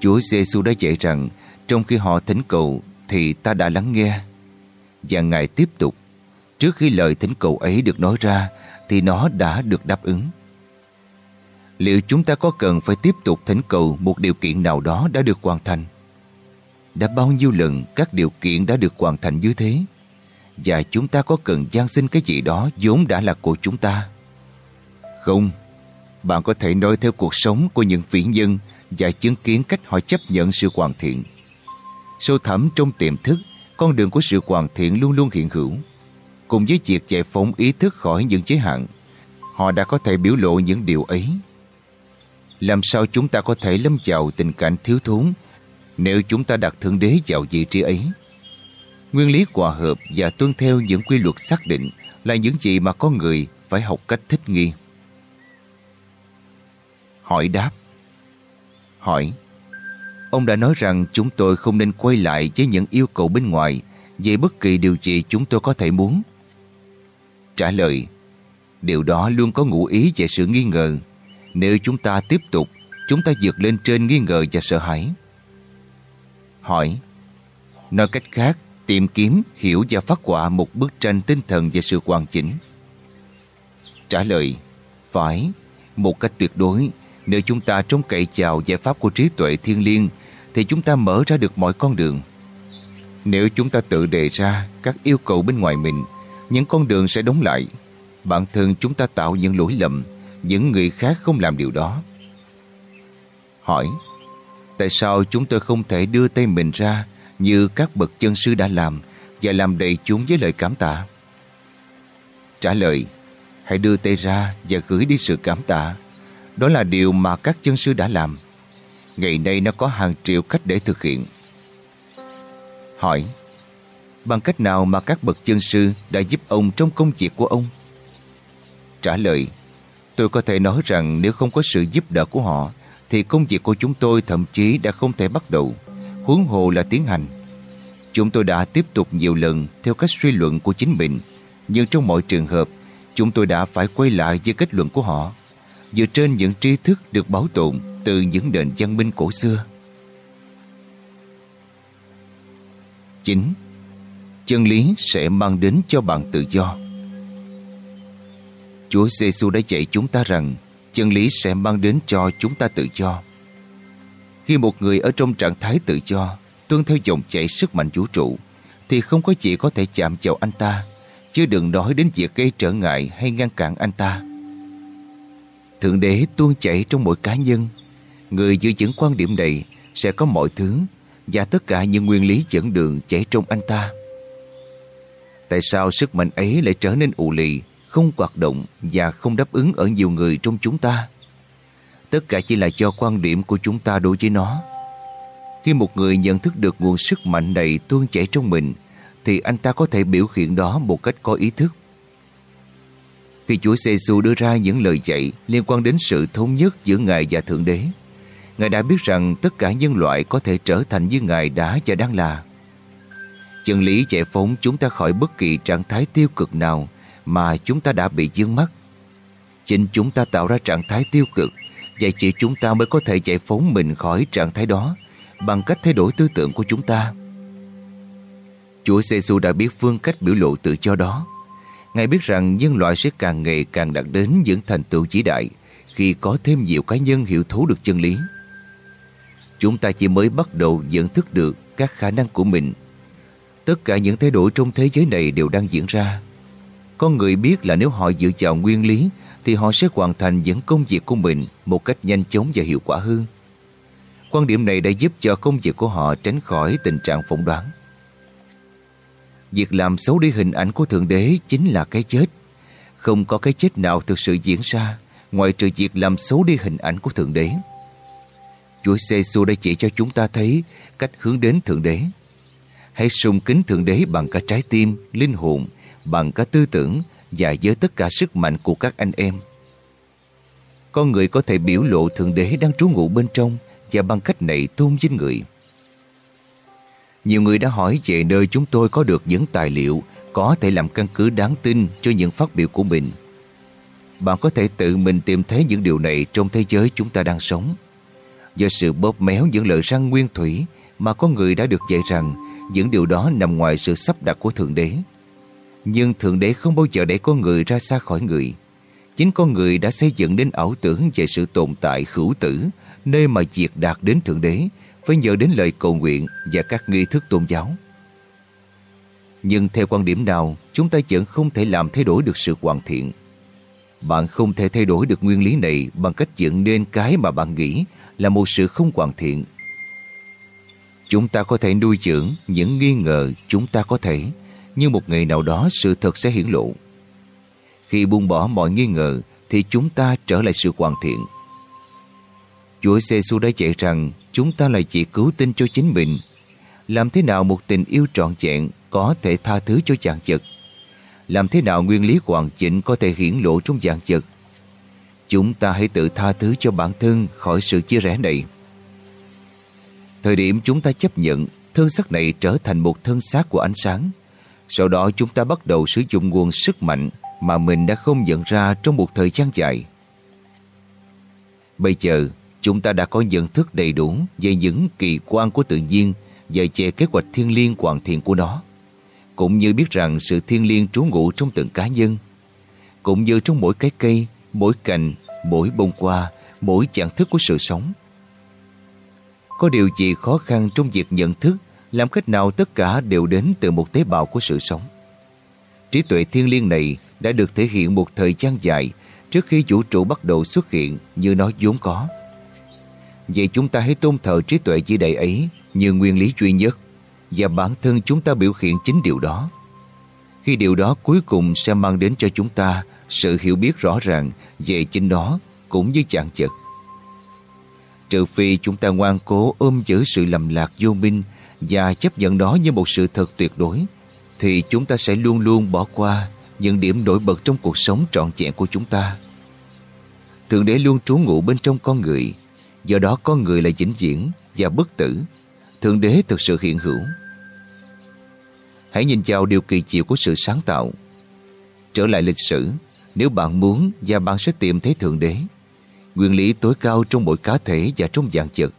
Chúa giê đã dạy rằng trong khi họ thỉnh cầu thì ta đã lắng nghe. Và Ngài tiếp tục trước khi lời thỉnh cầu ấy được nói ra thì nó đã được đáp ứng. Liệu chúng ta có cần phải tiếp tục thỉnh cầu một điều kiện nào đó đã được hoàn thành? Đã bao nhiêu lần các điều kiện đã được hoàn thành như thế? Và chúng ta có cần gian sinh cái gì đó vốn đã là của chúng ta? Không, bạn có thể nói theo cuộc sống của những vĩ nhân và chứng kiến cách họ chấp nhận sự hoàn thiện. Sâu thẳm trong tiềm thức, con đường của sự hoàn thiện luôn luôn hiện hữu. Cùng với việc giải phóng ý thức khỏi những giới hạn, họ đã có thể biểu lộ những điều ấy. Làm sao chúng ta có thể lâm vào tình cảnh thiếu thốn nếu chúng ta đặt Thượng Đế vào vị trí ấy? Nguyên lý hòa hợp và tuân theo những quy luật xác định là những gì mà con người phải học cách thích nghi. Hỏi đáp Hỏi, Ông đã nói rằng chúng tôi không nên quay lại với những yêu cầu bên ngoài về bất kỳ điều gì chúng tôi có thể muốn. Trả lời, Điều đó luôn có ngụ ý về sự nghi ngờ. Nếu chúng ta tiếp tục, chúng ta vượt lên trên nghi ngờ và sợ hãi. Hỏi Nói cách khác, tìm kiếm, hiểu và phát họa một bức tranh tinh thần về sự hoàn chỉnh. Trả lời Phải, một cách tuyệt đối nếu chúng ta trông cậy chào giải pháp của trí tuệ thiên liêng thì chúng ta mở ra được mọi con đường. Nếu chúng ta tự đề ra các yêu cầu bên ngoài mình, những con đường sẽ đóng lại. Bản thân chúng ta tạo những lỗi lầm, những người khác không làm điều đó. Hỏi, tại sao chúng tôi không thể đưa tay mình ra như các bậc chân sư đã làm và làm đầy chúng với lời cảm tạ? Trả lời, hãy đưa tay ra và gửi đi sự cảm tạ đó là điều mà các chân sư đã làm. Ngày nay nó có hàng triệu cách để thực hiện. Hỏi Bằng cách nào mà các bậc chân sư đã giúp ông trong công việc của ông? Trả lời Tôi có thể nói rằng nếu không có sự giúp đỡ của họ, thì công việc của chúng tôi thậm chí đã không thể bắt đầu huống hồ là tiến hành. Chúng tôi đã tiếp tục nhiều lần theo cách suy luận của chính mình, nhưng trong mọi trường hợp, chúng tôi đã phải quay lại với kết luận của họ, dựa trên những tri thức được bảo tồn từ những nền văn minh cổ xưa. 9. Chân lý sẽ mang đến cho bạn tự do. Chúa giê đã dạy chúng ta rằng chân lý sẽ mang đến cho chúng ta tự do. Khi một người ở trong trạng thái tự do, tuân theo dòng chảy sức mạnh vũ trụ, thì không có gì có thể chạm vào anh ta, chứ đừng nói đến việc gây trở ngại hay ngăn cản anh ta. Thượng Đế tuôn chảy trong mỗi cá nhân. Người giữ vững quan điểm này sẽ có mọi thứ và tất cả những nguyên lý dẫn đường chảy trong anh ta. Tại sao sức mạnh ấy lại trở nên ù lì, không hoạt động và không đáp ứng ở nhiều người trong chúng ta? Tất cả chỉ là do quan điểm của chúng ta đối với nó. Khi một người nhận thức được nguồn sức mạnh này tuôn chảy trong mình, thì anh ta có thể biểu hiện đó một cách có ý thức. Khi Chúa giê đưa ra những lời dạy liên quan đến sự thống nhất giữa Ngài và Thượng Đế, Ngài đã biết rằng tất cả nhân loại có thể trở thành như Ngài đã và đang là. Chân lý giải phóng chúng ta khỏi bất kỳ trạng thái tiêu cực nào mà chúng ta đã bị dướng mắt. Chính chúng ta tạo ra trạng thái tiêu cực, vậy chỉ chúng ta mới có thể giải phóng mình khỏi trạng thái đó bằng cách thay đổi tư tưởng của chúng ta. Chúa giê đã biết phương cách biểu lộ tự do đó. Ngài biết rằng nhân loại sẽ càng ngày càng đạt đến những thành tựu vĩ đại khi có thêm nhiều cá nhân hiểu thấu được chân lý. Chúng ta chỉ mới bắt đầu nhận thức được các khả năng của mình. Tất cả những thay đổi trong thế giới này đều đang diễn ra. Con người biết là nếu họ dựa vào nguyên lý thì họ sẽ hoàn thành những công việc của mình một cách nhanh chóng và hiệu quả hơn. Quan điểm này đã giúp cho công việc của họ tránh khỏi tình trạng phỏng đoán. Việc làm xấu đi hình ảnh của Thượng Đế chính là cái chết. Không có cái chết nào thực sự diễn ra ngoài trừ việc làm xấu đi hình ảnh của Thượng Đế. Chúa giê đã chỉ cho chúng ta thấy cách hướng đến Thượng Đế. Hãy sùng kính Thượng Đế bằng cả trái tim, linh hồn, bằng cả tư tưởng và với tất cả sức mạnh của các anh em. Con người có thể biểu lộ Thượng Đế đang trú ngụ bên trong và bằng cách này tôn vinh người. Nhiều người đã hỏi về nơi chúng tôi có được những tài liệu, có thể làm căn cứ đáng tin cho những phát biểu của mình. Bạn có thể tự mình tìm thấy những điều này trong thế giới chúng ta đang sống. Do sự bóp méo những lời răng nguyên thủy mà con người đã được dạy rằng, những điều đó nằm ngoài sự sắp đặt của Thượng Đế. Nhưng Thượng Đế không bao giờ để con người ra xa khỏi người. Chính con người đã xây dựng đến ảo tưởng về sự tồn tại hữu tử nơi mà việc đạt đến Thượng Đế phải nhờ đến lời cầu nguyện và các nghi thức tôn giáo. Nhưng theo quan điểm nào, chúng ta vẫn không thể làm thay đổi được sự hoàn thiện. Bạn không thể thay đổi được nguyên lý này bằng cách dựng nên cái mà bạn nghĩ là một sự không hoàn thiện. Chúng ta có thể nuôi dưỡng những nghi ngờ chúng ta có thể, nhưng một ngày nào đó sự thật sẽ hiển lộ. Khi buông bỏ mọi nghi ngờ, thì chúng ta trở lại sự hoàn thiện. Chúa giê đã dạy rằng chúng ta là chỉ cứu tinh cho chính mình. Làm thế nào một tình yêu trọn vẹn có thể tha thứ cho dạng vật? Làm thế nào nguyên lý hoàn chỉnh có thể hiển lộ trong dạng vật? Chúng ta hãy tự tha thứ cho bản thân khỏi sự chia rẽ này. Thời điểm chúng ta chấp nhận, thân xác này trở thành một thân xác của ánh sáng. Sau đó chúng ta bắt đầu sử dụng nguồn sức mạnh mà mình đã không nhận ra trong một thời gian dài. Bây giờ, chúng ta đã có nhận thức đầy đủ về những kỳ quan của tự nhiên và về kế hoạch thiên liêng hoàn thiện của nó. Cũng như biết rằng sự thiên liêng trú ngụ trong từng cá nhân. Cũng như trong mỗi cái cây, mỗi cành, mỗi bông hoa, mỗi trạng thức của sự sống. Có điều gì khó khăn trong việc nhận thức làm cách nào tất cả đều đến từ một tế bào của sự sống. Trí tuệ thiên liêng này đã được thể hiện một thời gian dài trước khi vũ trụ bắt đầu xuất hiện như nó vốn có. Vậy chúng ta hãy tôn thờ trí tuệ chỉ đại ấy như nguyên lý duy nhất và bản thân chúng ta biểu hiện chính điều đó. Khi điều đó cuối cùng sẽ mang đến cho chúng ta sự hiểu biết rõ ràng về chính nó cũng như chạng chật. Trừ phi chúng ta ngoan cố ôm giữ sự lầm lạc vô minh và chấp nhận đó như một sự thật tuyệt đối, thì chúng ta sẽ luôn luôn bỏ qua những điểm nổi bật trong cuộc sống trọn vẹn của chúng ta. Thượng Đế luôn trú ngụ bên trong con người, do đó con người là vĩnh viễn và bất tử. Thượng Đế thực sự hiện hữu. Hãy nhìn vào điều kỳ diệu của sự sáng tạo. Trở lại lịch sử, nếu bạn muốn và bạn sẽ tìm thấy Thượng Đế. Nguyên lý tối cao trong mỗi cá thể và trong dạng vật.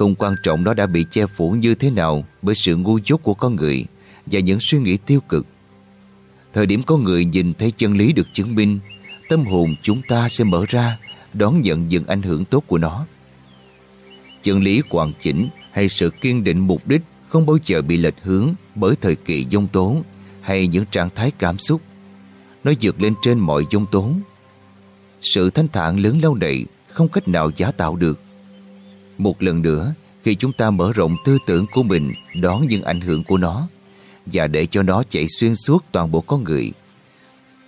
Không quan trọng nó đã bị che phủ như thế nào bởi sự ngu dốt của con người và những suy nghĩ tiêu cực. Thời điểm con người nhìn thấy chân lý được chứng minh, tâm hồn chúng ta sẽ mở ra đón nhận những ảnh hưởng tốt của nó. Chân lý hoàn chỉnh hay sự kiên định mục đích không bao giờ bị lệch hướng bởi thời kỳ dông tố hay những trạng thái cảm xúc. Nó vượt lên trên mọi dông tố. Sự thanh thản lớn lâu này không cách nào giả tạo được. Một lần nữa, khi chúng ta mở rộng tư tưởng của mình đón những ảnh hưởng của nó và để cho nó chạy xuyên suốt toàn bộ con người,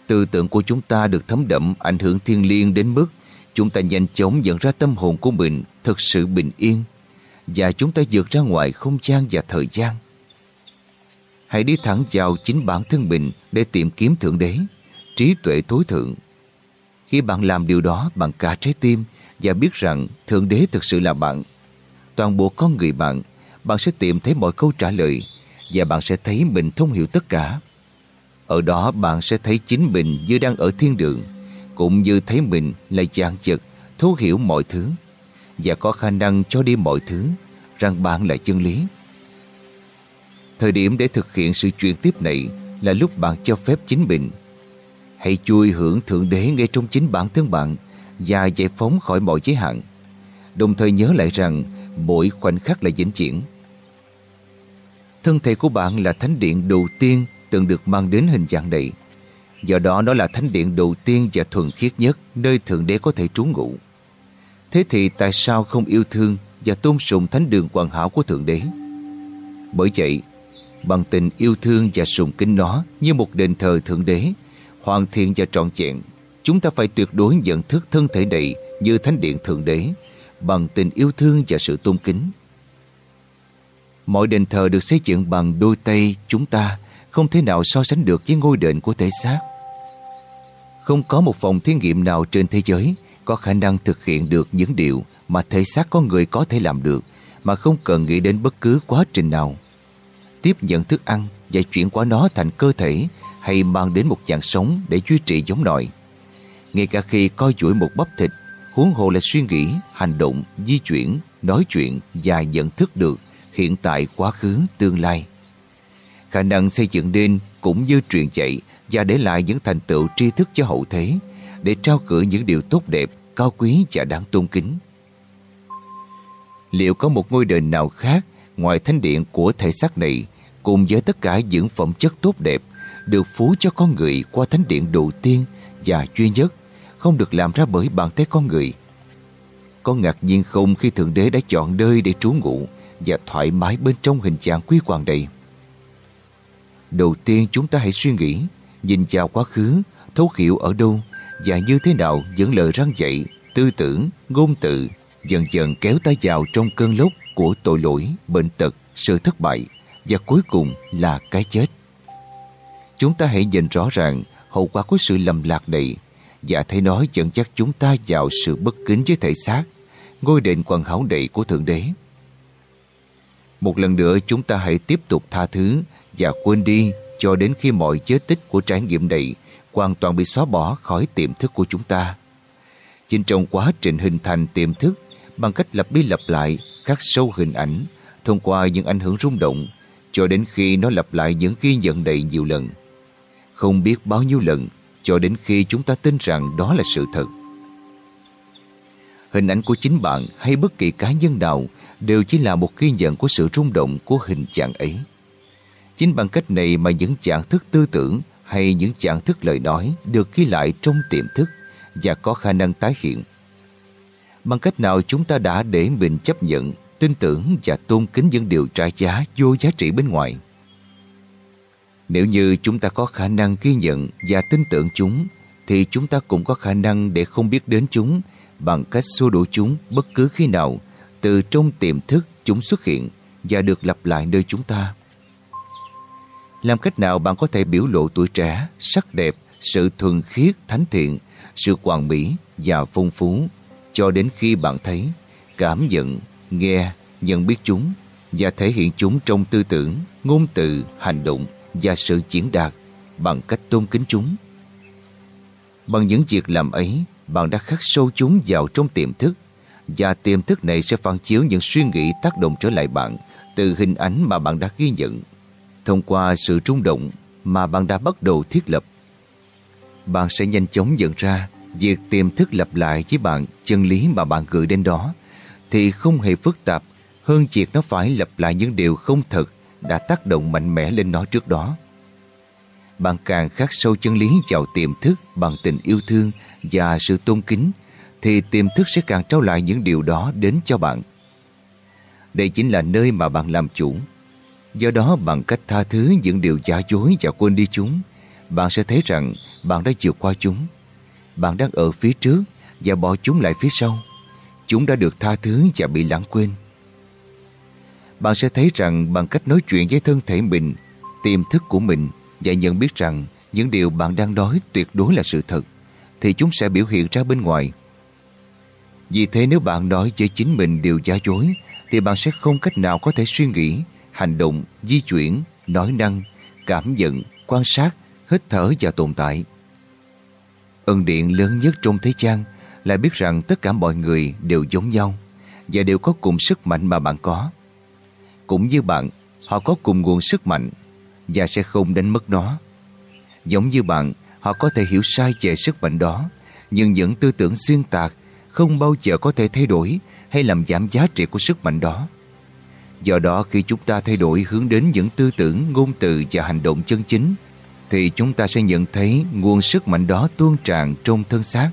tư tưởng của chúng ta được thấm đậm ảnh hưởng thiên liêng đến mức chúng ta nhanh chóng nhận ra tâm hồn của mình thực sự bình yên và chúng ta vượt ra ngoài không gian và thời gian. Hãy đi thẳng vào chính bản thân mình để tìm kiếm Thượng Đế, trí tuệ tối thượng. Khi bạn làm điều đó bằng cả trái tim và biết rằng Thượng Đế thực sự là bạn, toàn bộ con người bạn, bạn sẽ tìm thấy mọi câu trả lời và bạn sẽ thấy mình thông hiểu tất cả. Ở đó bạn sẽ thấy chính mình như đang ở thiên đường, cũng như thấy mình là dạng chật, thấu hiểu mọi thứ và có khả năng cho đi mọi thứ, rằng bạn là chân lý. Thời điểm để thực hiện sự chuyển tiếp này là lúc bạn cho phép chính mình. Hãy chui hưởng Thượng Đế ngay trong chính bản thân bạn và giải phóng khỏi mọi giới hạn. Đồng thời nhớ lại rằng mỗi khoảnh khắc là vĩnh chuyển. Thân thể của bạn là thánh điện đầu tiên từng được mang đến hình dạng này. Do đó nó là thánh điện đầu tiên và thuần khiết nhất nơi Thượng Đế có thể trú ngụ. Thế thì tại sao không yêu thương và tôn sùng thánh đường hoàn hảo của Thượng Đế? Bởi vậy, bằng tình yêu thương và sùng kính nó như một đền thờ Thượng Đế, hoàn thiện và trọn vẹn, chúng ta phải tuyệt đối nhận thức thân thể này như thánh điện Thượng Đế, bằng tình yêu thương và sự tôn kính. Mọi đền thờ được xây dựng bằng đôi tay chúng ta không thể nào so sánh được với ngôi đền của thể xác. Không có một phòng thí nghiệm nào trên thế giới có khả năng thực hiện được những điều mà thể xác con người có thể làm được mà không cần nghĩ đến bất cứ quá trình nào. Tiếp nhận thức ăn và chuyển qua nó thành cơ thể hay mang đến một dạng sống để duy trì giống nòi. Ngay cả khi coi chuỗi một bắp thịt, huống hồ là suy nghĩ, hành động, di chuyển, nói chuyện và nhận thức được hiện tại, quá khứ, tương lai. Khả năng xây dựng nên cũng như truyền dạy và để lại những thành tựu tri thức cho hậu thế để trao gửi những điều tốt đẹp, cao quý và đáng tôn kính. Liệu có một ngôi đền nào khác ngoài thánh điện của thể xác này cùng với tất cả những phẩm chất tốt đẹp được phú cho con người qua thánh điện đầu tiên và duy nhất không được làm ra bởi bàn tay con người. Có ngạc nhiên không khi Thượng Đế đã chọn nơi để trú ngụ và thoải mái bên trong hình dạng quý hoàng đầy. Đầu tiên chúng ta hãy suy nghĩ, nhìn vào quá khứ, thấu hiểu ở đâu và như thế nào những lời răng dạy, tư tưởng, ngôn từ dần dần kéo ta vào trong cơn lốc của tội lỗi, bệnh tật, sự thất bại và cuối cùng là cái chết. Chúng ta hãy nhìn rõ ràng hậu quả của sự lầm lạc này và thấy nó dẫn dắt chúng ta vào sự bất kính với thể xác, ngôi đền quần hảo đầy của Thượng Đế. Một lần nữa chúng ta hãy tiếp tục tha thứ và quên đi cho đến khi mọi vết tích của trải nghiệm này hoàn toàn bị xóa bỏ khỏi tiềm thức của chúng ta. Chính trong quá trình hình thành tiềm thức bằng cách lặp đi lặp lại các sâu hình ảnh thông qua những ảnh hưởng rung động cho đến khi nó lặp lại những ghi nhận đầy nhiều lần. Không biết bao nhiêu lần cho đến khi chúng ta tin rằng đó là sự thật. Hình ảnh của chính bạn hay bất kỳ cá nhân nào đều chỉ là một ghi nhận của sự rung động của hình trạng ấy. Chính bằng cách này mà những trạng thức tư tưởng hay những trạng thức lời nói được ghi lại trong tiềm thức và có khả năng tái hiện. Bằng cách nào chúng ta đã để mình chấp nhận, tin tưởng và tôn kính những điều trái giá vô giá trị bên ngoài. Nếu như chúng ta có khả năng ghi nhận và tin tưởng chúng, thì chúng ta cũng có khả năng để không biết đến chúng bằng cách xua đuổi chúng bất cứ khi nào từ trong tiềm thức chúng xuất hiện và được lặp lại nơi chúng ta. Làm cách nào bạn có thể biểu lộ tuổi trẻ, sắc đẹp, sự thuần khiết, thánh thiện, sự hoàn mỹ và phong phú cho đến khi bạn thấy, cảm nhận, nghe, nhận biết chúng và thể hiện chúng trong tư tưởng, ngôn từ, hành động và sự diễn đạt bằng cách tôn kính chúng. Bằng những việc làm ấy, bạn đã khắc sâu chúng vào trong tiềm thức và tiềm thức này sẽ phản chiếu những suy nghĩ tác động trở lại bạn từ hình ảnh mà bạn đã ghi nhận thông qua sự rung động mà bạn đã bắt đầu thiết lập. Bạn sẽ nhanh chóng nhận ra việc tiềm thức lặp lại với bạn chân lý mà bạn gửi đến đó thì không hề phức tạp hơn việc nó phải lặp lại những điều không thật đã tác động mạnh mẽ lên nó trước đó. Bạn càng khắc sâu chân lý vào tiềm thức bằng tình yêu thương và sự tôn kính thì tiềm thức sẽ càng trao lại những điều đó đến cho bạn. Đây chính là nơi mà bạn làm chủ. Do đó bằng cách tha thứ những điều giả dối và quên đi chúng, bạn sẽ thấy rằng bạn đã vượt qua chúng. Bạn đang ở phía trước và bỏ chúng lại phía sau. Chúng đã được tha thứ và bị lãng quên bạn sẽ thấy rằng bằng cách nói chuyện với thân thể mình, tiềm thức của mình và nhận biết rằng những điều bạn đang nói tuyệt đối là sự thật, thì chúng sẽ biểu hiện ra bên ngoài. Vì thế nếu bạn nói với chính mình điều giả dối, thì bạn sẽ không cách nào có thể suy nghĩ, hành động, di chuyển, nói năng, cảm nhận, quan sát, hít thở và tồn tại. Ân điện lớn nhất trong thế gian là biết rằng tất cả mọi người đều giống nhau và đều có cùng sức mạnh mà bạn có. Cũng như bạn, họ có cùng nguồn sức mạnh và sẽ không đánh mất nó. Giống như bạn, họ có thể hiểu sai về sức mạnh đó, nhưng những tư tưởng xuyên tạc không bao giờ có thể thay đổi hay làm giảm giá trị của sức mạnh đó. Do đó khi chúng ta thay đổi hướng đến những tư tưởng, ngôn từ và hành động chân chính, thì chúng ta sẽ nhận thấy nguồn sức mạnh đó tuôn tràn trong thân xác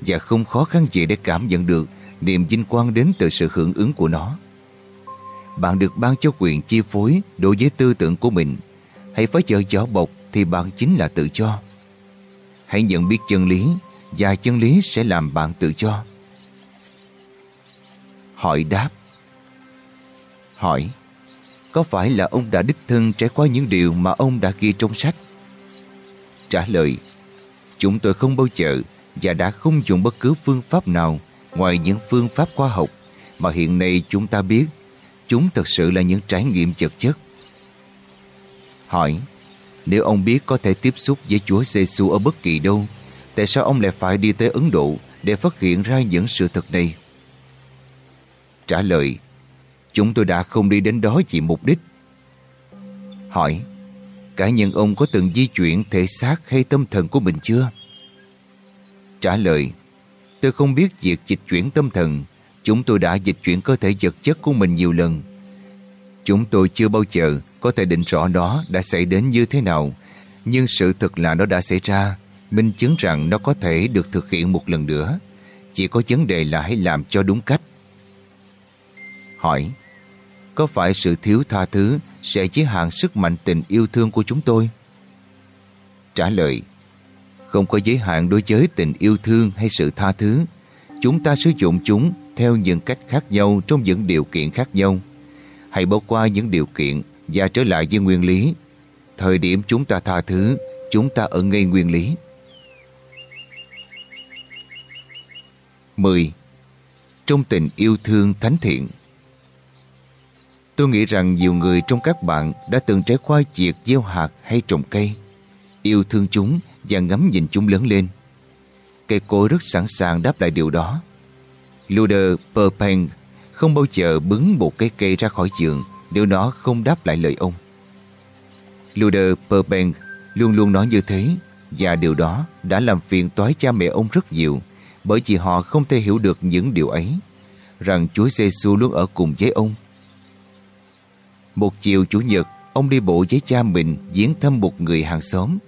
và không khó khăn gì để cảm nhận được niềm vinh quang đến từ sự hưởng ứng của nó. Bạn được ban cho quyền chi phối đối với tư tưởng của mình. Hãy phải chờ gió bọc thì bạn chính là tự do. Hãy nhận biết chân lý và chân lý sẽ làm bạn tự do. Hỏi đáp Hỏi, Có phải là ông đã đích thân trải qua những điều mà ông đã ghi trong sách? Trả lời, Chúng tôi không bao giờ và đã không dùng bất cứ phương pháp nào ngoài những phương pháp khoa học mà hiện nay chúng ta biết chúng thật sự là những trải nghiệm vật chất. Hỏi, Nếu ông biết có thể tiếp xúc với Chúa giê ở bất kỳ đâu, tại sao ông lại phải đi tới Ấn Độ để phát hiện ra những sự thật này? Trả lời, Chúng tôi đã không đi đến đó vì mục đích. Hỏi, Cá nhân ông có từng di chuyển thể xác hay tâm thần của mình chưa? Trả lời, Tôi không biết việc dịch chuyển tâm thần Chúng tôi đã dịch chuyển cơ thể vật chất của mình nhiều lần. Chúng tôi chưa bao giờ có thể định rõ đó đã xảy đến như thế nào, Nhưng sự thật là nó đã xảy ra. Minh chứng rằng nó có thể được thực hiện một lần nữa. Chỉ có vấn đề là hãy làm cho đúng cách. Hỏi, Có phải sự thiếu tha thứ sẽ giới hạn sức mạnh tình yêu thương của chúng tôi? Trả lời, Không có giới hạn đối với tình yêu thương hay sự tha thứ. Chúng ta sử dụng chúng theo những cách khác nhau trong những điều kiện khác nhau. Hãy bỏ qua những điều kiện và trở lại với nguyên lý. Thời điểm chúng ta tha thứ, chúng ta ở ngay nguyên lý. 10. Trong tình yêu thương thánh thiện Tôi nghĩ rằng nhiều người trong các bạn đã từng trải qua việc gieo hạt hay trồng cây, yêu thương chúng và ngắm nhìn chúng lớn lên. Cây cối rất sẵn sàng đáp lại điều đó. Luder Perpeng không bao giờ bứng một cái cây ra khỏi giường nếu nó không đáp lại lời ông. Luder Perpeng luôn luôn nói như thế và điều đó đã làm phiền toái cha mẹ ông rất nhiều bởi vì họ không thể hiểu được những điều ấy rằng Chúa Giêsu luôn ở cùng với ông. Một chiều Chủ nhật, ông đi bộ với cha mình viếng thăm một người hàng xóm.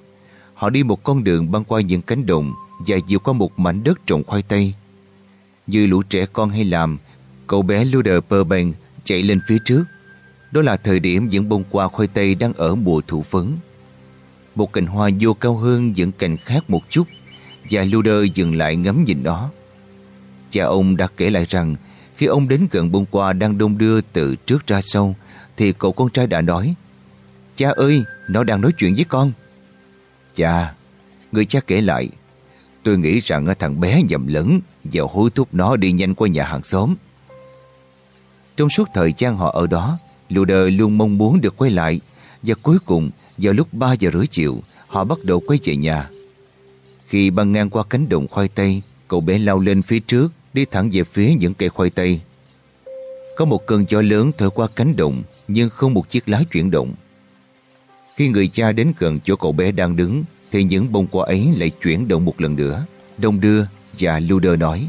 Họ đi một con đường băng qua những cánh đồng và vượt qua một mảnh đất trồng khoai tây. Như lũ trẻ con hay làm, cậu bé Luder Burbank chạy lên phía trước. Đó là thời điểm những bông hoa khoai tây đang ở mùa thụ phấn. Một cành hoa vô cao hơn những cành khác một chút và Luder dừng lại ngắm nhìn nó. Cha ông đã kể lại rằng khi ông đến gần bông hoa đang đông đưa từ trước ra sau thì cậu con trai đã nói Cha ơi, nó đang nói chuyện với con. Cha, người cha kể lại Tôi nghĩ rằng thằng bé nhầm lẫn và hối thúc nó đi nhanh qua nhà hàng xóm. Trong suốt thời gian họ ở đó, Luder luôn mong muốn được quay lại và cuối cùng vào lúc 3 giờ rưỡi chiều họ bắt đầu quay về nhà. Khi băng ngang qua cánh đồng khoai tây, cậu bé lao lên phía trước đi thẳng về phía những cây khoai tây. Có một cơn gió lớn thổi qua cánh đồng nhưng không một chiếc lá chuyển động. Khi người cha đến gần chỗ cậu bé đang đứng thì những bông hoa ấy lại chuyển động một lần nữa. Đông đưa và Luder nói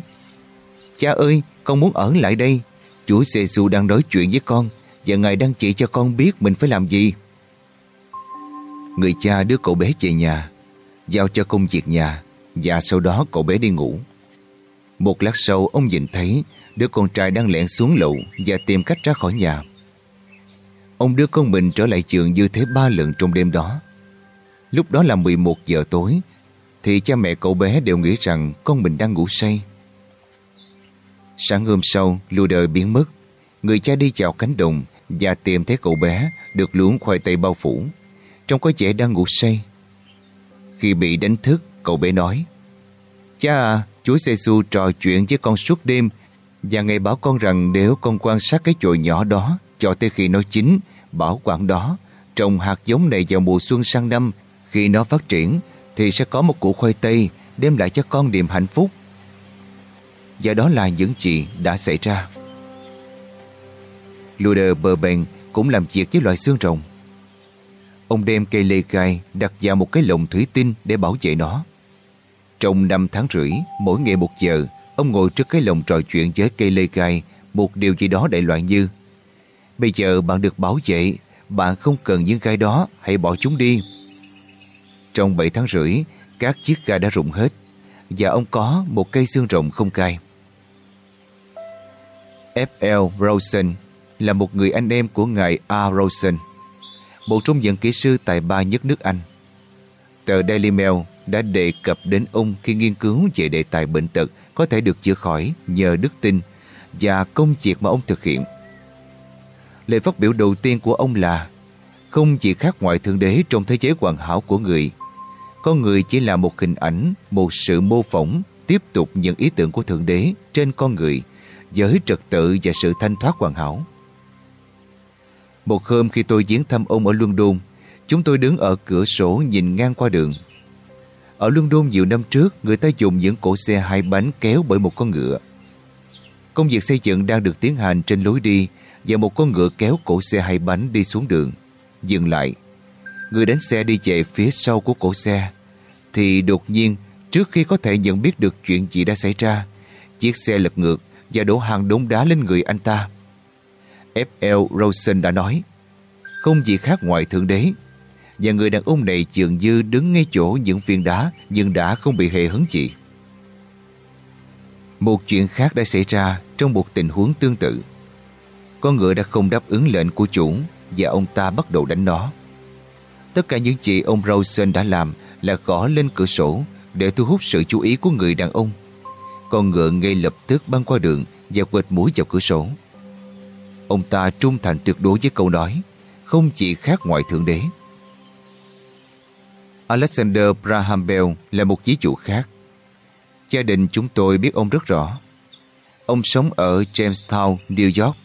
Cha ơi, con muốn ở lại đây. Chúa giê đang nói chuyện với con và Ngài đang chỉ cho con biết mình phải làm gì. Người cha đưa cậu bé về nhà, giao cho công việc nhà và sau đó cậu bé đi ngủ. Một lát sau ông nhìn thấy đứa con trai đang lẻn xuống lậu và tìm cách ra khỏi nhà. Ông đưa con mình trở lại trường như thế ba lần trong đêm đó. Lúc đó là 11 giờ tối thì cha mẹ cậu bé đều nghĩ rằng con mình đang ngủ say. Sáng hôm sau, lưu đời biến mất. Người cha đi chào cánh đồng và tìm thấy cậu bé được luống khoai tây bao phủ. trong có trẻ đang ngủ say. Khi bị đánh thức, cậu bé nói Cha à, Chúa giê trò chuyện với con suốt đêm và ngài bảo con rằng nếu con quan sát cái chồi nhỏ đó cho tới khi nó chín, bảo quản đó, trồng hạt giống này vào mùa xuân sang năm, khi nó phát triển thì sẽ có một củ khoai tây đem lại cho con niềm hạnh phúc. Và đó là những gì đã xảy ra. Luder Burbank cũng làm việc với loài xương rồng. Ông đem cây lê gai đặt vào một cái lồng thủy tinh để bảo vệ nó. Trong năm tháng rưỡi, mỗi ngày một giờ, ông ngồi trước cái lồng trò chuyện với cây lê gai một điều gì đó đại loại như Bây giờ bạn được bảo vệ, bạn không cần những gai đó, hãy bỏ chúng đi. Trong 7 tháng rưỡi, các chiếc gai đã rụng hết và ông có một cây xương rồng không gai. F.L. Rosen là một người anh em của ngài A. Rosen, một trong những kỹ sư tài ba nhất nước Anh. Tờ Daily Mail đã đề cập đến ông khi nghiên cứu về đề tài bệnh tật có thể được chữa khỏi nhờ đức tin và công việc mà ông thực hiện. Lời phát biểu đầu tiên của ông là không chỉ khác ngoại thượng đế trong thế giới hoàn hảo của người. Con người chỉ là một hình ảnh, một sự mô phỏng tiếp tục những ý tưởng của thượng đế trên con người với trật tự và sự thanh thoát hoàn hảo. Một hôm khi tôi viếng thăm ông ở London, chúng tôi đứng ở cửa sổ nhìn ngang qua đường. Ở London nhiều năm trước, người ta dùng những cổ xe hai bánh kéo bởi một con ngựa. Công việc xây dựng đang được tiến hành trên lối đi và một con ngựa kéo cổ xe hai bánh đi xuống đường. Dừng lại. Người đánh xe đi về phía sau của cổ xe. Thì đột nhiên, trước khi có thể nhận biết được chuyện gì đã xảy ra, chiếc xe lật ngược và đổ hàng đống đá lên người anh ta. F.L. Rosen đã nói Không gì khác ngoài Thượng Đế Và người đàn ông này dường như đứng ngay chỗ những viên đá Nhưng đã không bị hề hứng chị. Một chuyện khác đã xảy ra Trong một tình huống tương tự Con ngựa đã không đáp ứng lệnh của chủ Và ông ta bắt đầu đánh nó Tất cả những gì ông Rosen đã làm Là gõ lên cửa sổ Để thu hút sự chú ý của người đàn ông. Con ngựa ngay lập tức băng qua đường Và quệt mũi vào cửa sổ. Ông ta trung thành tuyệt đối với câu nói Không chỉ khác ngoại thượng đế. Alexander Graham Bell là một ví dụ khác. Gia đình chúng tôi biết ông rất rõ. Ông sống ở Jamestown, New York.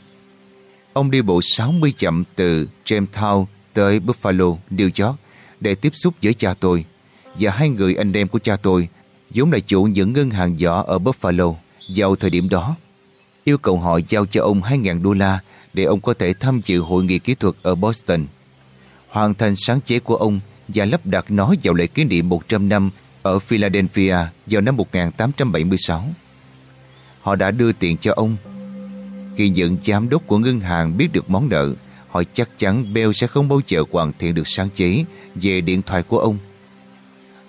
Ông đi bộ 60 chậm từ Jamestown tới Buffalo, New York để tiếp xúc với cha tôi và hai người anh em của cha tôi vốn là chủ những ngân hàng nhỏ ở Buffalo vào thời điểm đó yêu cầu họ giao cho ông 2.000 đô la để ông có thể tham dự hội nghị kỹ thuật ở Boston. Hoàn thành sáng chế của ông và lắp đặt nó vào lễ kỷ niệm 100 năm ở Philadelphia vào năm 1876. Họ đã đưa tiền cho ông. Khi những giám đốc của ngân hàng biết được món nợ, họ chắc chắn Bell sẽ không bao giờ hoàn thiện được sáng chế về điện thoại của ông.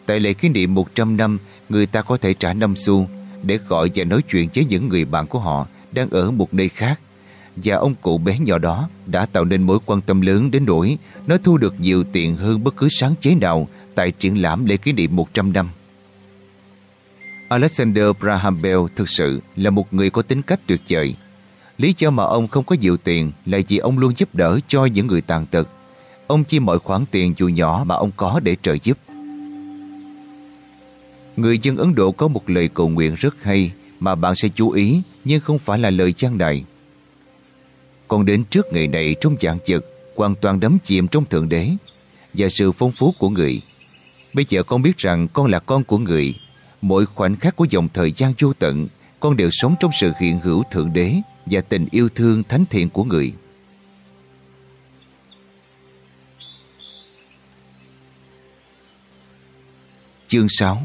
Tại lễ kỷ niệm 100 năm, người ta có thể trả 5 xu để gọi và nói chuyện với những người bạn của họ đang ở một nơi khác và ông cụ bé nhỏ đó đã tạo nên mối quan tâm lớn đến nỗi nó thu được nhiều tiền hơn bất cứ sáng chế nào tại triển lãm lễ kỷ niệm 100 năm. Alexander Graham Bell thực sự là một người có tính cách tuyệt vời. Lý do mà ông không có nhiều tiền là vì ông luôn giúp đỡ cho những người tàn tật. Ông chi mọi khoản tiền dù nhỏ mà ông có để trợ giúp. Người dân Ấn Độ có một lời cầu nguyện rất hay mà bạn sẽ chú ý nhưng không phải là lời trang đại. còn đến trước ngày này trong dạng chật, hoàn toàn đắm chìm trong Thượng Đế và sự phong phú của người. Bây giờ con biết rằng con là con của người. Mỗi khoảnh khắc của dòng thời gian vô tận, con đều sống trong sự hiện hữu Thượng Đế và tình yêu thương thánh thiện của người. Chương 6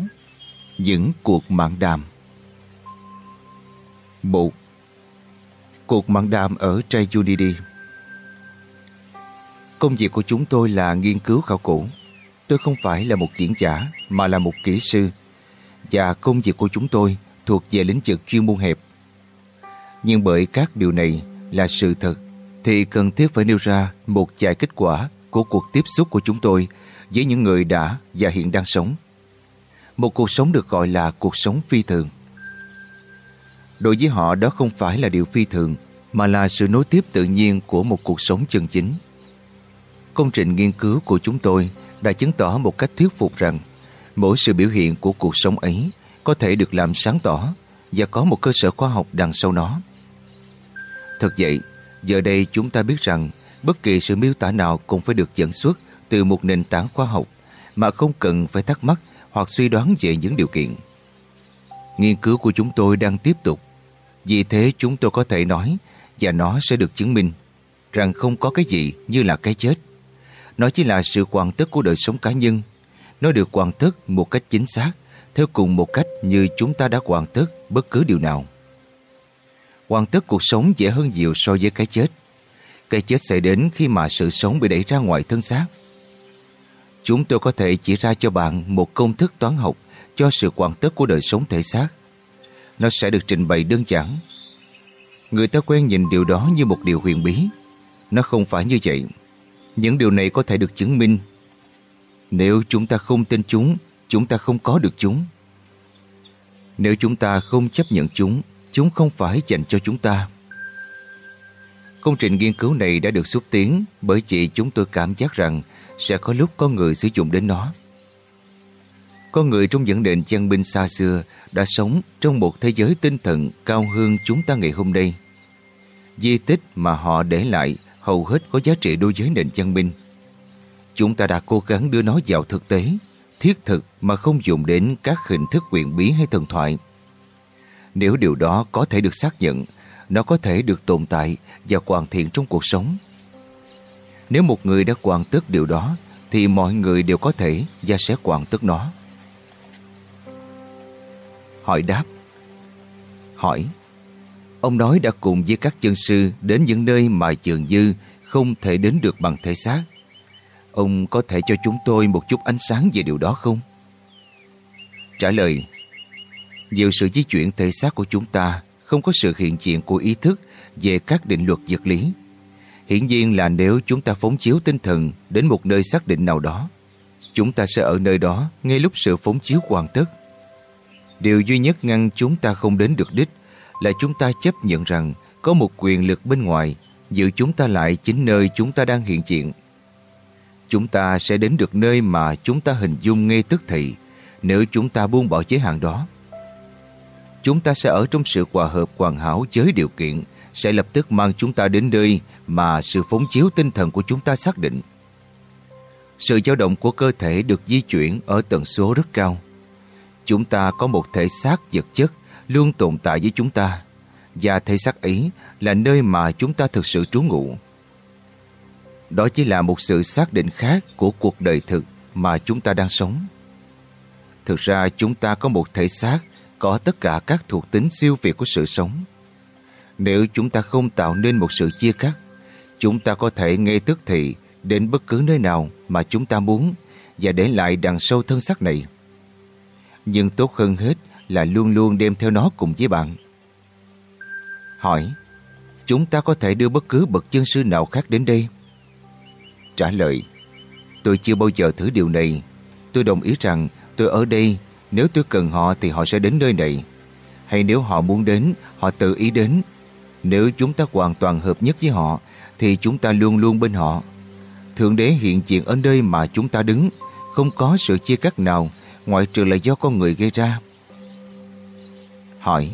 Những cuộc mạng đàm Một Cuộc mạng đàm ở Trajudidi Công việc của chúng tôi là nghiên cứu khảo cổ. Tôi không phải là một diễn giả, mà là một kỹ sư và công việc của chúng tôi thuộc về lĩnh vực chuyên môn hẹp. Nhưng bởi các điều này là sự thật, thì cần thiết phải nêu ra một vài kết quả của cuộc tiếp xúc của chúng tôi với những người đã và hiện đang sống. Một cuộc sống được gọi là cuộc sống phi thường. Đối với họ, đó không phải là điều phi thường, mà là sự nối tiếp tự nhiên của một cuộc sống chân chính. Công trình nghiên cứu của chúng tôi đã chứng tỏ một cách thuyết phục rằng mỗi sự biểu hiện của cuộc sống ấy có thể được làm sáng tỏ và có một cơ sở khoa học đằng sau nó. Thật vậy, giờ đây chúng ta biết rằng bất kỳ sự miêu tả nào cũng phải được dẫn xuất từ một nền tảng khoa học mà không cần phải thắc mắc hoặc suy đoán về những điều kiện. Nghiên cứu của chúng tôi đang tiếp tục. Vì thế chúng tôi có thể nói và nó sẽ được chứng minh rằng không có cái gì như là cái chết. Nó chỉ là sự hoàn tất của đời sống cá nhân. Nó được hoàn tất một cách chính xác theo cùng một cách như chúng ta đã hoàn tất bất cứ điều nào. Hoàn tất cuộc sống dễ hơn nhiều so với cái chết. Cái chết sẽ đến khi mà sự sống bị đẩy ra ngoài thân xác. Chúng tôi có thể chỉ ra cho bạn một công thức toán học cho sự hoàn tất của đời sống thể xác. Nó sẽ được trình bày đơn giản. Người ta quen nhìn điều đó như một điều huyền bí. Nó không phải như vậy. Những điều này có thể được chứng minh. Nếu chúng ta không tin chúng, chúng ta không có được chúng. Nếu chúng ta không chấp nhận chúng, chúng không phải dành cho chúng ta. Công trình nghiên cứu này đã được xúc tiến bởi chị chúng tôi cảm giác rằng sẽ có lúc có người sử dụng đến nó. Con người trong những nền văn binh xa xưa đã sống trong một thế giới tinh thần cao hơn chúng ta ngày hôm nay. Di tích mà họ để lại hầu hết có giá trị đối với nền văn binh. Chúng ta đã cố gắng đưa nó vào thực tế, thiết thực mà không dùng đến các hình thức quyền bí hay thần thoại. Nếu điều đó có thể được xác nhận, nó có thể được tồn tại và hoàn thiện trong cuộc sống. Nếu một người đã hoàn tất điều đó, thì mọi người đều có thể và sẽ hoàn tất nó. Hỏi đáp Hỏi Ông nói đã cùng với các chân sư đến những nơi mà trường dư không thể đến được bằng thể xác. Ông có thể cho chúng tôi một chút ánh sáng về điều đó không? Trả lời nhiều sự di chuyển thể xác của chúng ta không có sự hiện diện của ý thức về các định luật vật lý. Hiển nhiên là nếu chúng ta phóng chiếu tinh thần đến một nơi xác định nào đó, chúng ta sẽ ở nơi đó ngay lúc sự phóng chiếu hoàn tất. Điều duy nhất ngăn chúng ta không đến được đích là chúng ta chấp nhận rằng có một quyền lực bên ngoài giữ chúng ta lại chính nơi chúng ta đang hiện diện. Chúng ta sẽ đến được nơi mà chúng ta hình dung ngay tức thì nếu chúng ta buông bỏ giới hạn đó. Chúng ta sẽ ở trong sự hòa hợp hoàn hảo với điều kiện, sẽ lập tức mang chúng ta đến nơi mà sự phóng chiếu tinh thần của chúng ta xác định. Sự dao động của cơ thể được di chuyển ở tần số rất cao. Chúng ta có một thể xác vật chất luôn tồn tại với chúng ta, và thể xác ấy là nơi mà chúng ta thực sự trú ngụ. Đó chỉ là một sự xác định khác của cuộc đời thực mà chúng ta đang sống. Thực ra chúng ta có một thể xác có tất cả các thuộc tính siêu việt của sự sống. Nếu chúng ta không tạo nên một sự chia cắt, chúng ta có thể ngay tức thì đến bất cứ nơi nào mà chúng ta muốn và để lại đằng sâu thân xác này. Nhưng tốt hơn hết là luôn luôn đem theo nó cùng với bạn. Hỏi, chúng ta có thể đưa bất cứ bậc chân sư nào khác đến đây? Trả lời, tôi chưa bao giờ thử điều này. Tôi đồng ý rằng tôi ở đây, nếu tôi cần họ thì họ sẽ đến nơi này. Hay nếu họ muốn đến, họ tự ý đến. Nếu chúng ta hoàn toàn hợp nhất với họ, thì chúng ta luôn luôn bên họ. Thượng đế hiện diện ở nơi mà chúng ta đứng, không có sự chia cắt nào ngoại trừ là do con người gây ra. Hỏi,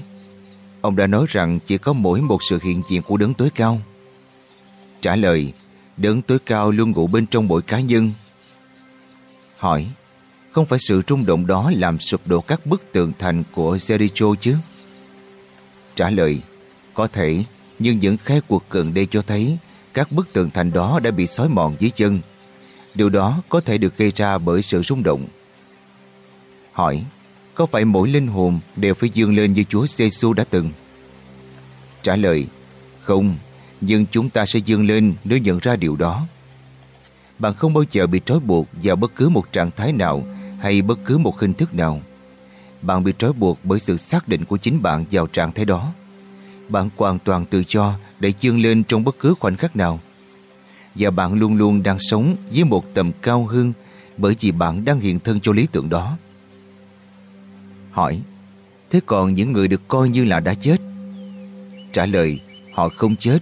ông đã nói rằng chỉ có mỗi một sự hiện diện của đấng tối cao. Trả lời, đấng tối cao luôn ngủ bên trong mỗi cá nhân. Hỏi, không phải sự rung động đó làm sụp đổ các bức tường thành của Jericho chứ? Trả lời, có thể, nhưng những khai cuộc gần đây cho thấy các bức tường thành đó đã bị xói mòn dưới chân. Điều đó có thể được gây ra bởi sự rung động. Hỏi, có phải mỗi linh hồn đều phải dương lên như Chúa giê đã từng? Trả lời, không, nhưng chúng ta sẽ dương lên nếu nhận ra điều đó. Bạn không bao giờ bị trói buộc vào bất cứ một trạng thái nào hay bất cứ một hình thức nào. Bạn bị trói buộc bởi sự xác định của chính bạn vào trạng thái đó. Bạn hoàn toàn tự do để dương lên trong bất cứ khoảnh khắc nào. Và bạn luôn luôn đang sống với một tầm cao hơn bởi vì bạn đang hiện thân cho lý tưởng đó. Hỏi, thế còn những người được coi như là đã chết? Trả lời, họ không chết.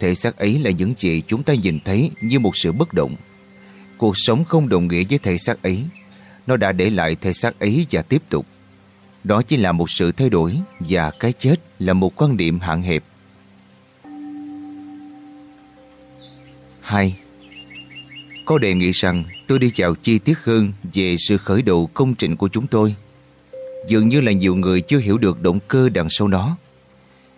Thể xác ấy là những gì chúng ta nhìn thấy như một sự bất động. Cuộc sống không đồng nghĩa với thể xác ấy. Nó đã để lại thể xác ấy và tiếp tục. Đó chỉ là một sự thay đổi và cái chết là một quan điểm hạn hẹp. 2. Có đề nghị rằng tôi đi chào chi tiết hơn về sự khởi đầu công trình của chúng tôi. Dường như là nhiều người chưa hiểu được động cơ đằng sau nó.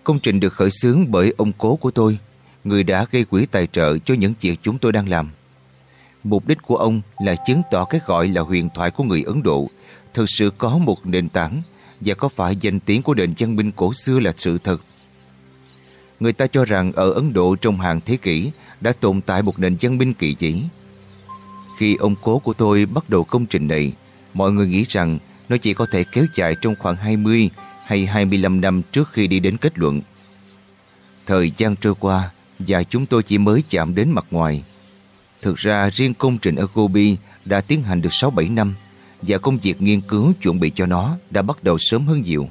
Công trình được khởi xướng bởi ông cố của tôi, người đã gây quỹ tài trợ cho những việc chúng tôi đang làm. Mục đích của ông là chứng tỏ cái gọi là huyền thoại của người Ấn Độ thực sự có một nền tảng và có phải danh tiếng của nền văn minh cổ xưa là sự thật. Người ta cho rằng ở Ấn Độ trong hàng thế kỷ đã tồn tại một nền văn minh kỳ dĩ. Khi ông cố của tôi bắt đầu công trình này, mọi người nghĩ rằng nó chỉ có thể kéo dài trong khoảng 20 hay 25 năm trước khi đi đến kết luận. Thời gian trôi qua và chúng tôi chỉ mới chạm đến mặt ngoài. Thực ra riêng công trình ở Gobi đã tiến hành được 6-7 năm và công việc nghiên cứu chuẩn bị cho nó đã bắt đầu sớm hơn nhiều.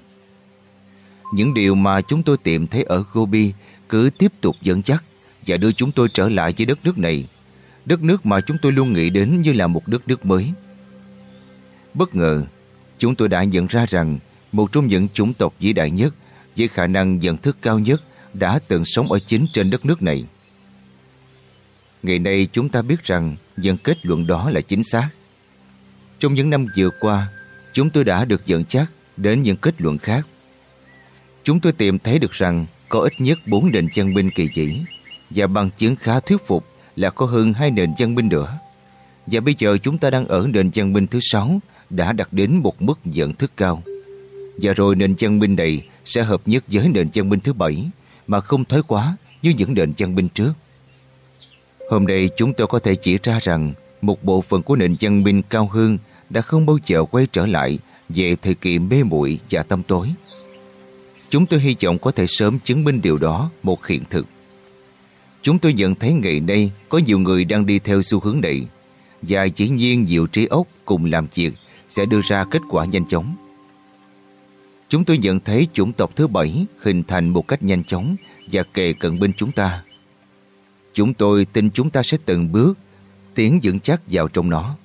Những điều mà chúng tôi tìm thấy ở Gobi cứ tiếp tục dẫn chắc và đưa chúng tôi trở lại với đất nước này. Đất nước mà chúng tôi luôn nghĩ đến như là một đất nước mới. Bất ngờ, chúng tôi đã nhận ra rằng một trong những chủng tộc vĩ đại nhất với khả năng nhận thức cao nhất đã từng sống ở chính trên đất nước này. Ngày nay chúng ta biết rằng nhận kết luận đó là chính xác. Trong những năm vừa qua, chúng tôi đã được dẫn chắc đến những kết luận khác. Chúng tôi tìm thấy được rằng có ít nhất 4 nền chân minh kỳ dĩ và bằng chứng khá thuyết phục là có hơn hai nền chân minh nữa. Và bây giờ chúng ta đang ở nền chân minh thứ 6 đã đạt đến một mức nhận thức cao. Và rồi nền chân minh này sẽ hợp nhất với nền chân minh thứ 7 mà không thoái quá như những nền chân minh trước. Hôm nay chúng tôi có thể chỉ ra rằng một bộ phận của nền văn minh cao hơn đã không bao giờ quay trở lại về thời kỳ mê muội và tâm tối. Chúng tôi hy vọng có thể sớm chứng minh điều đó một hiện thực. Chúng tôi nhận thấy ngày nay có nhiều người đang đi theo xu hướng này và chỉ nhiên nhiều trí óc cùng làm việc sẽ đưa ra kết quả nhanh chóng. Chúng tôi nhận thấy chủng tộc thứ bảy hình thành một cách nhanh chóng và kề cận bên chúng ta. Chúng tôi tin chúng ta sẽ từng bước tiến vững chắc vào trong nó.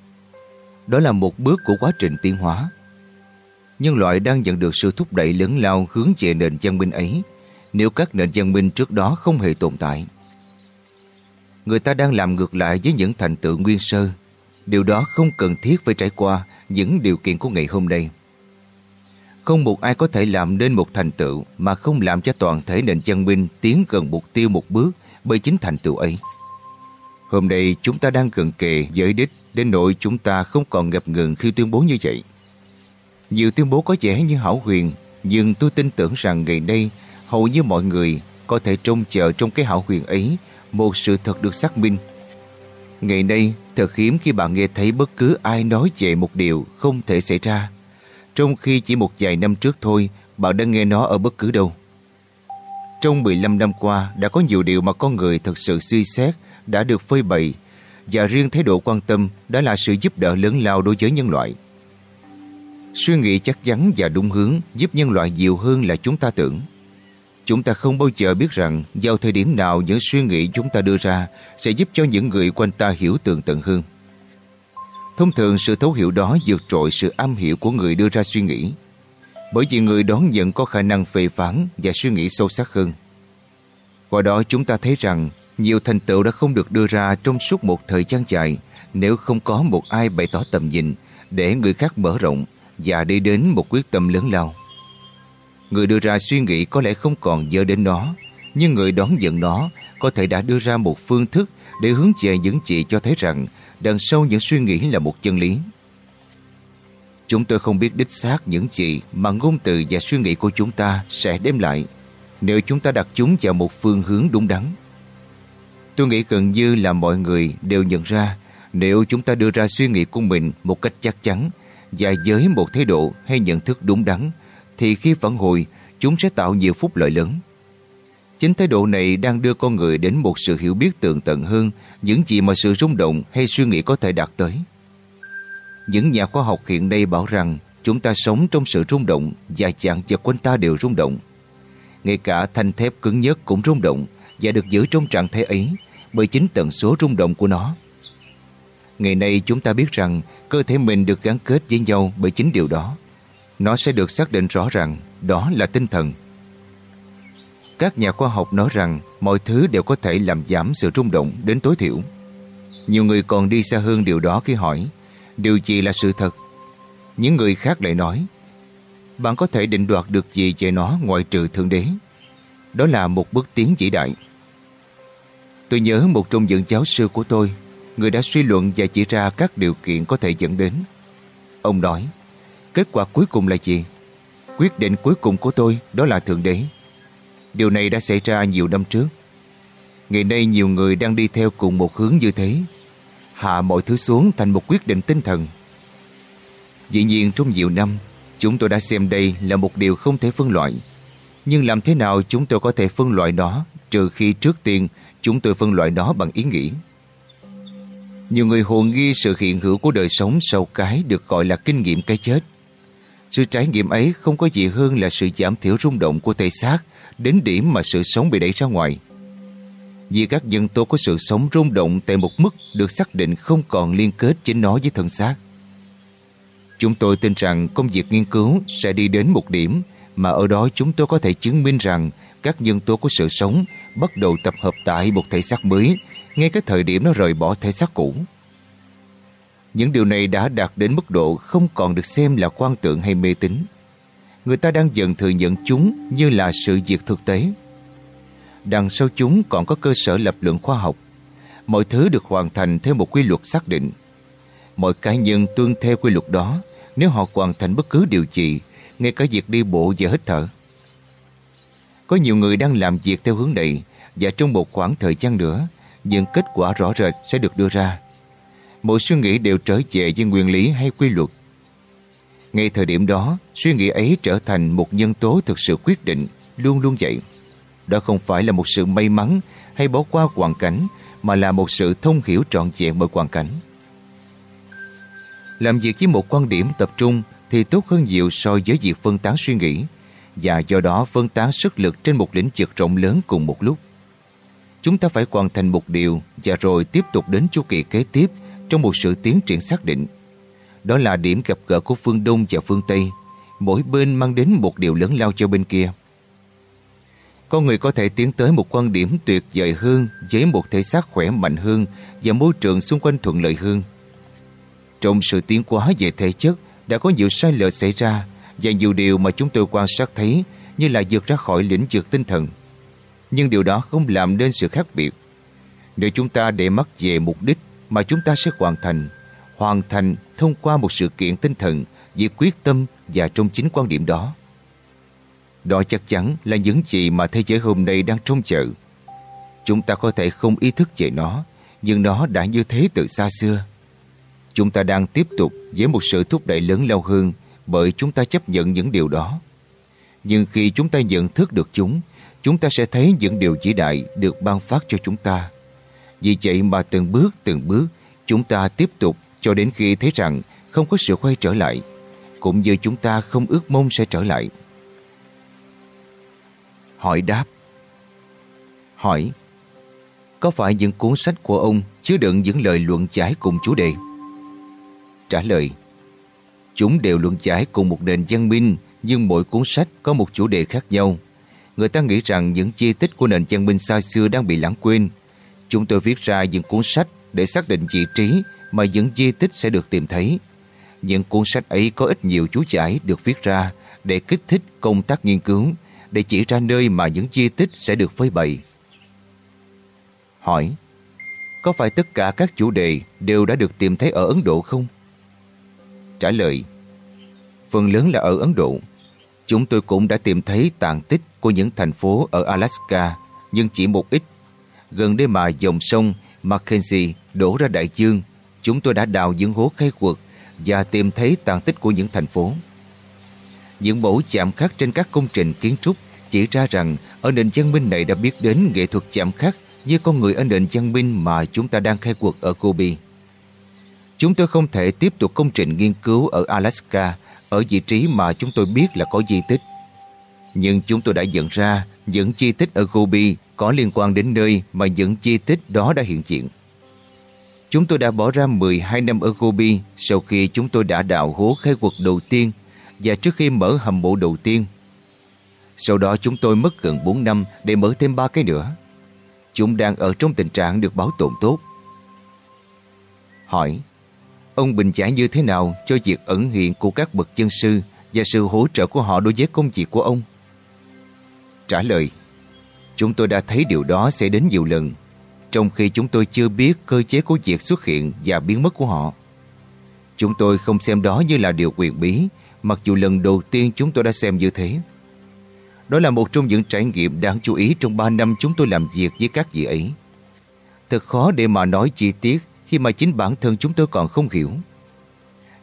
Đó là một bước của quá trình tiến hóa. Nhân loại đang nhận được sự thúc đẩy lớn lao hướng về nền văn minh ấy, nếu các nền văn minh trước đó không hề tồn tại. Người ta đang làm ngược lại với những thành tựu nguyên sơ. Điều đó không cần thiết phải trải qua những điều kiện của ngày hôm nay. Không một ai có thể làm nên một thành tựu mà không làm cho toàn thể nền văn minh tiến gần mục tiêu một bước bởi chính thành tựu ấy. Hôm nay chúng ta đang gần kề giới đích đến nỗi chúng ta không còn ngập ngừng khi tuyên bố như vậy. Nhiều tuyên bố có vẻ như hảo huyền, nhưng tôi tin tưởng rằng ngày nay hầu như mọi người có thể trông chờ trong cái hảo huyền ấy một sự thật được xác minh. Ngày nay, thật hiếm khi bạn nghe thấy bất cứ ai nói về một điều không thể xảy ra, trong khi chỉ một vài năm trước thôi bạn đã nghe nó ở bất cứ đâu. Trong 15 năm qua, đã có nhiều điều mà con người thật sự suy xét, đã được phơi bày và riêng thái độ quan tâm đã là sự giúp đỡ lớn lao đối với nhân loại. Suy nghĩ chắc chắn và đúng hướng giúp nhân loại nhiều hơn là chúng ta tưởng. Chúng ta không bao giờ biết rằng vào thời điểm nào những suy nghĩ chúng ta đưa ra sẽ giúp cho những người quanh ta hiểu tường tận hơn. Thông thường sự thấu hiểu đó vượt trội sự âm hiểu của người đưa ra suy nghĩ. Bởi vì người đón nhận có khả năng phê phán và suy nghĩ sâu sắc hơn. Qua đó chúng ta thấy rằng nhiều thành tựu đã không được đưa ra trong suốt một thời gian dài nếu không có một ai bày tỏ tầm nhìn để người khác mở rộng và đi đến một quyết tâm lớn lao. Người đưa ra suy nghĩ có lẽ không còn dơ đến nó, nhưng người đón nhận nó có thể đã đưa ra một phương thức để hướng về những chị cho thấy rằng đằng sau những suy nghĩ là một chân lý. Chúng tôi không biết đích xác những gì mà ngôn từ và suy nghĩ của chúng ta sẽ đem lại nếu chúng ta đặt chúng vào một phương hướng đúng đắn. Tôi nghĩ gần như là mọi người đều nhận ra, nếu chúng ta đưa ra suy nghĩ của mình một cách chắc chắn và với một thái độ hay nhận thức đúng đắn, thì khi phản hồi, chúng sẽ tạo nhiều phúc lợi lớn. Chính thái độ này đang đưa con người đến một sự hiểu biết tường tận hơn những gì mà sự rung động hay suy nghĩ có thể đạt tới. Những nhà khoa học hiện nay bảo rằng chúng ta sống trong sự rung động và chạng vật quanh ta đều rung động. Ngay cả thanh thép cứng nhất cũng rung động và được giữ trong trạng thái ấy bởi chính tần số rung động của nó. Ngày nay chúng ta biết rằng cơ thể mình được gắn kết với nhau bởi chính điều đó. Nó sẽ được xác định rõ ràng, đó là tinh thần. Các nhà khoa học nói rằng mọi thứ đều có thể làm giảm sự rung động đến tối thiểu. Nhiều người còn đi xa hơn điều đó khi hỏi điều gì là sự thật. Những người khác lại nói bạn có thể định đoạt được gì về nó ngoại trừ Thượng Đế. Đó là một bước tiến vĩ đại. Tôi nhớ một trong những giáo sư của tôi người đã suy luận và chỉ ra các điều kiện có thể dẫn đến. Ông nói, kết quả cuối cùng là gì? Quyết định cuối cùng của tôi đó là Thượng Đế. Điều này đã xảy ra nhiều năm trước. Ngày nay nhiều người đang đi theo cùng một hướng như thế. Hạ mọi thứ xuống thành một quyết định tinh thần. Dĩ nhiên trong nhiều năm, chúng tôi đã xem đây là một điều không thể phân loại. Nhưng làm thế nào chúng tôi có thể phân loại nó trừ khi trước tiên chúng tôi phân loại nó bằng ý nghĩ. Nhiều người hồn nghi sự hiện hữu của đời sống sau cái được gọi là kinh nghiệm cái chết. Sự trải nghiệm ấy không có gì hơn là sự giảm thiểu rung động của thể xác đến điểm mà sự sống bị đẩy ra ngoài. Vì các nhân tố có sự sống rung động tại một mức được xác định không còn liên kết chính nó với thân xác. Chúng tôi tin rằng công việc nghiên cứu sẽ đi đến một điểm mà ở đó chúng tôi có thể chứng minh rằng các nhân tố của sự sống bắt đầu tập hợp tại một thể xác mới ngay cái thời điểm nó rời bỏ thể xác cũ. Những điều này đã đạt đến mức độ không còn được xem là quan tượng hay mê tín. Người ta đang dần thừa nhận chúng như là sự việc thực tế. Đằng sau chúng còn có cơ sở lập luận khoa học. Mọi thứ được hoàn thành theo một quy luật xác định. Mọi cá nhân tuân theo quy luật đó nếu họ hoàn thành bất cứ điều gì, ngay cả việc đi bộ và hít thở. Có nhiều người đang làm việc theo hướng này và trong một khoảng thời gian nữa, những kết quả rõ rệt sẽ được đưa ra. Mỗi suy nghĩ đều trở về với nguyên lý hay quy luật. Ngay thời điểm đó, suy nghĩ ấy trở thành một nhân tố thực sự quyết định, luôn luôn vậy. Đó không phải là một sự may mắn hay bỏ qua hoàn cảnh, mà là một sự thông hiểu trọn vẹn mọi hoàn cảnh. Làm việc với một quan điểm tập trung thì tốt hơn nhiều so với việc phân tán suy nghĩ và do đó phân tán sức lực trên một lĩnh vực rộng lớn cùng một lúc. Chúng ta phải hoàn thành một điều và rồi tiếp tục đến chu kỳ kế tiếp trong một sự tiến triển xác định. Đó là điểm gặp gỡ của phương Đông và phương Tây, mỗi bên mang đến một điều lớn lao cho bên kia. Con người có thể tiến tới một quan điểm tuyệt vời hơn với một thể xác khỏe mạnh hơn và môi trường xung quanh thuận lợi hơn. Trong sự tiến hóa về thể chất đã có nhiều sai lệch xảy ra và nhiều điều mà chúng tôi quan sát thấy như là vượt ra khỏi lĩnh vực tinh thần. Nhưng điều đó không làm nên sự khác biệt. Nếu chúng ta để mắt về mục đích mà chúng ta sẽ hoàn thành, hoàn thành thông qua một sự kiện tinh thần với quyết tâm và trong chính quan điểm đó. Đó chắc chắn là những gì mà thế giới hôm nay đang trông chờ. Chúng ta có thể không ý thức về nó, nhưng nó đã như thế từ xa xưa. Chúng ta đang tiếp tục với một sự thúc đẩy lớn lao hơn bởi chúng ta chấp nhận những điều đó. Nhưng khi chúng ta nhận thức được chúng, chúng ta sẽ thấy những điều chỉ đại được ban phát cho chúng ta. Vì vậy mà từng bước từng bước, chúng ta tiếp tục cho đến khi thấy rằng không có sự quay trở lại, cũng như chúng ta không ước mong sẽ trở lại. Hỏi đáp Hỏi Có phải những cuốn sách của ông chứa đựng những lời luận giải cùng chủ đề? Trả lời Chúng đều luận giải cùng một nền văn minh nhưng mỗi cuốn sách có một chủ đề khác nhau. Người ta nghĩ rằng những chi tích của nền văn minh xa xưa đang bị lãng quên. Chúng tôi viết ra những cuốn sách để xác định vị trí mà những di tích sẽ được tìm thấy. Những cuốn sách ấy có ít nhiều chú giải được viết ra để kích thích công tác nghiên cứu, để chỉ ra nơi mà những di tích sẽ được phơi bày. Hỏi, có phải tất cả các chủ đề đều đã được tìm thấy ở Ấn Độ không? Trả lời, phần lớn là ở Ấn Độ. Chúng tôi cũng đã tìm thấy tàn tích của những thành phố ở Alaska, nhưng chỉ một ít. Gần đây mà dòng sông Mackenzie đổ ra đại dương, chúng tôi đã đào những hố khai quật và tìm thấy tàn tích của những thành phố. Những mẫu chạm khắc trên các công trình kiến trúc chỉ ra rằng ở nền văn minh này đã biết đến nghệ thuật chạm khắc như con người ở nền văn minh mà chúng ta đang khai quật ở Kobe. Chúng tôi không thể tiếp tục công trình nghiên cứu ở Alaska, ở vị trí mà chúng tôi biết là có di tích. Nhưng chúng tôi đã nhận ra những chi tích ở Gobi có liên quan đến nơi mà những chi tích đó đã hiện diện. Chúng tôi đã bỏ ra 12 năm ở Gobi sau khi chúng tôi đã đào hố khai quật đầu tiên và trước khi mở hầm mộ đầu tiên. Sau đó chúng tôi mất gần 4 năm để mở thêm ba cái nữa. Chúng đang ở trong tình trạng được bảo tồn tốt. Hỏi, ông bình giải như thế nào cho việc ẩn hiện của các bậc chân sư và sự hỗ trợ của họ đối với công việc của ông? Trả lời, chúng tôi đã thấy điều đó sẽ đến nhiều lần, trong khi chúng tôi chưa biết cơ chế của việc xuất hiện và biến mất của họ. Chúng tôi không xem đó như là điều quyền bí, mặc dù lần đầu tiên chúng tôi đã xem như thế. Đó là một trong những trải nghiệm đáng chú ý trong 3 năm chúng tôi làm việc với các vị ấy. Thật khó để mà nói chi tiết khi mà chính bản thân chúng tôi còn không hiểu.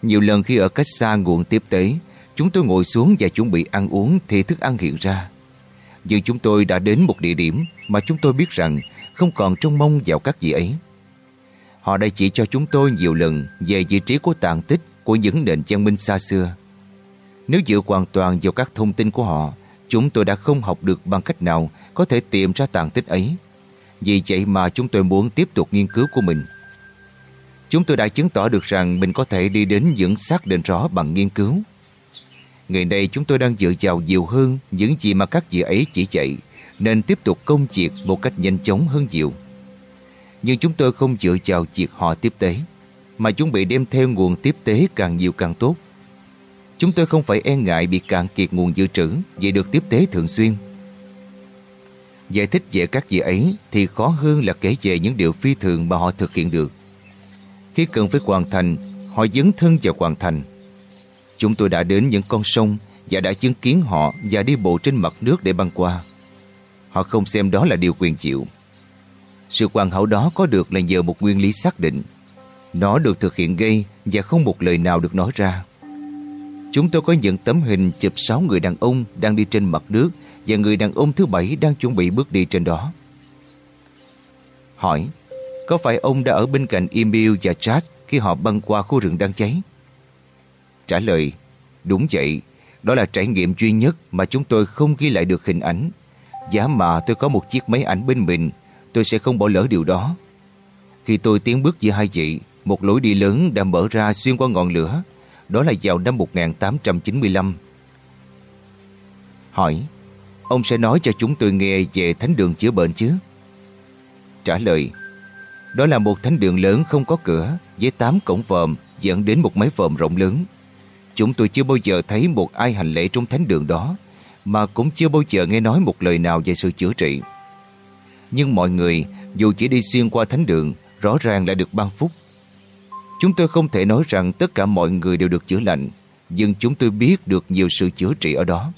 Nhiều lần khi ở cách xa nguồn tiếp tế, chúng tôi ngồi xuống và chuẩn bị ăn uống thì thức ăn hiện ra. Nhưng chúng tôi đã đến một địa điểm mà chúng tôi biết rằng không còn trông mong vào các vị ấy. Họ đã chỉ cho chúng tôi nhiều lần về vị trí của tàn tích của những nền văn minh xa xưa. Nếu dựa hoàn toàn vào các thông tin của họ, chúng tôi đã không học được bằng cách nào có thể tìm ra tàn tích ấy. Vì vậy mà chúng tôi muốn tiếp tục nghiên cứu của mình. Chúng tôi đã chứng tỏ được rằng mình có thể đi đến những xác định rõ bằng nghiên cứu. Ngày nay chúng tôi đang dựa vào nhiều hơn những gì mà các vị ấy chỉ dạy, nên tiếp tục công việc một cách nhanh chóng hơn nhiều. Nhưng chúng tôi không dựa vào việc họ tiếp tế, mà chuẩn bị đem theo nguồn tiếp tế càng nhiều càng tốt. Chúng tôi không phải e ngại bị cạn kiệt nguồn dự trữ vì được tiếp tế thường xuyên. Giải thích về các gì ấy thì khó hơn là kể về những điều phi thường mà họ thực hiện được. Khi cần phải hoàn thành, họ dấn thân vào hoàn thành. Chúng tôi đã đến những con sông và đã chứng kiến họ và đi bộ trên mặt nước để băng qua. Họ không xem đó là điều quyền chịu. Sự hoàn hảo đó có được là nhờ một nguyên lý xác định. Nó được thực hiện gây và không một lời nào được nói ra. Chúng tôi có những tấm hình chụp 6 người đàn ông đang đi trên mặt nước và người đàn ông thứ bảy đang chuẩn bị bước đi trên đó. Hỏi, có phải ông đã ở bên cạnh Emil và Chad khi họ băng qua khu rừng đang cháy? Trả lời, đúng vậy, đó là trải nghiệm duy nhất mà chúng tôi không ghi lại được hình ảnh. Giá mà tôi có một chiếc máy ảnh bên mình, tôi sẽ không bỏ lỡ điều đó. Khi tôi tiến bước giữa hai vị, một lối đi lớn đã mở ra xuyên qua ngọn lửa. Đó là vào năm 1895. Hỏi, ông sẽ nói cho chúng tôi nghe về thánh đường chữa bệnh chứ? Trả lời, đó là một thánh đường lớn không có cửa với 8 cổng vòm dẫn đến một máy vòm rộng lớn. Chúng tôi chưa bao giờ thấy một ai hành lễ trong thánh đường đó mà cũng chưa bao giờ nghe nói một lời nào về sự chữa trị. Nhưng mọi người dù chỉ đi xuyên qua thánh đường rõ ràng là được ban phúc. Chúng tôi không thể nói rằng tất cả mọi người đều được chữa lành, nhưng chúng tôi biết được nhiều sự chữa trị ở đó.